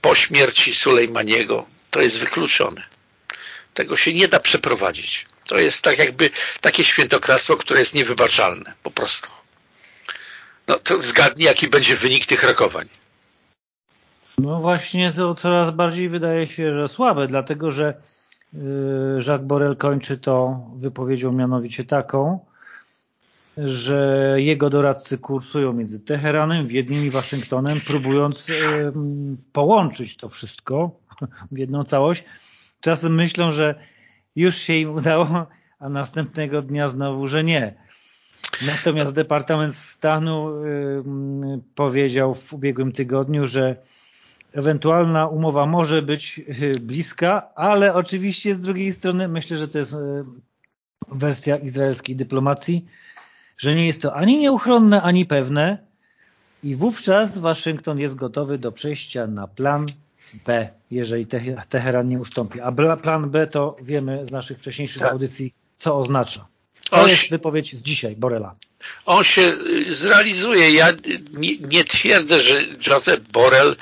[SPEAKER 2] po śmierci Sulejmaniego. To jest wykluczone. Tego się nie da przeprowadzić. To jest tak jakby takie świętokradztwo, które jest niewybaczalne, po prostu. No to zgadnij, jaki będzie wynik tych rokowań.
[SPEAKER 1] No właśnie to coraz bardziej wydaje się, że słabe, dlatego że Jacques Borel kończy to wypowiedzią mianowicie taką, że jego doradcy kursują między Teheranem, Wiedniem i Waszyngtonem, próbując połączyć to wszystko w jedną całość. Czasem myślą, że już się im udało, a następnego dnia znowu, że nie. Natomiast Departament Stanu powiedział w ubiegłym tygodniu, że ewentualna umowa może być y, bliska, ale oczywiście z drugiej strony myślę, że to jest y, wersja izraelskiej dyplomacji, że nie jest to ani nieuchronne, ani pewne i wówczas Waszyngton jest gotowy do przejścia na plan B, jeżeli Teheran nie ustąpi. A plan B to wiemy z naszych wcześniejszych tak. audycji, co oznacza. To jest wypowiedź z dzisiaj, Borela.
[SPEAKER 2] On się y, zrealizuje. Ja nie, nie, twierdzę, że Joseph Borrell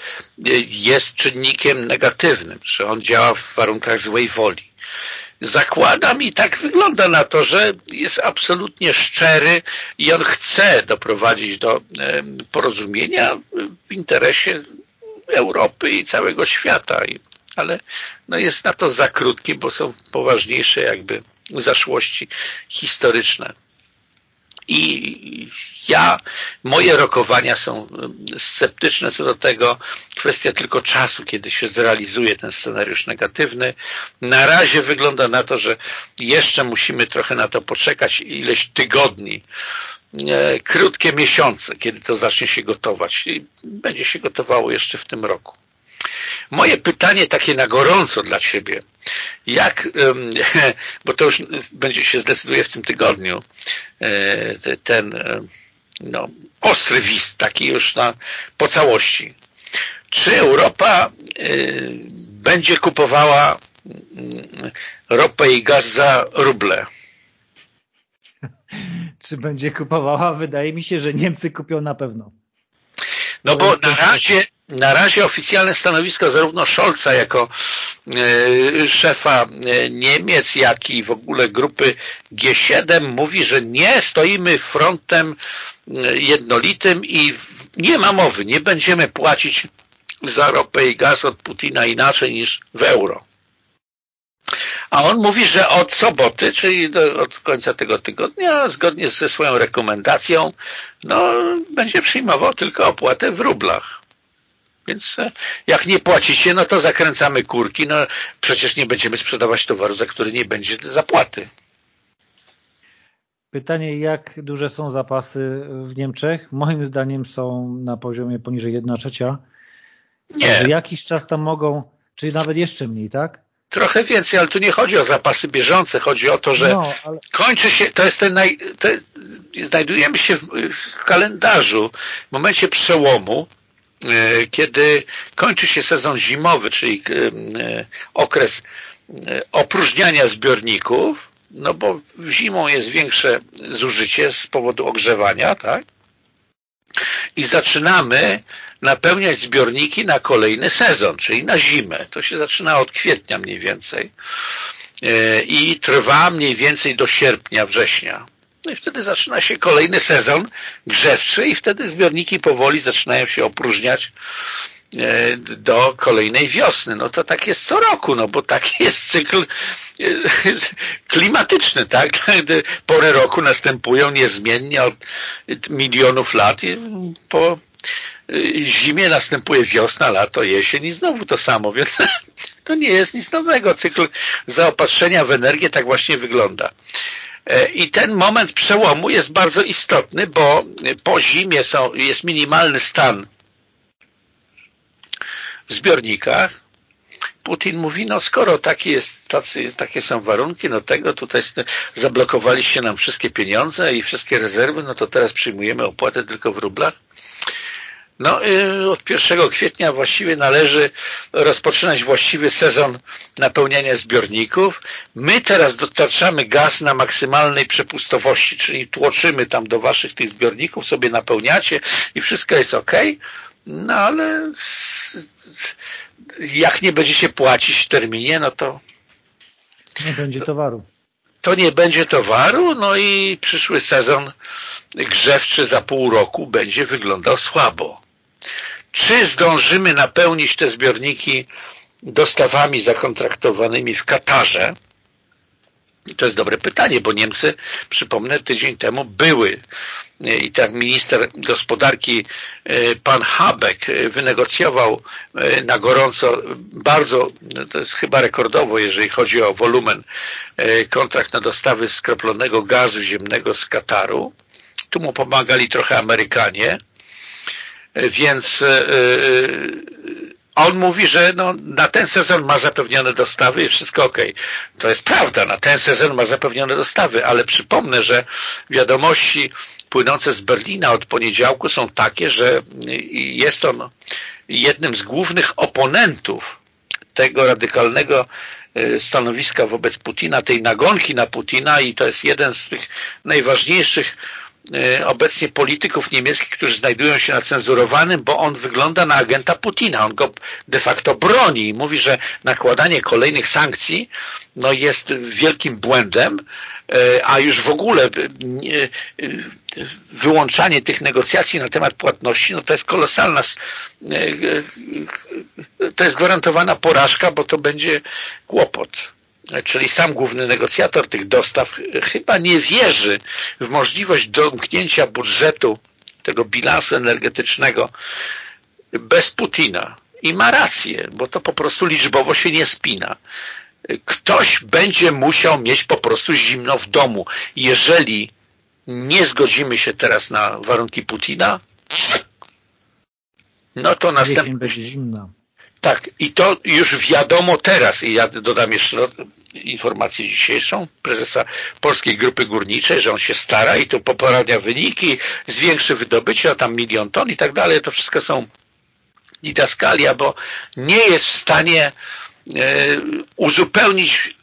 [SPEAKER 2] y, jest czynnikiem negatywnym, że on działa w warunkach złej woli. Zakładam i tak wygląda na to, że jest absolutnie szczery i on chce doprowadzić do porozumienia w interesie Europy i całego świata. Ale no jest na to za krótki, bo są poważniejsze jakby zaszłości historyczne. I ja, moje rokowania są sceptyczne co do tego. Kwestia tylko czasu, kiedy się zrealizuje ten scenariusz negatywny. Na razie wygląda na to, że jeszcze musimy trochę na to poczekać, ileś tygodni, e, krótkie miesiące, kiedy to zacznie się gotować. I będzie się gotowało jeszcze w tym roku. Moje pytanie takie na gorąco dla Ciebie, jak, bo to już będzie się zdecyduje w tym tygodniu, e, ten no, ostry wist, taki już na, po całości. Czy Europa e, będzie kupowała mm, ropę i gaz za ruble?
[SPEAKER 1] Czy będzie kupowała? Wydaje mi się, że Niemcy kupią na pewno.
[SPEAKER 2] No bo na razie, na razie oficjalne stanowisko zarówno Scholza jako e, szefa e, Niemiec, jak i w ogóle grupy G7 mówi, że nie stoimy frontem e, jednolitym i nie ma mowy, nie będziemy płacić za ropę i gaz od Putina inaczej niż w euro. A on mówi, że od soboty, czyli do, od końca tego tygodnia, zgodnie ze swoją rekomendacją, no, będzie przyjmował tylko opłatę w rublach. Więc e, jak nie płacicie, no to zakręcamy kurki. No przecież nie będziemy sprzedawać towaru, za który nie będzie zapłaty.
[SPEAKER 1] Pytanie, jak duże są zapasy w Niemczech? Moim zdaniem są na poziomie poniżej 1 trzecia. Nie. Także jakiś czas tam mogą, czyli nawet jeszcze mniej, tak?
[SPEAKER 2] Trochę więcej, ale tu nie chodzi o zapasy bieżące, chodzi o to, że no, ale... kończy się, to jest ten naj, to jest, znajdujemy się w, w kalendarzu, w momencie przełomu, kiedy kończy się sezon zimowy, czyli e, okres e, opróżniania zbiorników, no bo zimą jest większe zużycie z powodu ogrzewania, tak? I zaczynamy napełniać zbiorniki na kolejny sezon, czyli na zimę. To się zaczyna od kwietnia mniej więcej e, i trwa mniej więcej do sierpnia, września. No i wtedy zaczyna się kolejny sezon grzewczy i wtedy zbiorniki powoli zaczynają się opróżniać e, do kolejnej wiosny. No to tak jest co roku, no bo taki jest cykl e, klimatyczny, tak? Pory roku następują niezmiennie od milionów lat po zimie następuje wiosna, lato, jesień i znowu to samo, więc to nie jest nic nowego. Cykl zaopatrzenia w energię tak właśnie wygląda. E, I ten moment przełomu jest bardzo istotny, bo po zimie są, jest minimalny stan w zbiornikach. Putin mówi, no skoro taki jest, tacy, takie są warunki, no tego tutaj zablokowaliście nam wszystkie pieniądze i wszystkie rezerwy, no to teraz przyjmujemy opłatę tylko w rublach. No, y, od 1 kwietnia właściwie należy rozpoczynać właściwy sezon napełniania zbiorników. My teraz dostarczamy gaz na maksymalnej przepustowości, czyli tłoczymy tam do waszych tych zbiorników, sobie napełniacie i wszystko jest ok. No ale jak nie będziecie płacić w terminie, no to
[SPEAKER 1] nie będzie towaru.
[SPEAKER 2] To nie będzie towaru, no i przyszły sezon grzewczy za pół roku będzie wyglądał słabo. Czy zdążymy napełnić te zbiorniki dostawami zakontraktowanymi w Katarze? To jest dobre pytanie, bo Niemcy, przypomnę, tydzień temu były i tak minister gospodarki e, pan Habeck wynegocjował e, na gorąco bardzo, no to jest chyba rekordowo, jeżeli chodzi o wolumen, e, kontrakt na dostawy skroplonego gazu ziemnego z Kataru. Tu mu pomagali trochę Amerykanie, więc e, e, on mówi, że no, na ten sezon ma zapewnione dostawy i wszystko ok. To jest prawda, na ten sezon ma zapewnione dostawy, ale przypomnę, że wiadomości płynące z Berlina od poniedziałku są takie, że jest on jednym z głównych oponentów tego radykalnego e, stanowiska wobec Putina, tej nagonki na Putina i to jest jeden z tych najważniejszych obecnie polityków niemieckich, którzy znajdują się na cenzurowanym, bo on wygląda na agenta Putina. On go de facto broni i mówi, że nakładanie kolejnych sankcji no jest wielkim błędem, e, a już w ogóle e, wyłączanie tych negocjacji na temat płatności, no to jest kolosalna to jest gwarantowana porażka, bo to będzie kłopot czyli sam główny negocjator tych dostaw, chyba nie wierzy w możliwość domknięcia budżetu tego bilansu energetycznego bez Putina. I ma rację, bo to po prostu liczbowo się nie spina. Ktoś będzie musiał mieć po prostu zimno w domu. Jeżeli nie zgodzimy się teraz na warunki Putina, no to następnie...
[SPEAKER 1] będzie zimno.
[SPEAKER 2] Tak, i to już wiadomo teraz, i ja dodam jeszcze informację dzisiejszą prezesa Polskiej Grupy Górniczej, że on się stara i to poprawia wyniki, zwiększy wydobycie o tam milion ton i tak dalej. To wszystko są didaskalia, bo nie jest w stanie e, uzupełnić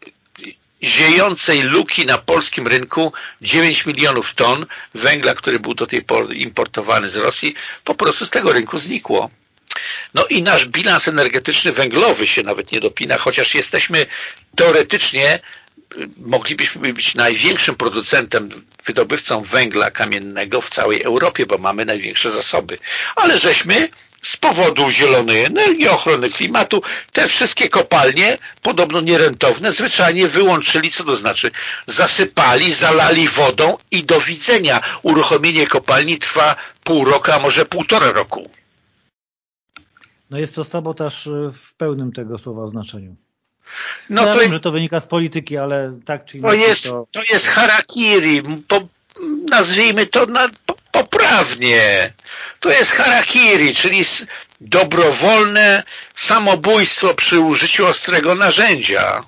[SPEAKER 2] ziejącej luki na polskim rynku 9 milionów ton węgla, który był do tej pory importowany z Rosji, po prostu z tego rynku znikło. No i nasz bilans energetyczny węglowy się nawet nie dopina, chociaż jesteśmy teoretycznie moglibyśmy być największym producentem, wydobywcą węgla kamiennego w całej Europie, bo mamy największe zasoby. Ale żeśmy z powodu zielonej energii, ochrony klimatu, te wszystkie kopalnie, podobno nierentowne, zwyczajnie wyłączyli, co to znaczy zasypali, zalali wodą i do widzenia. Uruchomienie kopalni trwa pół roku, a może półtora roku.
[SPEAKER 1] No jest to sabotaż y, w pełnym tego słowa znaczeniu. No ja to wiem, jest, że to wynika z polityki, ale tak czy inaczej
[SPEAKER 2] to jest, to... to jest harakiri, po, nazwijmy to na, po, poprawnie. To jest harakiri, czyli dobrowolne samobójstwo przy użyciu ostrego narzędzia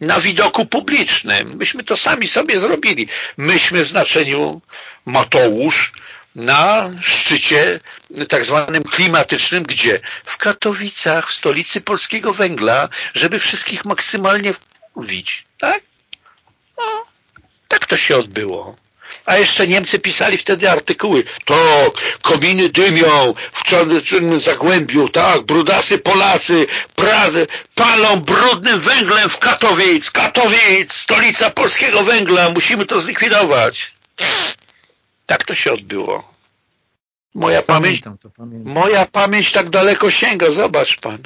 [SPEAKER 2] na widoku publicznym. Myśmy to sami sobie zrobili. Myśmy w znaczeniu Mateusz na szczycie tak zwanym klimatycznym, gdzie? W Katowicach, w stolicy polskiego węgla, żeby wszystkich maksymalnie wbić, tak? to się odbyło. A jeszcze Niemcy pisali wtedy artykuły. Tak, kominy dymią w czarnym zagłębiu, tak, brudasy Polacy Pradzy, palą brudnym węglem w Katowic. Katowic, stolica polskiego węgla, musimy to zlikwidować. Tak to się odbyło. Moja pamięć, to moja pamięć tak daleko sięga, zobacz pan.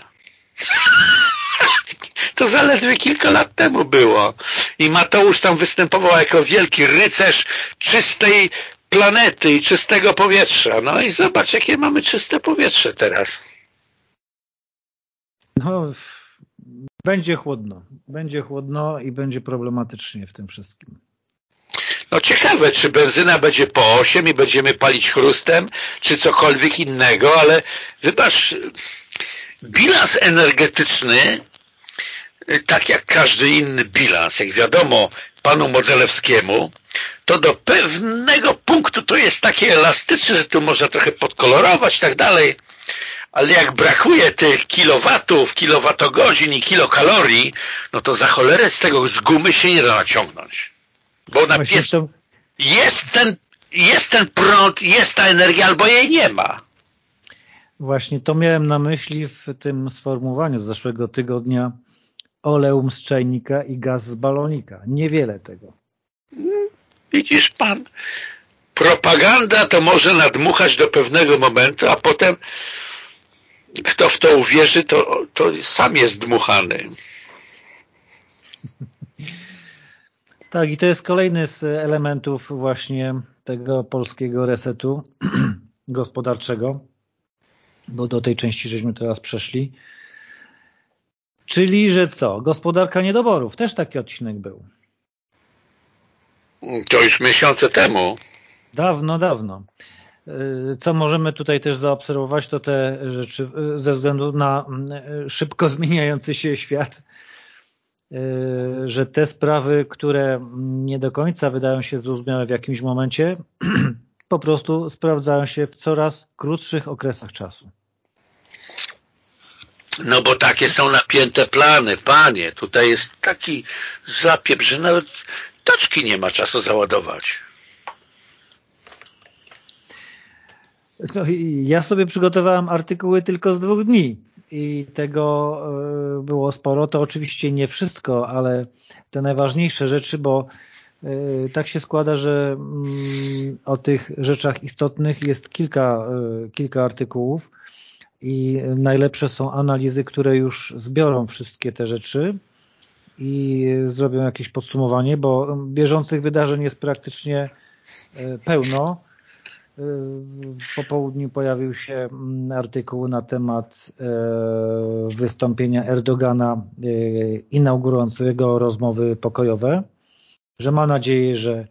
[SPEAKER 2] To zaledwie kilka lat temu było. I Mateusz tam występował jako wielki rycerz czystej planety i czystego powietrza. No i zobacz, jakie mamy czyste powietrze teraz.
[SPEAKER 1] No, będzie chłodno. Będzie chłodno i będzie problematycznie w tym wszystkim.
[SPEAKER 2] No ciekawe, czy benzyna będzie po 8 i będziemy palić chrustem, czy cokolwiek innego, ale wybacz, bilans energetyczny tak jak każdy inny bilans, jak wiadomo panu Modzelewskiemu, to do pewnego punktu to jest takie elastyczne, że tu można trochę podkolorować i tak dalej, ale jak brakuje tych kilowatów, kilowatogodzin i kilokalorii, no to za cholerę z tego z gumy się nie da naciągnąć. Bo na pies... to... jest, ten, jest ten prąd, jest ta energia, albo jej nie ma.
[SPEAKER 1] Właśnie to miałem na myśli w tym sformułowaniu z zeszłego tygodnia oleum z czajnika i gaz z balonika. Niewiele tego.
[SPEAKER 2] Widzisz pan, propaganda to może nadmuchać do pewnego momentu, a potem kto w to uwierzy, to, to sam jest dmuchany.
[SPEAKER 1] Tak, i to jest kolejny z elementów właśnie tego polskiego resetu gospodarczego, bo do tej części żeśmy teraz przeszli. Czyli, że co? Gospodarka niedoborów. Też taki odcinek był.
[SPEAKER 2] To już miesiące temu.
[SPEAKER 1] Dawno, dawno. Y, co możemy tutaj też zaobserwować, to te rzeczy y, ze względu na y, szybko zmieniający się świat, że te sprawy, które nie do końca wydają się zrozumiałe w jakimś momencie, po prostu sprawdzają się w coraz krótszych okresach czasu.
[SPEAKER 2] No bo takie są napięte plany, panie. Tutaj jest taki zapieprz, że nawet taczki nie ma czasu załadować.
[SPEAKER 1] No ja sobie przygotowałem artykuły tylko z dwóch dni i tego e, było sporo. To oczywiście nie wszystko, ale te najważniejsze rzeczy, bo e, tak się składa, że mm, o tych rzeczach istotnych jest kilka, e, kilka artykułów i najlepsze są analizy, które już zbiorą wszystkie te rzeczy i zrobią jakieś podsumowanie, bo bieżących wydarzeń jest praktycznie pełno. E, po południu pojawił się mm, artykuł na temat e, wystąpienia Erdogana inaugurującego rozmowy pokojowe, że ma nadzieję, że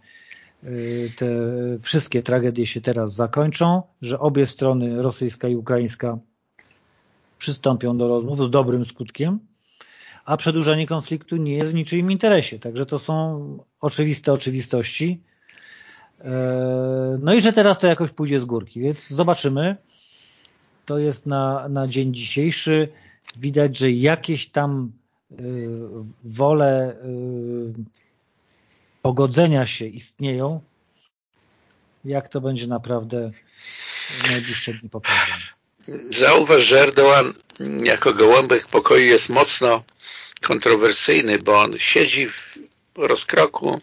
[SPEAKER 1] te wszystkie tragedie się teraz zakończą, że obie strony, rosyjska i ukraińska, przystąpią do rozmów z dobrym skutkiem, a przedłużanie konfliktu nie jest w niczyim interesie. Także to są oczywiste oczywistości. E, no i że teraz to jakoś pójdzie z górki, więc zobaczymy. To jest na, na dzień dzisiejszy. Widać, że jakieś tam e, wole e, pogodzenia się istnieją. Jak to będzie naprawdę w najbliższe dni pokazane.
[SPEAKER 2] Zauważ, że Erdogan jako gołąbek pokoju jest mocno kontrowersyjny, bo on siedzi w rozkroku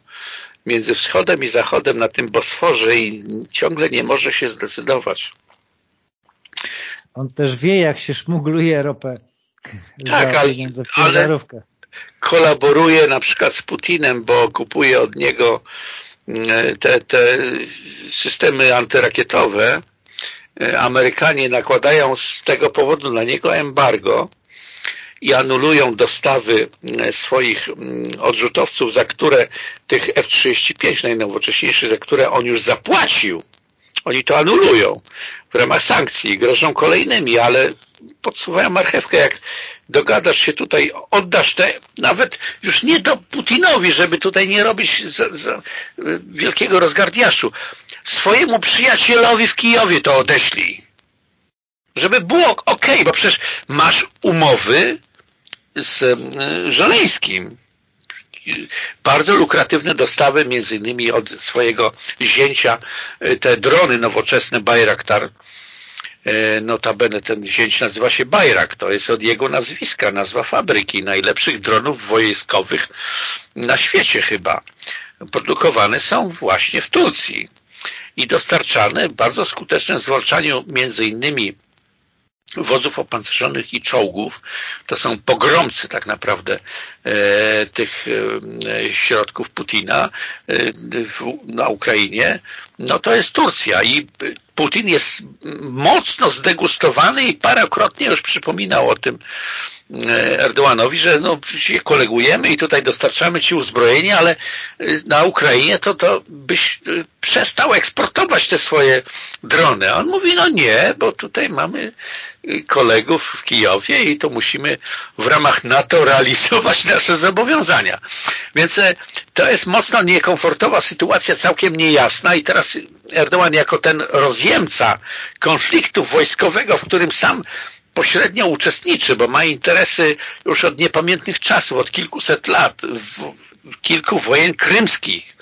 [SPEAKER 2] między wschodem i zachodem na tym Bosforze i ciągle nie może się zdecydować.
[SPEAKER 1] On też wie, jak się szmugluje ropę.
[SPEAKER 2] Tak, ale, ale kolaboruje na przykład z Putinem, bo kupuje od niego mm, te, te systemy antyrakietowe E, Amerykanie nakładają z tego powodu na niego embargo i anulują dostawy e, swoich mm, odrzutowców, za które tych F-35 najnowocześniejszych, za które on już zapłacił, oni to anulują w ramach sankcji i grożą kolejnymi, ale podsuwają marchewkę, jak dogadasz się tutaj, oddasz te, nawet już nie do Putinowi, żeby tutaj nie robić za, za wielkiego rozgardiaszu, swojemu przyjacielowi w Kijowie to odeślij. Żeby było ok, bo przecież masz umowy z Żeleńskim. bardzo lukratywne dostawy, między innymi od swojego zięcia, te drony nowoczesne Bayraktar, Notabene ten zięć nazywa się Bayrak, to jest od jego nazwiska, nazwa fabryki najlepszych dronów wojskowych na świecie chyba. Produkowane są właśnie w Turcji i dostarczane w bardzo skutecznym zwalczaniu między innymi wozów opancerzonych i czołgów. To są pogromcy tak naprawdę e, tych e, środków Putina e, w, na Ukrainie. No to jest Turcja i Putin jest mocno zdegustowany i parokrotnie już przypominał o tym E, Erdoganowi, że no, się kolegujemy i tutaj dostarczamy Ci uzbrojenie, ale e, na Ukrainie to, to byś e, przestał eksportować te swoje drony. A on mówi, no nie, bo tutaj mamy kolegów w Kijowie i to musimy w ramach NATO realizować nasze zobowiązania. Więc to jest mocno niekomfortowa sytuacja, całkiem niejasna i teraz Erdogan jako ten rozjemca konfliktu wojskowego, w którym sam pośrednio uczestniczy, bo ma interesy już od niepamiętnych czasów, od kilkuset lat, w kilku wojen krymskich.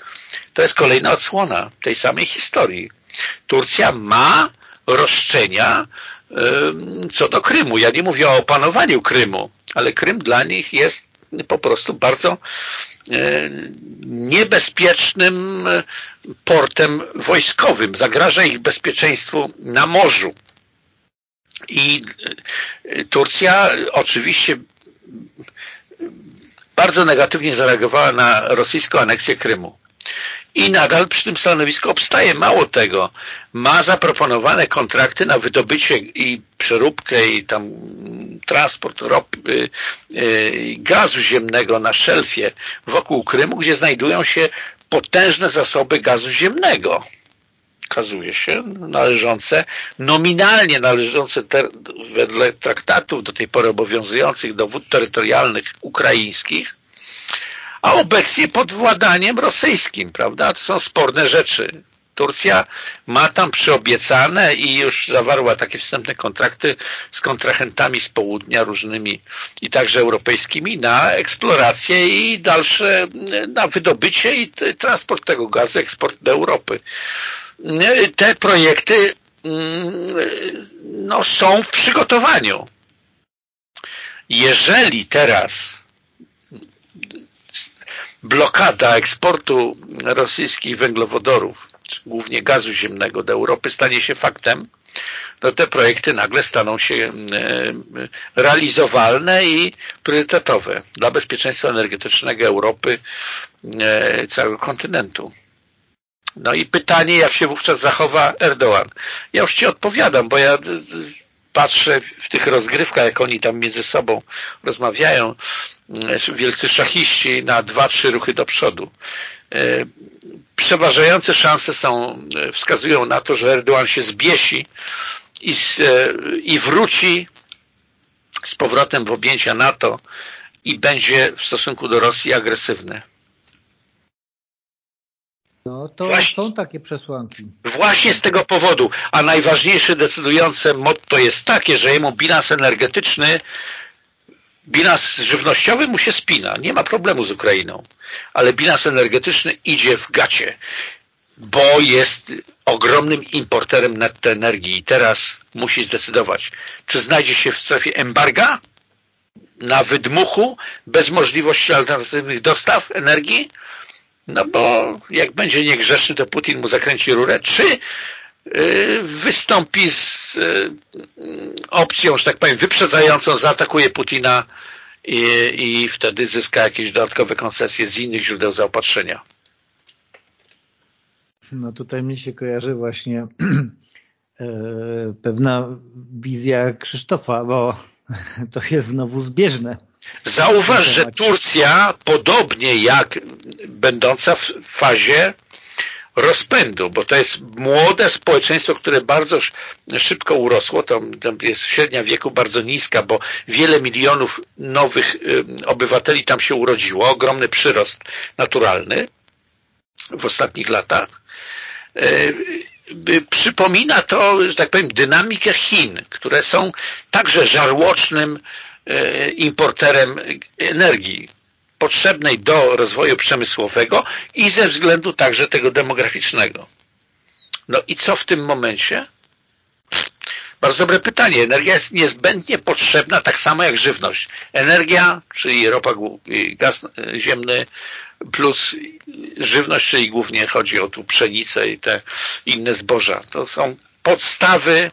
[SPEAKER 2] To jest kolejna odsłona tej samej historii. Turcja ma roszczenia co do Krymu. Ja nie mówię o opanowaniu Krymu, ale Krym dla nich jest po prostu bardzo niebezpiecznym portem wojskowym. Zagraża ich bezpieczeństwu na morzu. I e, Turcja oczywiście bardzo negatywnie zareagowała na rosyjską aneksję Krymu. I nadal przy tym stanowisku obstaje. Mało tego, ma zaproponowane kontrakty na wydobycie i przeróbkę i tam transport ropy, e, gazu ziemnego na szelfie wokół Krymu, gdzie znajdują się potężne zasoby gazu ziemnego okazuje się, należące, nominalnie należące ter, wedle traktatów do tej pory obowiązujących do wód terytorialnych ukraińskich, a obecnie pod władaniem rosyjskim, prawda? To są sporne rzeczy. Turcja ma tam przyobiecane i już zawarła takie wstępne kontrakty z kontrahentami z południa różnymi i także europejskimi na eksplorację i dalsze, na wydobycie i transport tego gazu, eksport do Europy te projekty mm, no, są w przygotowaniu. Jeżeli teraz blokada eksportu rosyjskich węglowodorów, głównie gazu ziemnego do Europy stanie się faktem, to te projekty nagle staną się mm, realizowalne i priorytetowe dla bezpieczeństwa energetycznego Europy, mm, całego kontynentu. No i pytanie, jak się wówczas zachowa Erdoğan. Ja już Ci odpowiadam, bo ja patrzę w tych rozgrywkach, jak oni tam między sobą rozmawiają, wielcy szachiści na dwa, trzy ruchy do przodu. E, przeważające szanse są, wskazują na to, że Erdoğan się zbiesi i, i wróci z powrotem w objęcia NATO i będzie w stosunku do Rosji agresywny.
[SPEAKER 1] No to właśnie, są takie przesłanki.
[SPEAKER 2] Właśnie z tego powodu. A najważniejsze, decydujące motto jest takie, że jemu bilans energetyczny, bilans żywnościowy mu się spina. Nie ma problemu z Ukrainą. Ale bilans energetyczny idzie w gacie, bo jest ogromnym importerem netto energii i teraz musi zdecydować, czy znajdzie się w strefie embarga na wydmuchu, bez możliwości alternatywnych dostaw energii, no bo jak będzie niegrzeczny, to Putin mu zakręci rurę, czy y, wystąpi z y, opcją, że tak powiem, wyprzedzającą, zaatakuje Putina i, i wtedy zyska jakieś dodatkowe koncesje z innych źródeł zaopatrzenia.
[SPEAKER 1] No tutaj mi się kojarzy właśnie e, pewna wizja Krzysztofa, bo to jest znowu zbieżne
[SPEAKER 2] Zauważ, że Turcja, podobnie jak będąca w fazie rozpędu, bo to jest młode społeczeństwo, które bardzo szybko urosło, tam, tam jest średnia wieku bardzo niska, bo wiele milionów nowych obywateli tam się urodziło, ogromny przyrost naturalny w ostatnich latach. E, przypomina to, że tak powiem, dynamikę Chin, które są także żarłocznym importerem energii potrzebnej do rozwoju przemysłowego i ze względu także tego demograficznego. No i co w tym momencie? Bardzo dobre pytanie. Energia jest niezbędnie potrzebna tak samo jak żywność. Energia, czyli ropa, gaz ziemny plus żywność, czyli głównie chodzi o tu pszenicę i te inne zboża. To są podstawy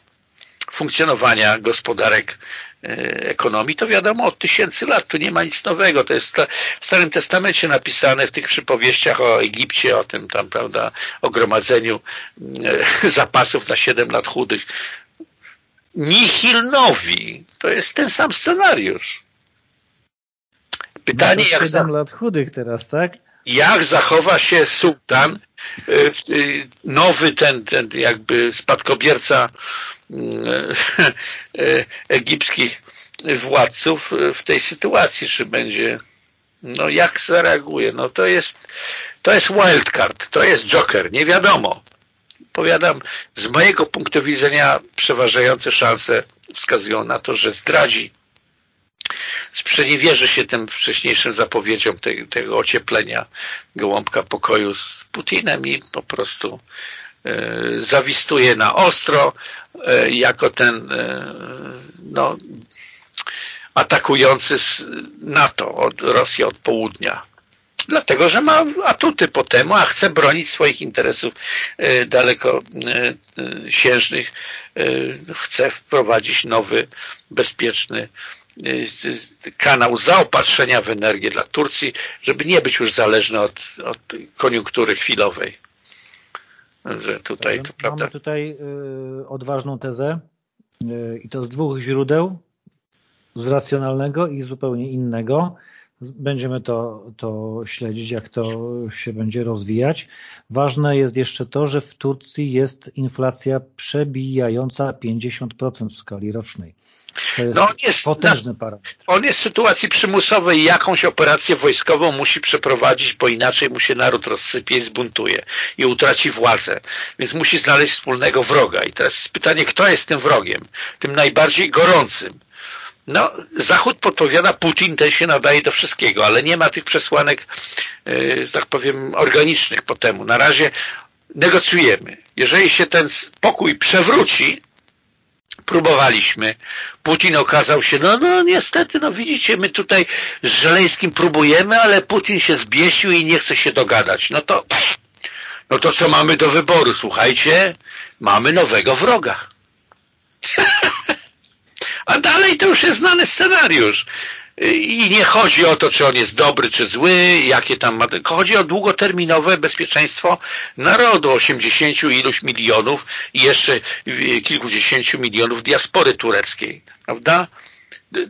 [SPEAKER 2] funkcjonowania gospodarek e, ekonomii, to wiadomo od tysięcy lat, tu nie ma nic nowego, to jest w Starym Testamencie napisane w tych przypowieściach o Egipcie, o tym tam, prawda, o gromadzeniu e, zapasów na 7 lat chudych. Nihilnowi, to jest ten sam scenariusz.
[SPEAKER 1] Pytanie, jak... 7 lat chudych teraz, tak?
[SPEAKER 2] Jak zachowa się sułtan, e, nowy ten, ten jakby spadkobierca E, e, egipskich władców w tej sytuacji, czy będzie no jak zareaguje, no to jest to jest wildcard, to jest joker, nie wiadomo. Powiadam, z mojego punktu widzenia przeważające szanse wskazują na to, że zdradzi sprzeniewierzy się tym wcześniejszym zapowiedziom te, tego ocieplenia gołąbka pokoju z Putinem i po prostu E, zawistuje na ostro e, jako ten e, no, atakujący NATO od Rosji od południa. Dlatego, że ma atuty po temu, a chce bronić swoich interesów daleko siężnych, chce wprowadzić nowy, bezpieczny kanał zaopatrzenia w energię dla Turcji, żeby nie być już zależny od, od koniunktury chwilowej że tutaj to prawda.
[SPEAKER 1] Mamy tutaj y, odważną tezę y, i to z dwóch źródeł, z racjonalnego i zupełnie innego. Będziemy to, to śledzić, jak to się będzie rozwijać. Ważne jest jeszcze to, że w Turcji jest inflacja przebijająca 50% w skali rocznej. No on jest potężny parametr.
[SPEAKER 2] On jest w sytuacji przymusowej i jakąś operację wojskową musi przeprowadzić, bo inaczej mu się naród rozsypie i zbuntuje i utraci władzę. Więc musi znaleźć wspólnego wroga. I teraz jest pytanie, kto jest tym wrogiem? Tym najbardziej gorącym. No, Zachód podpowiada, Putin ten się nadaje do wszystkiego, ale nie ma tych przesłanek, yy, tak powiem, organicznych po temu. Na razie negocjujemy. Jeżeli się ten spokój przewróci, próbowaliśmy. Putin okazał się, no, no niestety, no widzicie, my tutaj z Żeleńskim próbujemy, ale Putin się zbiesił i nie chce się dogadać. No to, no to co mamy do wyboru? Słuchajcie, mamy nowego wroga. A dalej to już jest znany scenariusz. I nie chodzi o to, czy on jest dobry, czy zły, jakie tam ma, chodzi o długoterminowe bezpieczeństwo narodu, 80 iluś milionów i jeszcze kilkudziesięciu milionów diaspory tureckiej, prawda?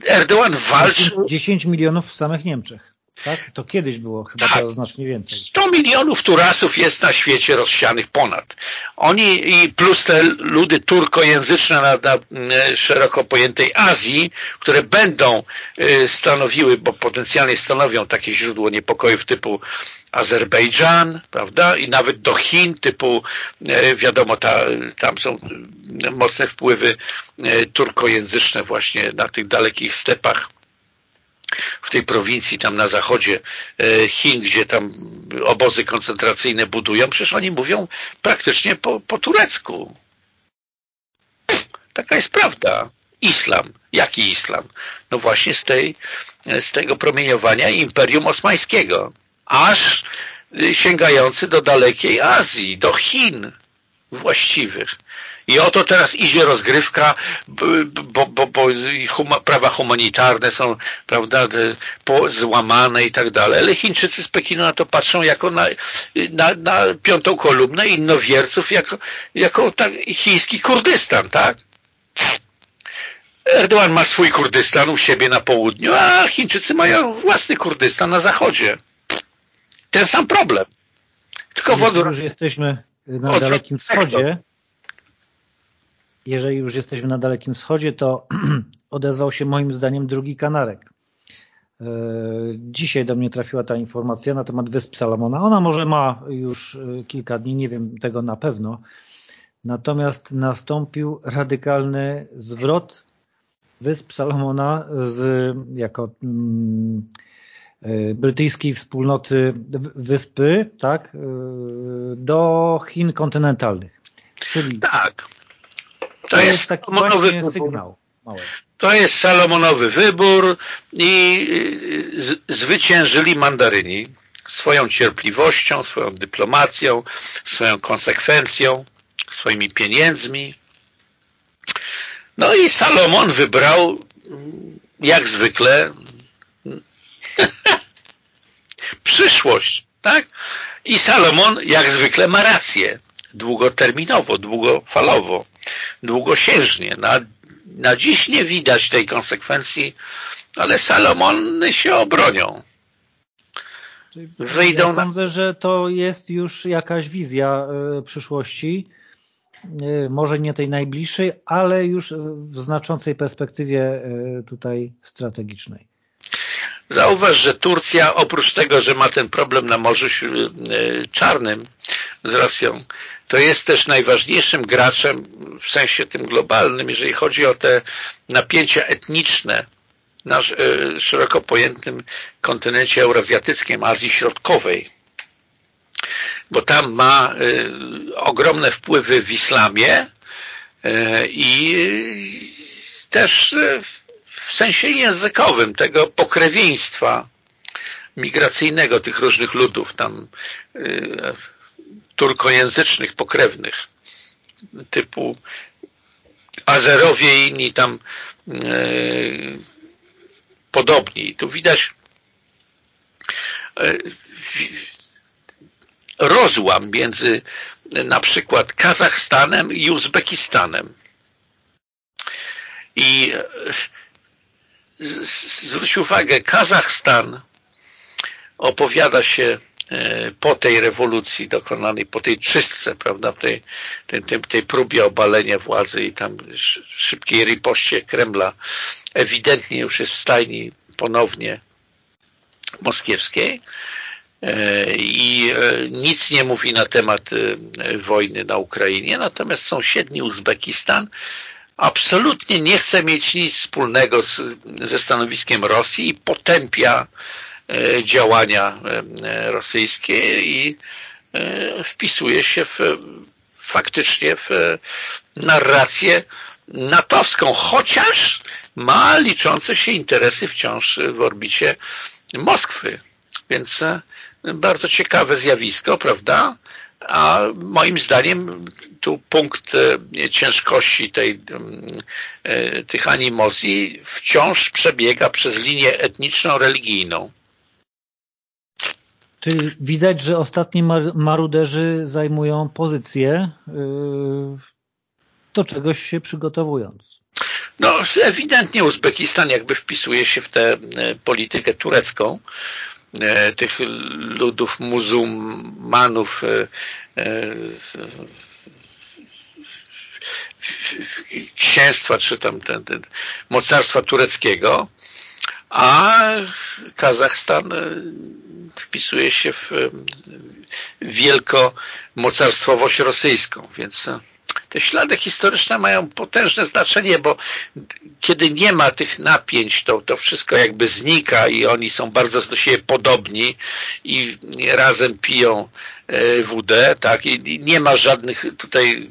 [SPEAKER 2] Erdogan walczy...
[SPEAKER 1] 10 milionów w samych Niemczech. Tak? To kiedyś było chyba tak. znacznie więcej.
[SPEAKER 2] 100 milionów Turasów jest na świecie rozsianych ponad. Oni i plus te ludy turkojęzyczne na, na e, szeroko pojętej Azji, które będą e, stanowiły, bo potencjalnie stanowią takie źródło niepokojów typu Azerbejdżan, prawda? I nawet do Chin typu, e, wiadomo, ta, tam są mocne wpływy turkojęzyczne właśnie na tych dalekich stepach w tej prowincji tam na zachodzie e, Chin, gdzie tam obozy koncentracyjne budują, przecież oni mówią praktycznie po, po turecku. Taka jest prawda. Islam. Jaki islam? No właśnie z, tej, z tego promieniowania Imperium Osmańskiego. Aż sięgający do dalekiej Azji, do Chin właściwych. I oto teraz idzie rozgrywka, bo, bo, bo huma, prawa humanitarne są prawda, złamane i tak dalej, ale Chińczycy z Pekinu na to patrzą jako na, na, na piątą kolumnę innowierców, jako, jako tak, chiński Kurdystan, tak? Erdogan ma swój Kurdystan u siebie na południu, a Chińczycy mają własny Kurdystan na zachodzie. Ten sam problem.
[SPEAKER 1] Tylko w odwrót... już jesteśmy na Dalekim Wschodzie, jeżeli już jesteśmy na Dalekim Wschodzie, to odezwał się moim zdaniem drugi kanarek. E, dzisiaj do mnie trafiła ta informacja na temat Wysp Salomona. Ona może ma już e, kilka dni, nie wiem tego na pewno. Natomiast nastąpił radykalny zwrot Wysp Salomona z, jako mm, brytyjskiej wspólnoty wyspy tak, do Chin kontynentalnych.
[SPEAKER 2] Czyli tak.
[SPEAKER 1] To, to jest, jest taki właśnie sygnał. Mały.
[SPEAKER 2] To jest Salomonowy wybór i zwyciężyli mandaryni swoją cierpliwością, swoją dyplomacją, swoją konsekwencją, swoimi pieniędzmi. No i Salomon wybrał jak zwykle przyszłość, tak? I Salomon jak zwykle ma rację długoterminowo, długofalowo, długosiężnie. Na, na dziś nie widać tej konsekwencji, ale Salomony się obronią.
[SPEAKER 1] Wyjdą ja sądzę, że to jest już jakaś wizja y, przyszłości, y, może nie tej najbliższej, ale już w znaczącej perspektywie y, tutaj strategicznej.
[SPEAKER 2] Zauważ, że Turcja oprócz tego, że ma ten problem na Morzu Czarnym z Rosją, to jest też najważniejszym graczem w sensie tym globalnym, jeżeli chodzi o te napięcia etniczne na e, szeroko pojętym kontynencie eurazjatyckim, Azji Środkowej, bo tam ma e, ogromne wpływy w islamie e, i też w sensie językowym tego pokrewieństwa migracyjnego tych różnych ludów. Tam turkojęzycznych, pokrewnych typu Azerowie i inni tam podobni. Tu widać e, rozłam między na przykład Kazachstanem i Uzbekistanem. I e, zwróć uwagę, Kazachstan opowiada się e, po tej rewolucji dokonanej, po tej czystce, prawda, tej, tej, tej, tej próbie obalenia władzy i tam szybkiej ripoście Kremla ewidentnie już jest w stajni ponownie moskiewskiej e, i e, nic nie mówi na temat e, wojny na Ukrainie, natomiast sąsiedni Uzbekistan absolutnie nie chce mieć nic wspólnego z, ze stanowiskiem Rosji i potępia działania rosyjskie i wpisuje się w, faktycznie w narrację natowską, chociaż ma liczące się interesy wciąż w orbicie Moskwy. Więc e, bardzo ciekawe zjawisko, prawda? A moim zdaniem tu punkt e, ciężkości tej, e, tych animozji wciąż przebiega przez linię etniczną, religijną.
[SPEAKER 1] Czy widać, że ostatni maruderzy zajmują pozycję do czegoś się przygotowując.
[SPEAKER 2] No ewidentnie Uzbekistan jakby wpisuje się w tę e, politykę turecką e, tych ludów muzułmanów e, księstwa czy tam ten, ten mocarstwa tureckiego a Kazachstan wpisuje się w wielkomocarstwowość rosyjską, więc te ślady historyczne mają potężne znaczenie, bo kiedy nie ma tych napięć, to, to wszystko jakby znika i oni są bardzo do siebie podobni i razem piją e, wódę, tak, i nie ma żadnych tutaj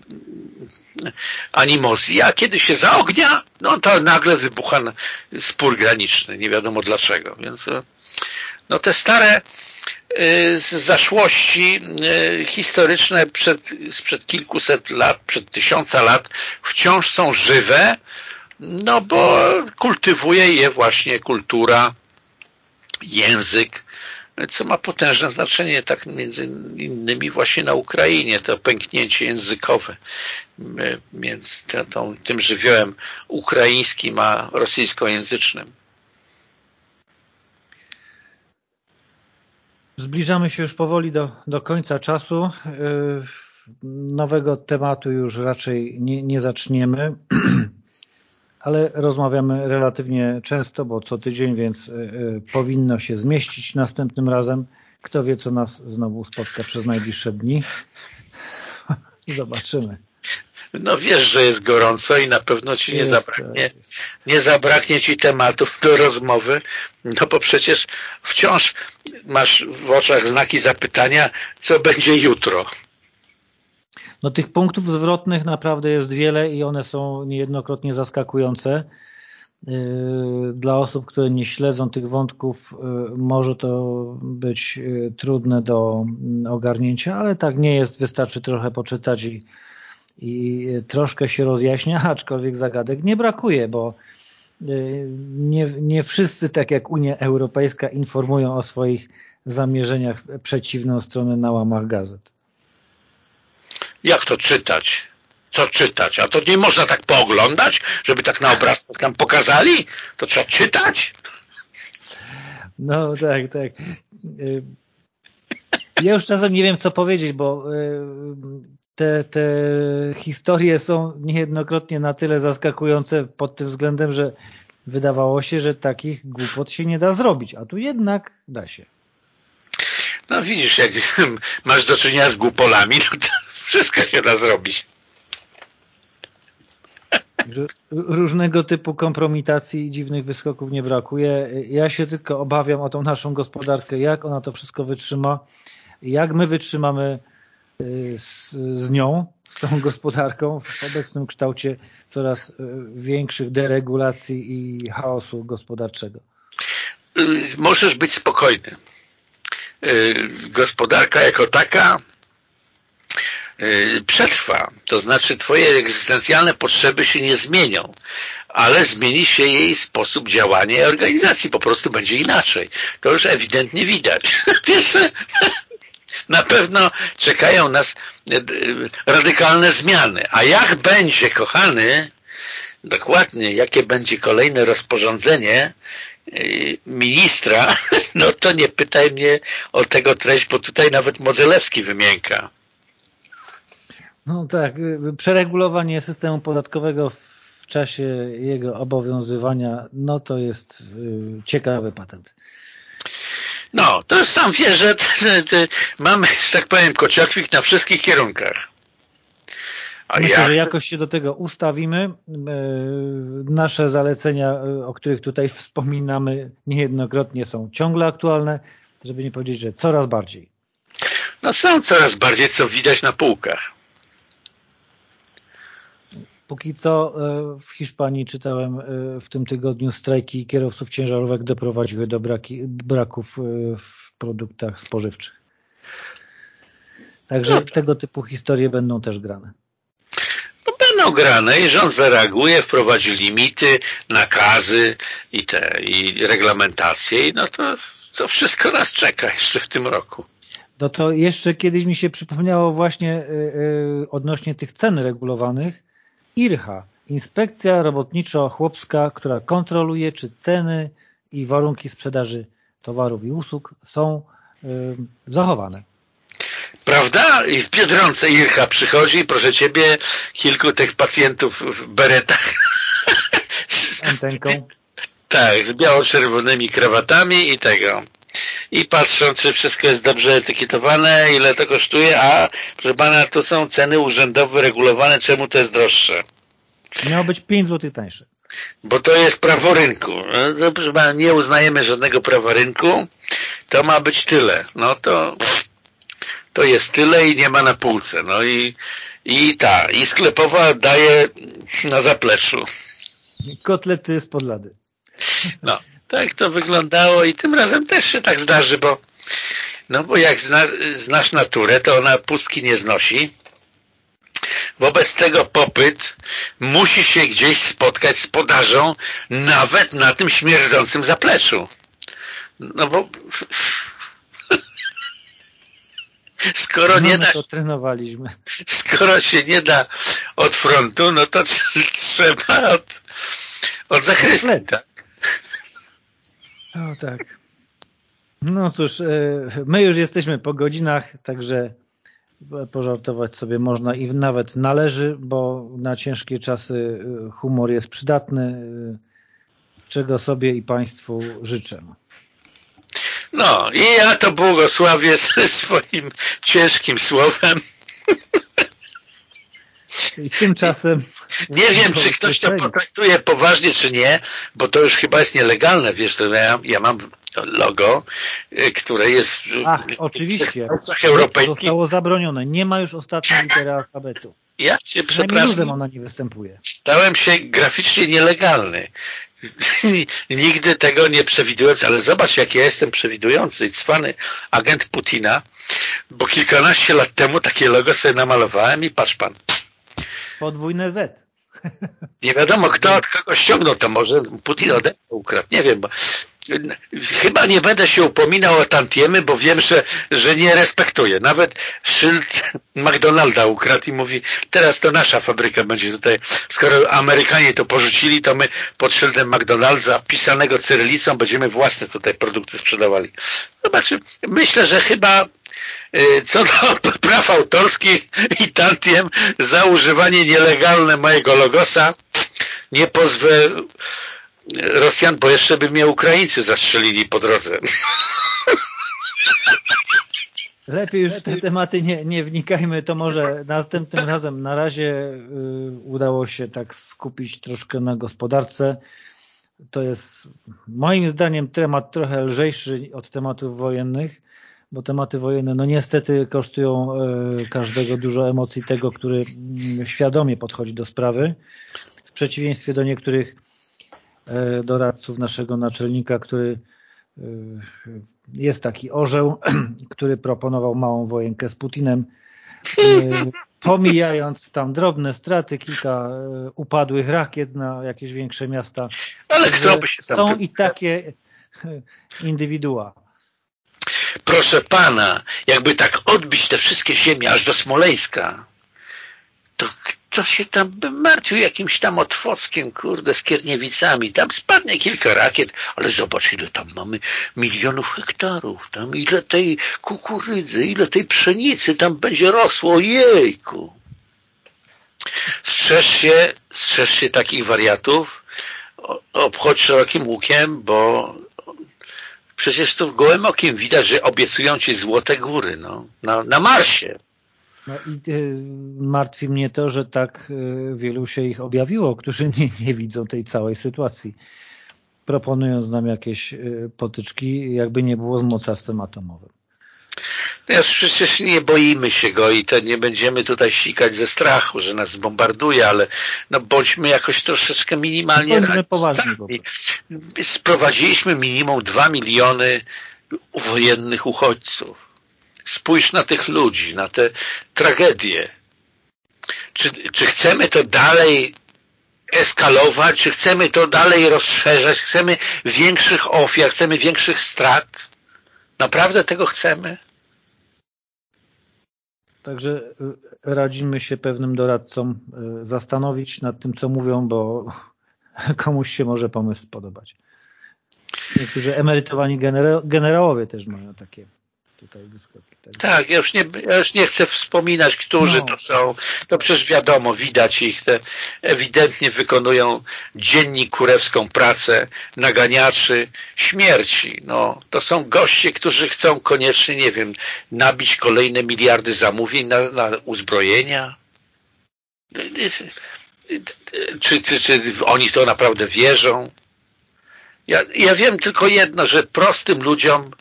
[SPEAKER 2] animozji, a kiedy się zaognia, no to nagle wybucha spór graniczny, nie wiadomo dlaczego, więc e, no te stare zaszłości y, historyczne przed, sprzed kilkuset lat, przed tysiąca lat wciąż są żywe, no bo kultywuje je właśnie kultura, język, co ma potężne znaczenie tak między innymi właśnie na Ukrainie, to pęknięcie językowe y, między tym żywiołem ukraińskim a rosyjskojęzycznym.
[SPEAKER 1] Zbliżamy się już powoli do, do końca czasu. Yy, nowego tematu już raczej nie, nie zaczniemy, ale rozmawiamy relatywnie często, bo co tydzień, więc yy, powinno się zmieścić następnym razem. Kto wie, co nas znowu spotka przez najbliższe dni. Zobaczymy.
[SPEAKER 2] No wiesz, że jest gorąco i na pewno ci nie zabraknie, tak, nie zabraknie ci tematów do rozmowy, no bo przecież wciąż masz w oczach znaki zapytania, co będzie jutro.
[SPEAKER 1] No tych punktów zwrotnych naprawdę jest wiele i one są niejednokrotnie zaskakujące. Yy, dla osób, które nie śledzą tych wątków yy, może to być yy, trudne do ogarnięcia, ale tak nie jest, wystarczy trochę poczytać i, i troszkę się rozjaśnia, aczkolwiek zagadek nie brakuje, bo nie, nie wszyscy, tak jak Unia Europejska, informują o swoich zamierzeniach przeciwną stronę na łamach gazet.
[SPEAKER 2] Jak to czytać? Co czytać? A to nie można tak pooglądać, żeby tak na obrazkach nam pokazali? To trzeba czytać?
[SPEAKER 1] No tak, tak. Y, ja już czasem nie wiem, co powiedzieć, bo y, te, te historie są niejednokrotnie na tyle zaskakujące pod tym względem, że wydawało się, że takich głupot się nie da zrobić, a tu jednak da się.
[SPEAKER 2] No widzisz, jak masz do czynienia z głupolami, no to wszystko się da zrobić.
[SPEAKER 1] Różnego typu kompromitacji i dziwnych wyskoków nie brakuje. Ja się tylko obawiam o tą naszą gospodarkę, jak ona to wszystko wytrzyma, jak my wytrzymamy z, z nią, z tą gospodarką w obecnym kształcie coraz y, większych deregulacji i chaosu gospodarczego.
[SPEAKER 2] Możesz być spokojny. Gospodarka jako taka Y, przetrwa. To znaczy twoje egzystencjalne potrzeby się nie zmienią, ale zmieni się jej sposób działania i organizacji. Po prostu będzie inaczej. To już ewidentnie widać. Więc na pewno czekają nas y, y, radykalne zmiany. A jak będzie, kochany, dokładnie, jakie będzie kolejne rozporządzenie ministra, no to nie pytaj mnie o tego treść, bo tutaj nawet Modzelewski wymięka.
[SPEAKER 1] No tak, przeregulowanie systemu podatkowego w czasie jego obowiązywania, no to jest ciekawy patent.
[SPEAKER 2] No, to sam wiesz, że mamy, że tak powiem, kociokwik na wszystkich kierunkach.
[SPEAKER 1] A Myślę, jak... że jakoś się do tego ustawimy. Y, nasze zalecenia, y, o których tutaj wspominamy niejednokrotnie są ciągle aktualne, żeby nie powiedzieć, że coraz bardziej.
[SPEAKER 2] No są coraz bardziej, co widać na półkach.
[SPEAKER 1] Póki co e, w Hiszpanii czytałem e, w tym tygodniu strajki kierowców ciężarówek doprowadziły do braki, braków e, w produktach spożywczych. Także no tego typu historie będą też grane.
[SPEAKER 2] No będą grane i rząd zareaguje, wprowadzi limity, nakazy i te i reglamentacje i no to, to wszystko nas czeka jeszcze w tym roku.
[SPEAKER 1] No to jeszcze kiedyś mi się przypomniało właśnie odnośnie tych cen regulowanych, IRHA, Inspekcja Robotniczo-Chłopska, która kontroluje, czy ceny i warunki sprzedaży towarów i usług są y, zachowane.
[SPEAKER 2] Prawda? I w Biedronce Ircha przychodzi, proszę Ciebie, kilku tych pacjentów w beretach.
[SPEAKER 1] Z antenką.
[SPEAKER 2] Tak, z biało-czerwonymi krawatami i tego. I patrzą, czy wszystko jest dobrze etykietowane, ile to kosztuje, a proszę Pana, tu są ceny urzędowe regulowane, czemu to jest droższe?
[SPEAKER 1] Miało być 5 zł tańsze.
[SPEAKER 2] Bo to jest prawo rynku. No, proszę Pana, nie uznajemy żadnego prawa rynku, to ma być tyle. No to to jest tyle i nie ma na półce. No i, i ta, i sklepowa daje na zapleczu.
[SPEAKER 1] Kotlety z podlady.
[SPEAKER 2] No, tak to wyglądało i tym razem też się tak zdarzy, bo no bo jak zna, znasz naturę, to ona pustki nie znosi. Wobec tego popyt musi się gdzieś spotkać z podażą nawet na tym śmierdzącym zapleczu. No bo skoro no, nie da
[SPEAKER 1] to trenowaliśmy.
[SPEAKER 2] skoro się nie da od frontu, no to trzeba od, od zachrystii. Tak?
[SPEAKER 1] No tak. No cóż, e, my już jesteśmy po godzinach, także pożartować sobie można i nawet należy, bo na ciężkie czasy e, humor jest przydatny, e, czego sobie i Państwu życzę.
[SPEAKER 2] No i ja to błogosławię swoim ciężkim słowem.
[SPEAKER 1] I tymczasem...
[SPEAKER 2] Nie wiem, czy ktoś to potraktuje poważnie, czy nie, bo to już chyba jest nielegalne. Wiesz, ja, ja mam logo, y, które jest
[SPEAKER 1] Ach, oczywiście. europejskich. zostało zabronione. Nie ma już ostatniej litery alfabetu.
[SPEAKER 2] Ja cię przepraszam.
[SPEAKER 1] ona nie występuje.
[SPEAKER 2] Stałem się graficznie nielegalny. Nigdy tego nie przewidując, ale zobacz, jak ja jestem przewidujący i cwany agent Putina, bo kilkanaście lat temu takie logo sobie namalowałem i patrz pan.
[SPEAKER 1] Podwójne Z.
[SPEAKER 2] Nie wiadomo, kto od kogo ściągnął to, może Putin ode ukradł, nie wiem, bo chyba nie będę się upominał o tantiemy, bo wiem, że, że nie respektuję. Nawet szyld McDonalda ukradł i mówi, teraz to nasza fabryka będzie tutaj, skoro Amerykanie to porzucili, to my pod szyldem McDonalda pisanego cyrylicą będziemy własne tutaj produkty sprzedawali. Zobaczy, myślę, że chyba co do praw autorskich i tantiem za używanie nielegalne mojego logosa nie pozwę Rosjan, bo jeszcze by mnie Ukraińcy zastrzelili po drodze.
[SPEAKER 1] Lepiej już w te tematy nie, nie wnikajmy, to może następnym razem. Na razie y, udało się tak skupić troszkę na gospodarce. To jest moim zdaniem temat trochę lżejszy od tematów wojennych, bo tematy wojenne no niestety kosztują y, każdego dużo emocji tego, który y, świadomie podchodzi do sprawy. W przeciwieństwie do niektórych E, doradców naszego naczelnika, który e, jest taki orzeł, który proponował małą wojenkę z Putinem, e, pomijając tam drobne straty, kilka upadłych rakiet na jakieś większe miasta.
[SPEAKER 2] Ale kto by się
[SPEAKER 1] tam... Są i takie indywidua.
[SPEAKER 2] Proszę pana, jakby tak odbić te wszystkie ziemie aż do Smoleńska, to to się tam bym martwił jakimś tam otwockiem, kurde, z Kierniewicami. Tam spadnie kilka rakiet, ale zobacz, ile tam mamy milionów hektarów. Tam ile tej kukurydzy, ile tej pszenicy tam będzie rosło. Jejku! Strzeż się, strzeż się takich wariatów, obchodź szerokim łukiem, bo przecież to gołym okiem widać, że obiecują ci złote góry no, na, na Marsie.
[SPEAKER 1] No i y, martwi mnie to, że tak y, wielu się ich objawiło, którzy nie, nie widzą tej całej sytuacji. Proponując nam jakieś y, potyczki, jakby nie było z mocarstwem atomowym.
[SPEAKER 2] No przecież nie boimy się go i to nie będziemy tutaj sikać ze strachu, że nas bombarduje, ale no bądźmy jakoś troszeczkę minimalnie
[SPEAKER 1] poważni.
[SPEAKER 2] Sprowadziliśmy minimum 2 miliony wojennych uchodźców. Spójrz na tych ludzi, na te tragedie. Czy, czy chcemy to dalej eskalować, czy chcemy to dalej rozszerzać, chcemy większych ofiar, chcemy większych strat? Naprawdę tego chcemy?
[SPEAKER 1] Także y, radzimy się pewnym doradcom y, zastanowić nad tym, co mówią, bo komuś się może pomysł spodobać. Niektórzy emerytowani generałowie też mają takie tutaj.
[SPEAKER 2] Tak, tak ja, już nie, ja już nie chcę wspominać, którzy no. to są. To przecież wiadomo, widać ich. Te ewidentnie wykonują dziennie kurewską pracę naganiaczy śmierci. No, to są goście, którzy chcą koniecznie, nie wiem, nabić kolejne miliardy zamówień na, na uzbrojenia. Czy, czy, czy oni to naprawdę wierzą? Ja, ja wiem tylko jedno, że prostym ludziom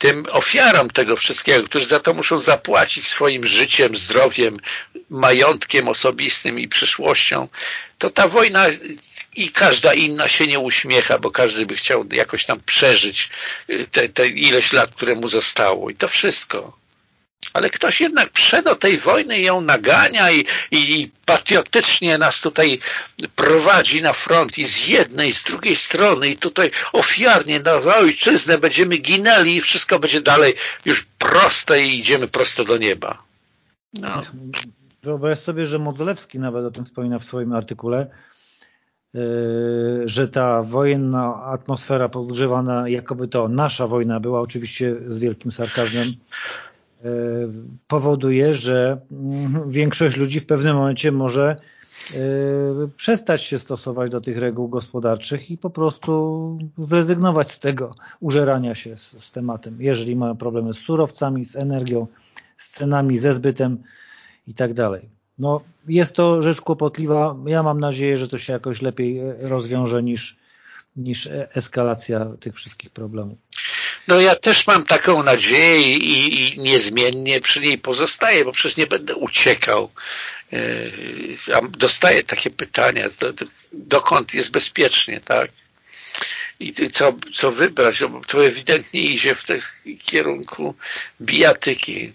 [SPEAKER 2] tym ofiarom tego wszystkiego, którzy za to muszą zapłacić swoim życiem, zdrowiem, majątkiem osobistym i przyszłością, to ta wojna i każda inna się nie uśmiecha, bo każdy by chciał jakoś tam przeżyć te, te ileś lat, które mu zostało. I to wszystko ale ktoś jednak przed do tej wojny ją nagania i, i, patriotycznie nas tutaj prowadzi na front i z jednej, i z drugiej strony i tutaj ofiarnie na ojczyznę będziemy ginęli i wszystko będzie dalej już proste i idziemy prosto do nieba. No.
[SPEAKER 1] Wyobraź sobie, że Modzelewski nawet o tym wspomina w swoim artykule, yy, że ta wojenna atmosfera podgrzewana, jakoby to nasza wojna była oczywiście z wielkim sarkazmem, powoduje, że mm, większość ludzi w pewnym momencie może e, przestać się stosować do tych reguł gospodarczych i po prostu zrezygnować z tego użerania się z, z tematem, jeżeli mają problemy z surowcami, z energią, z cenami, ze zbytem i tak dalej. no, jest to rzecz kłopotliwa. Ja mam nadzieję, że to się jakoś lepiej e, rozwiąże niż, niż eskalacja tych wszystkich problemów.
[SPEAKER 2] No ja też mam taką nadzieję i, i niezmiennie przy niej pozostaję, bo przecież nie będę uciekał. E, dostaję takie pytania, dokąd jest bezpiecznie, tak? I co, co wybrać? No, to ewidentnie idzie w kierunku bijatyki.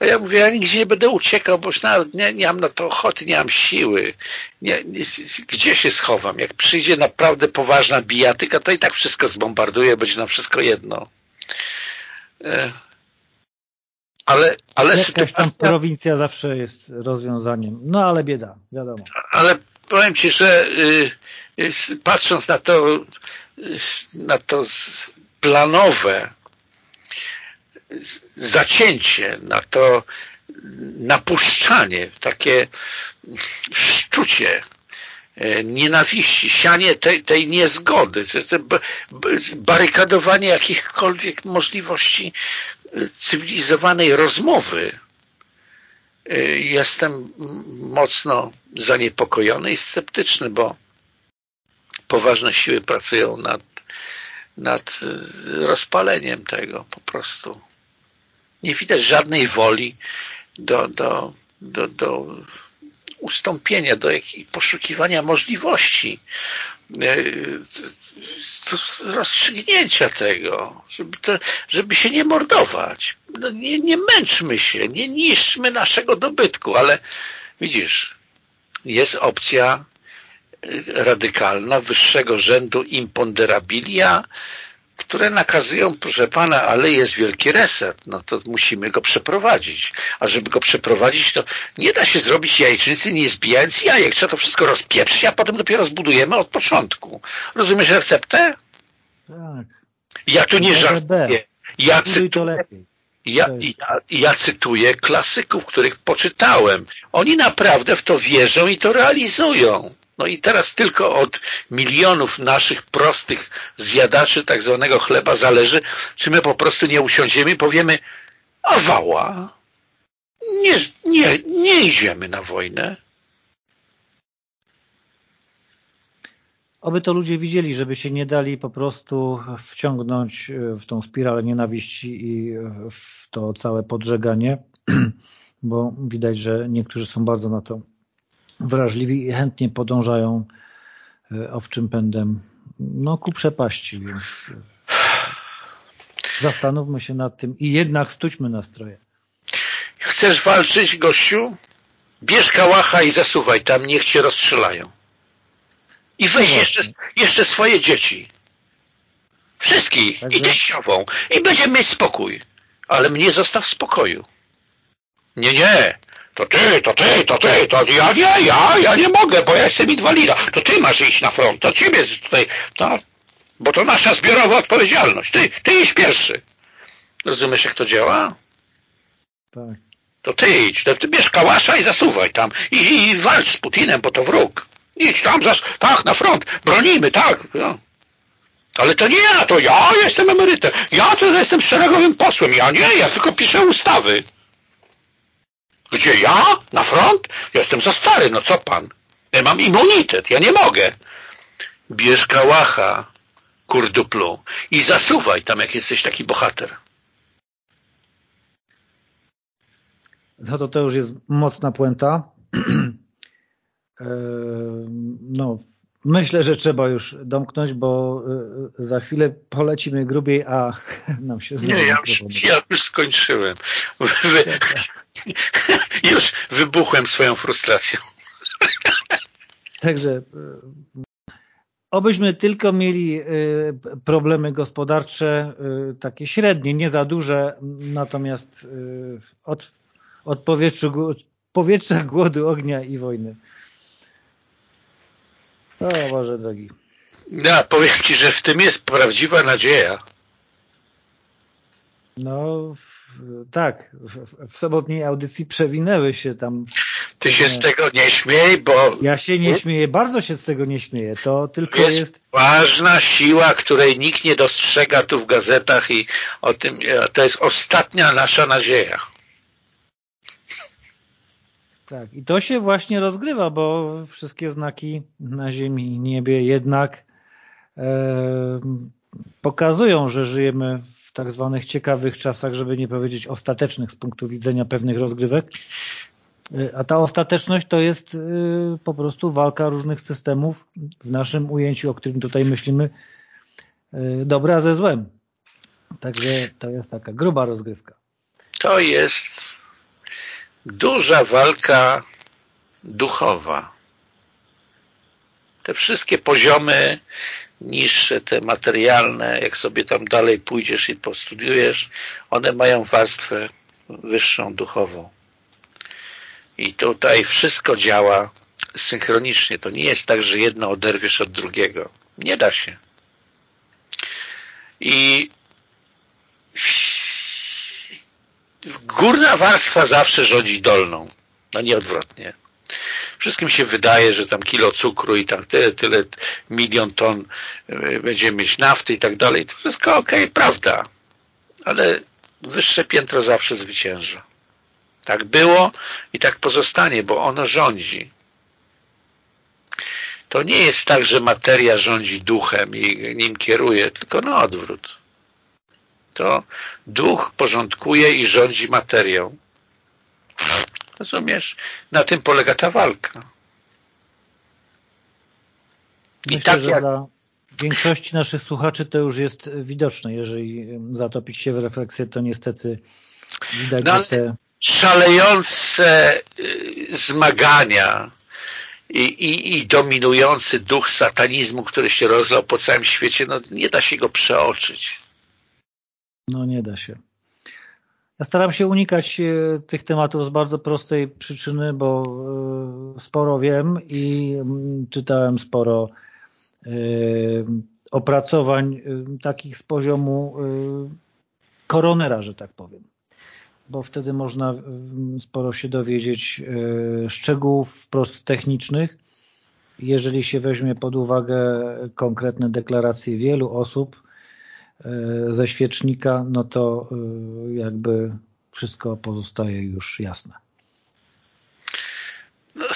[SPEAKER 2] A ja mówię, ja nigdzie nie będę uciekał, bo już nawet nie, nie mam na to ochoty, nie mam siły. Nie, nie, gdzie się schowam? Jak przyjdzie naprawdę poważna bijatyka, to i tak wszystko zbombarduje, będzie nam wszystko jedno. E, ale, ale
[SPEAKER 1] Jakaś sytuacja... tam prowincja zawsze jest rozwiązaniem. No ale bieda, wiadomo.
[SPEAKER 2] Ale powiem Ci, że y, y, patrząc na to, y, na to planowe zacięcie, na to napuszczanie, takie szczucie e, nienawiści, sianie tej, tej niezgody, barykadowanie jakichkolwiek możliwości e, cywilizowanej rozmowy. E, jestem mocno zaniepokojony i sceptyczny, bo poważne siły pracują nad, nad rozpaleniem tego po prostu nie widać żadnej woli do, do, do, do ustąpienia, do poszukiwania możliwości e, rozstrzygnięcia tego, żeby, to, żeby się nie mordować. No nie, nie męczmy się, nie niszczmy naszego dobytku, ale widzisz, jest opcja radykalna, wyższego rzędu imponderabilia, które nakazują, proszę pana, ale jest wielki reset, no to musimy go przeprowadzić. A żeby go przeprowadzić, to nie da się zrobić jajecznicy nie zbijając jajek. Trzeba to wszystko rozpieprzyć, a potem dopiero zbudujemy od początku. Rozumiesz receptę?
[SPEAKER 1] Tak.
[SPEAKER 2] Ja tu nie żartuję. Ja cytuję, ja, ja, ja cytuję klasyków, których poczytałem. Oni naprawdę w to wierzą i to realizują. No i teraz tylko od milionów naszych prostych zjadaczy tak zwanego chleba zależy, czy my po prostu nie usiądziemy i powiemy a wała, nie, nie, nie idziemy na wojnę.
[SPEAKER 1] Oby to ludzie widzieli, żeby się nie dali po prostu wciągnąć w tą spiralę nienawiści i w to całe podżeganie, bo widać, że niektórzy są bardzo na to wrażliwi i chętnie podążają e, owczym pędem no, ku przepaści, więc e, zastanówmy się nad tym i jednak stućmy nastroje.
[SPEAKER 2] Chcesz walczyć, gościu? Bierz kałacha i zasuwaj tam, niech cię rozstrzelają. I weź no jeszcze, jeszcze swoje dzieci. Wszystkich. Także... I teściową. I będziemy mieć spokój. Ale mnie zostaw w spokoju. Nie, nie to ty, to ty, to ty, to ja nie, ja, ja nie mogę, bo ja jestem inwalida, to ty masz iść na front, to ciebie tutaj, to, bo to nasza zbiorowa odpowiedzialność, ty, ty idź pierwszy. Rozumiesz, jak to działa?
[SPEAKER 1] Tak.
[SPEAKER 2] To ty idź, to ty bierz kałasza i zasuwaj tam i, i walcz z Putinem, bo to wróg. Idź tam, zaś, tak, na front, bronimy, tak. No. Ale to nie ja, to ja jestem emerytem. Ja to jestem szeregowym posłem. Ja nie, ja tylko piszę ustawy. Gdzie ja? Na front? Ja jestem za stary, no co pan? Ja mam immunitet, ja nie mogę. Bierz kałacha, kurduplu, i zasuwaj tam, jak jesteś taki bohater.
[SPEAKER 1] No to to już jest mocna puenta. no, myślę, że trzeba już domknąć, bo e, za chwilę polecimy grubiej, a nam się
[SPEAKER 2] znowu... Nie, ja już, ja już skończyłem. Już wybuchłem swoją frustracją.
[SPEAKER 1] Także e, obyśmy tylko mieli problemy gospodarcze, takie średnie, nie za duże, natomiast od, od powietrzu, powietrza, głodu, ognia i wojny. O Boże drogi.
[SPEAKER 2] Ja, powiem Ci, że w tym jest prawdziwa nadzieja.
[SPEAKER 1] No, tak, w, w sobotniej audycji przewinęły się tam.
[SPEAKER 2] Ty się z tego nie śmiej, bo...
[SPEAKER 1] Ja się nie śmieję, bardzo się z tego nie śmieję. To tylko jest... jest...
[SPEAKER 2] ważna siła, której nikt nie dostrzega tu w gazetach i o tym, to jest ostatnia nasza nadzieja.
[SPEAKER 1] Tak, i to się właśnie rozgrywa, bo wszystkie znaki na ziemi i niebie jednak e, pokazują, że żyjemy w tak zwanych ciekawych czasach, żeby nie powiedzieć ostatecznych z punktu widzenia pewnych rozgrywek. E, a ta ostateczność to jest e, po prostu walka różnych systemów w naszym ujęciu, o którym tutaj myślimy, e, dobra ze złem. Także to jest taka gruba rozgrywka.
[SPEAKER 2] To jest duża walka duchowa. Te wszystkie poziomy niższe, te materialne, jak sobie tam dalej pójdziesz i postudiujesz, one mają warstwę wyższą duchową. I tutaj wszystko działa synchronicznie. To nie jest tak, że jedno oderwiesz od drugiego. Nie da się. I górna warstwa zawsze rządzi dolną, no nie odwrotnie. Wszystkim się wydaje, że tam kilo cukru i tam tyle, tyle milion ton e, będziemy mieć nafty i tak dalej. To wszystko ok, prawda. Ale wyższe piętro zawsze zwycięża. Tak było i tak pozostanie, bo ono rządzi. To nie jest tak, że materia rządzi duchem i nim kieruje, tylko na odwrót to duch porządkuje i rządzi materią. Rozumiesz? Na tym polega ta walka.
[SPEAKER 1] I Myślę, tak jak... dla większości naszych słuchaczy to już jest widoczne. Jeżeli zatopić się w refleksję, to niestety widać, no, te...
[SPEAKER 2] Szalejące y, zmagania i, i, i dominujący duch satanizmu, który się rozlał po całym świecie, no nie da się go przeoczyć.
[SPEAKER 1] No nie da się. Ja staram się unikać e, tych tematów z bardzo prostej przyczyny, bo e, sporo wiem i mm, czytałem sporo e, opracowań takich z poziomu koronera, że tak powiem. Bo wtedy można sporo się dowiedzieć szczegółów wprost technicznych. Jeżeli się weźmie pod uwagę konkretne deklaracje wielu osób, ze świecznika, no to e, jakby wszystko pozostaje już jasne.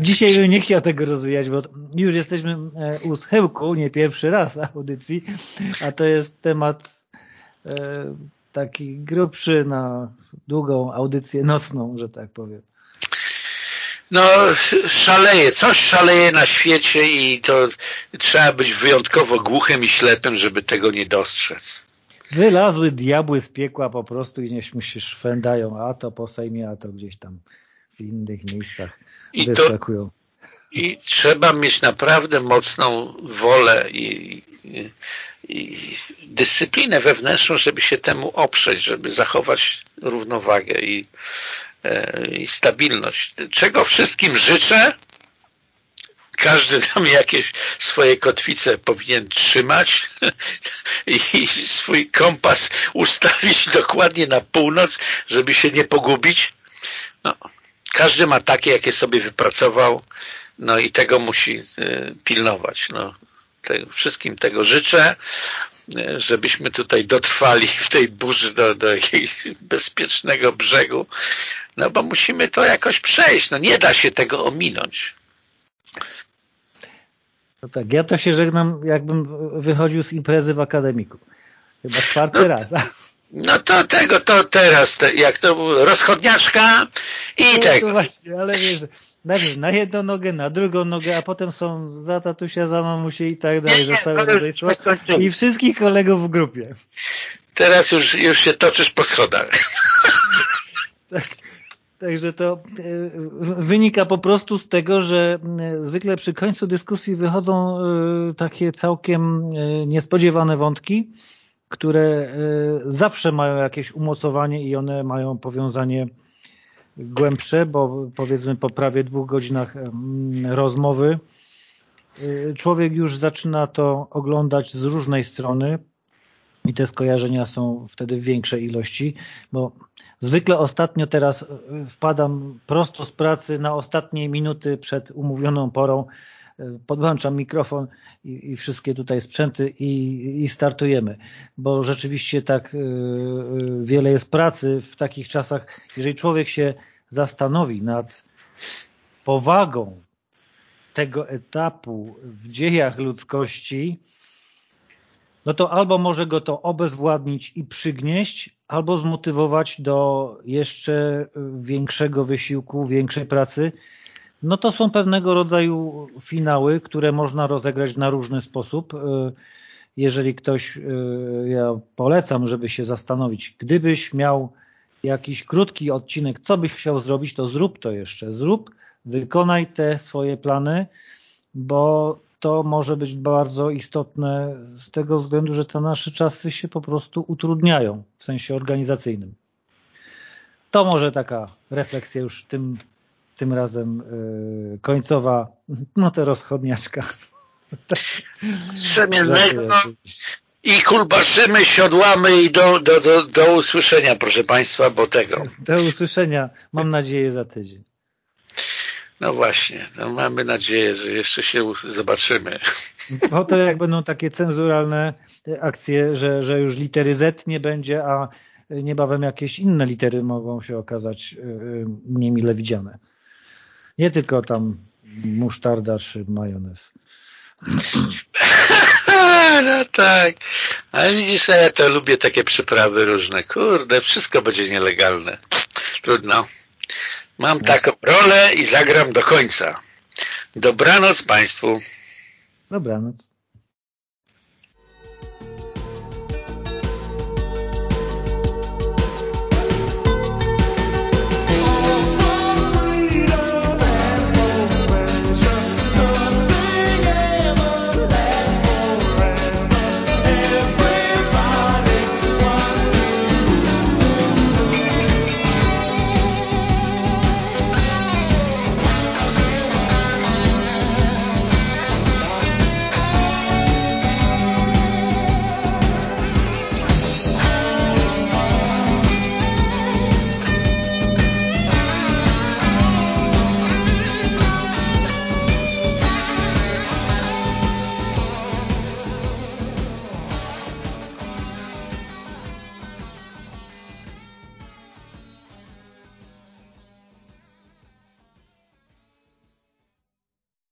[SPEAKER 1] Dzisiaj nie chciał tego rozwijać, bo już jesteśmy e, u schyłku, nie pierwszy raz audycji, a to jest temat taki grubszy na długą audycję nocną, że tak powiem
[SPEAKER 2] no szaleje, coś szaleje na świecie i to trzeba być wyjątkowo głuchym i ślepym, żeby tego nie dostrzec.
[SPEAKER 1] Wylazły diabły z piekła po prostu i niech się szwędają, a to po Sejmie, a to gdzieś tam w innych miejscach I wyskakują. To,
[SPEAKER 2] I trzeba mieć naprawdę mocną wolę i, i, i dyscyplinę wewnętrzną, żeby się temu oprzeć, żeby zachować równowagę i i stabilność. Czego wszystkim życzę? Każdy tam jakieś swoje kotwice powinien trzymać i swój kompas ustawić dokładnie na północ, żeby się nie pogubić. No, każdy ma takie, jakie sobie wypracował, no i tego musi e, pilnować. No, te, wszystkim tego życzę żebyśmy tutaj dotrwali w tej burzy do, do jakiegoś bezpiecznego brzegu, no bo musimy to jakoś przejść, no nie da się tego ominąć.
[SPEAKER 1] No tak, ja to się żegnam, jakbym wychodził z imprezy w akademiku. Chyba czwarty no, raz.
[SPEAKER 2] No to tego, to teraz, te, jak to było, rozchodniaczka i no, tego.
[SPEAKER 1] Właśnie, ale wiesz, najpierw na jedną nogę, na drugą nogę, a potem są za tatusia, za mamusie i tak dalej, że całe rodzeństwo i wszystkich kolegów w grupie.
[SPEAKER 2] Teraz już, już się toczysz po schodach.
[SPEAKER 1] tak. Także to e, wynika po prostu z tego, że e, zwykle przy końcu dyskusji wychodzą takie całkiem niespodziewane wątki, które zawsze mają jakieś umocowanie i one mają powiązanie głębsze, bo powiedzmy po prawie dwóch godzinach rozmowy. Człowiek już zaczyna to oglądać z różnej strony i te skojarzenia są wtedy w większej ilości, bo zwykle ostatnio teraz wpadam prosto z pracy na ostatnie minuty przed umówioną porą podłączam mikrofon i, i wszystkie tutaj sprzęty i, i, startujemy, bo rzeczywiście tak wiele jest pracy w takich czasach. Jeżeli człowiek się zastanowi nad powagą tego etapu w dziejach ludzkości, no to albo może go to obezwładnić i przygnieść, albo zmotywować do jeszcze większego wysiłku, większej pracy. No to są pewnego rodzaju finały, które można rozegrać na różny sposób. Jeżeli ktoś, ja polecam, żeby się zastanowić, gdybyś miał jakiś krótki odcinek, co byś chciał zrobić, to zrób to jeszcze. Zrób, wykonaj te swoje plany, bo to może być bardzo istotne z tego względu, że te nasze czasy się po prostu utrudniają w sensie organizacyjnym. To może taka refleksja już tym, tym razem yy, końcowa, no to rozchodniaczka.
[SPEAKER 2] Strzemiennego i kulbaszymy, siodłamy i do, do, do, do usłyszenia, proszę Państwa, bo tego.
[SPEAKER 1] Do usłyszenia, mam nadzieję, za tydzień.
[SPEAKER 2] No właśnie, no mamy nadzieję, że jeszcze się zobaczymy.
[SPEAKER 1] No to jak będą takie cenzuralne akcje, że, że już litery Z nie będzie, a niebawem jakieś inne litery mogą się okazać y, y, niemile widziane. Nie tylko tam musztarda czy majonez.
[SPEAKER 2] No tak, ale widzisz, ja to lubię takie przyprawy różne. Kurde, wszystko będzie nielegalne. Trudno. Mam taką rolę i zagram do końca. Dobranoc Państwu.
[SPEAKER 1] Dobranoc.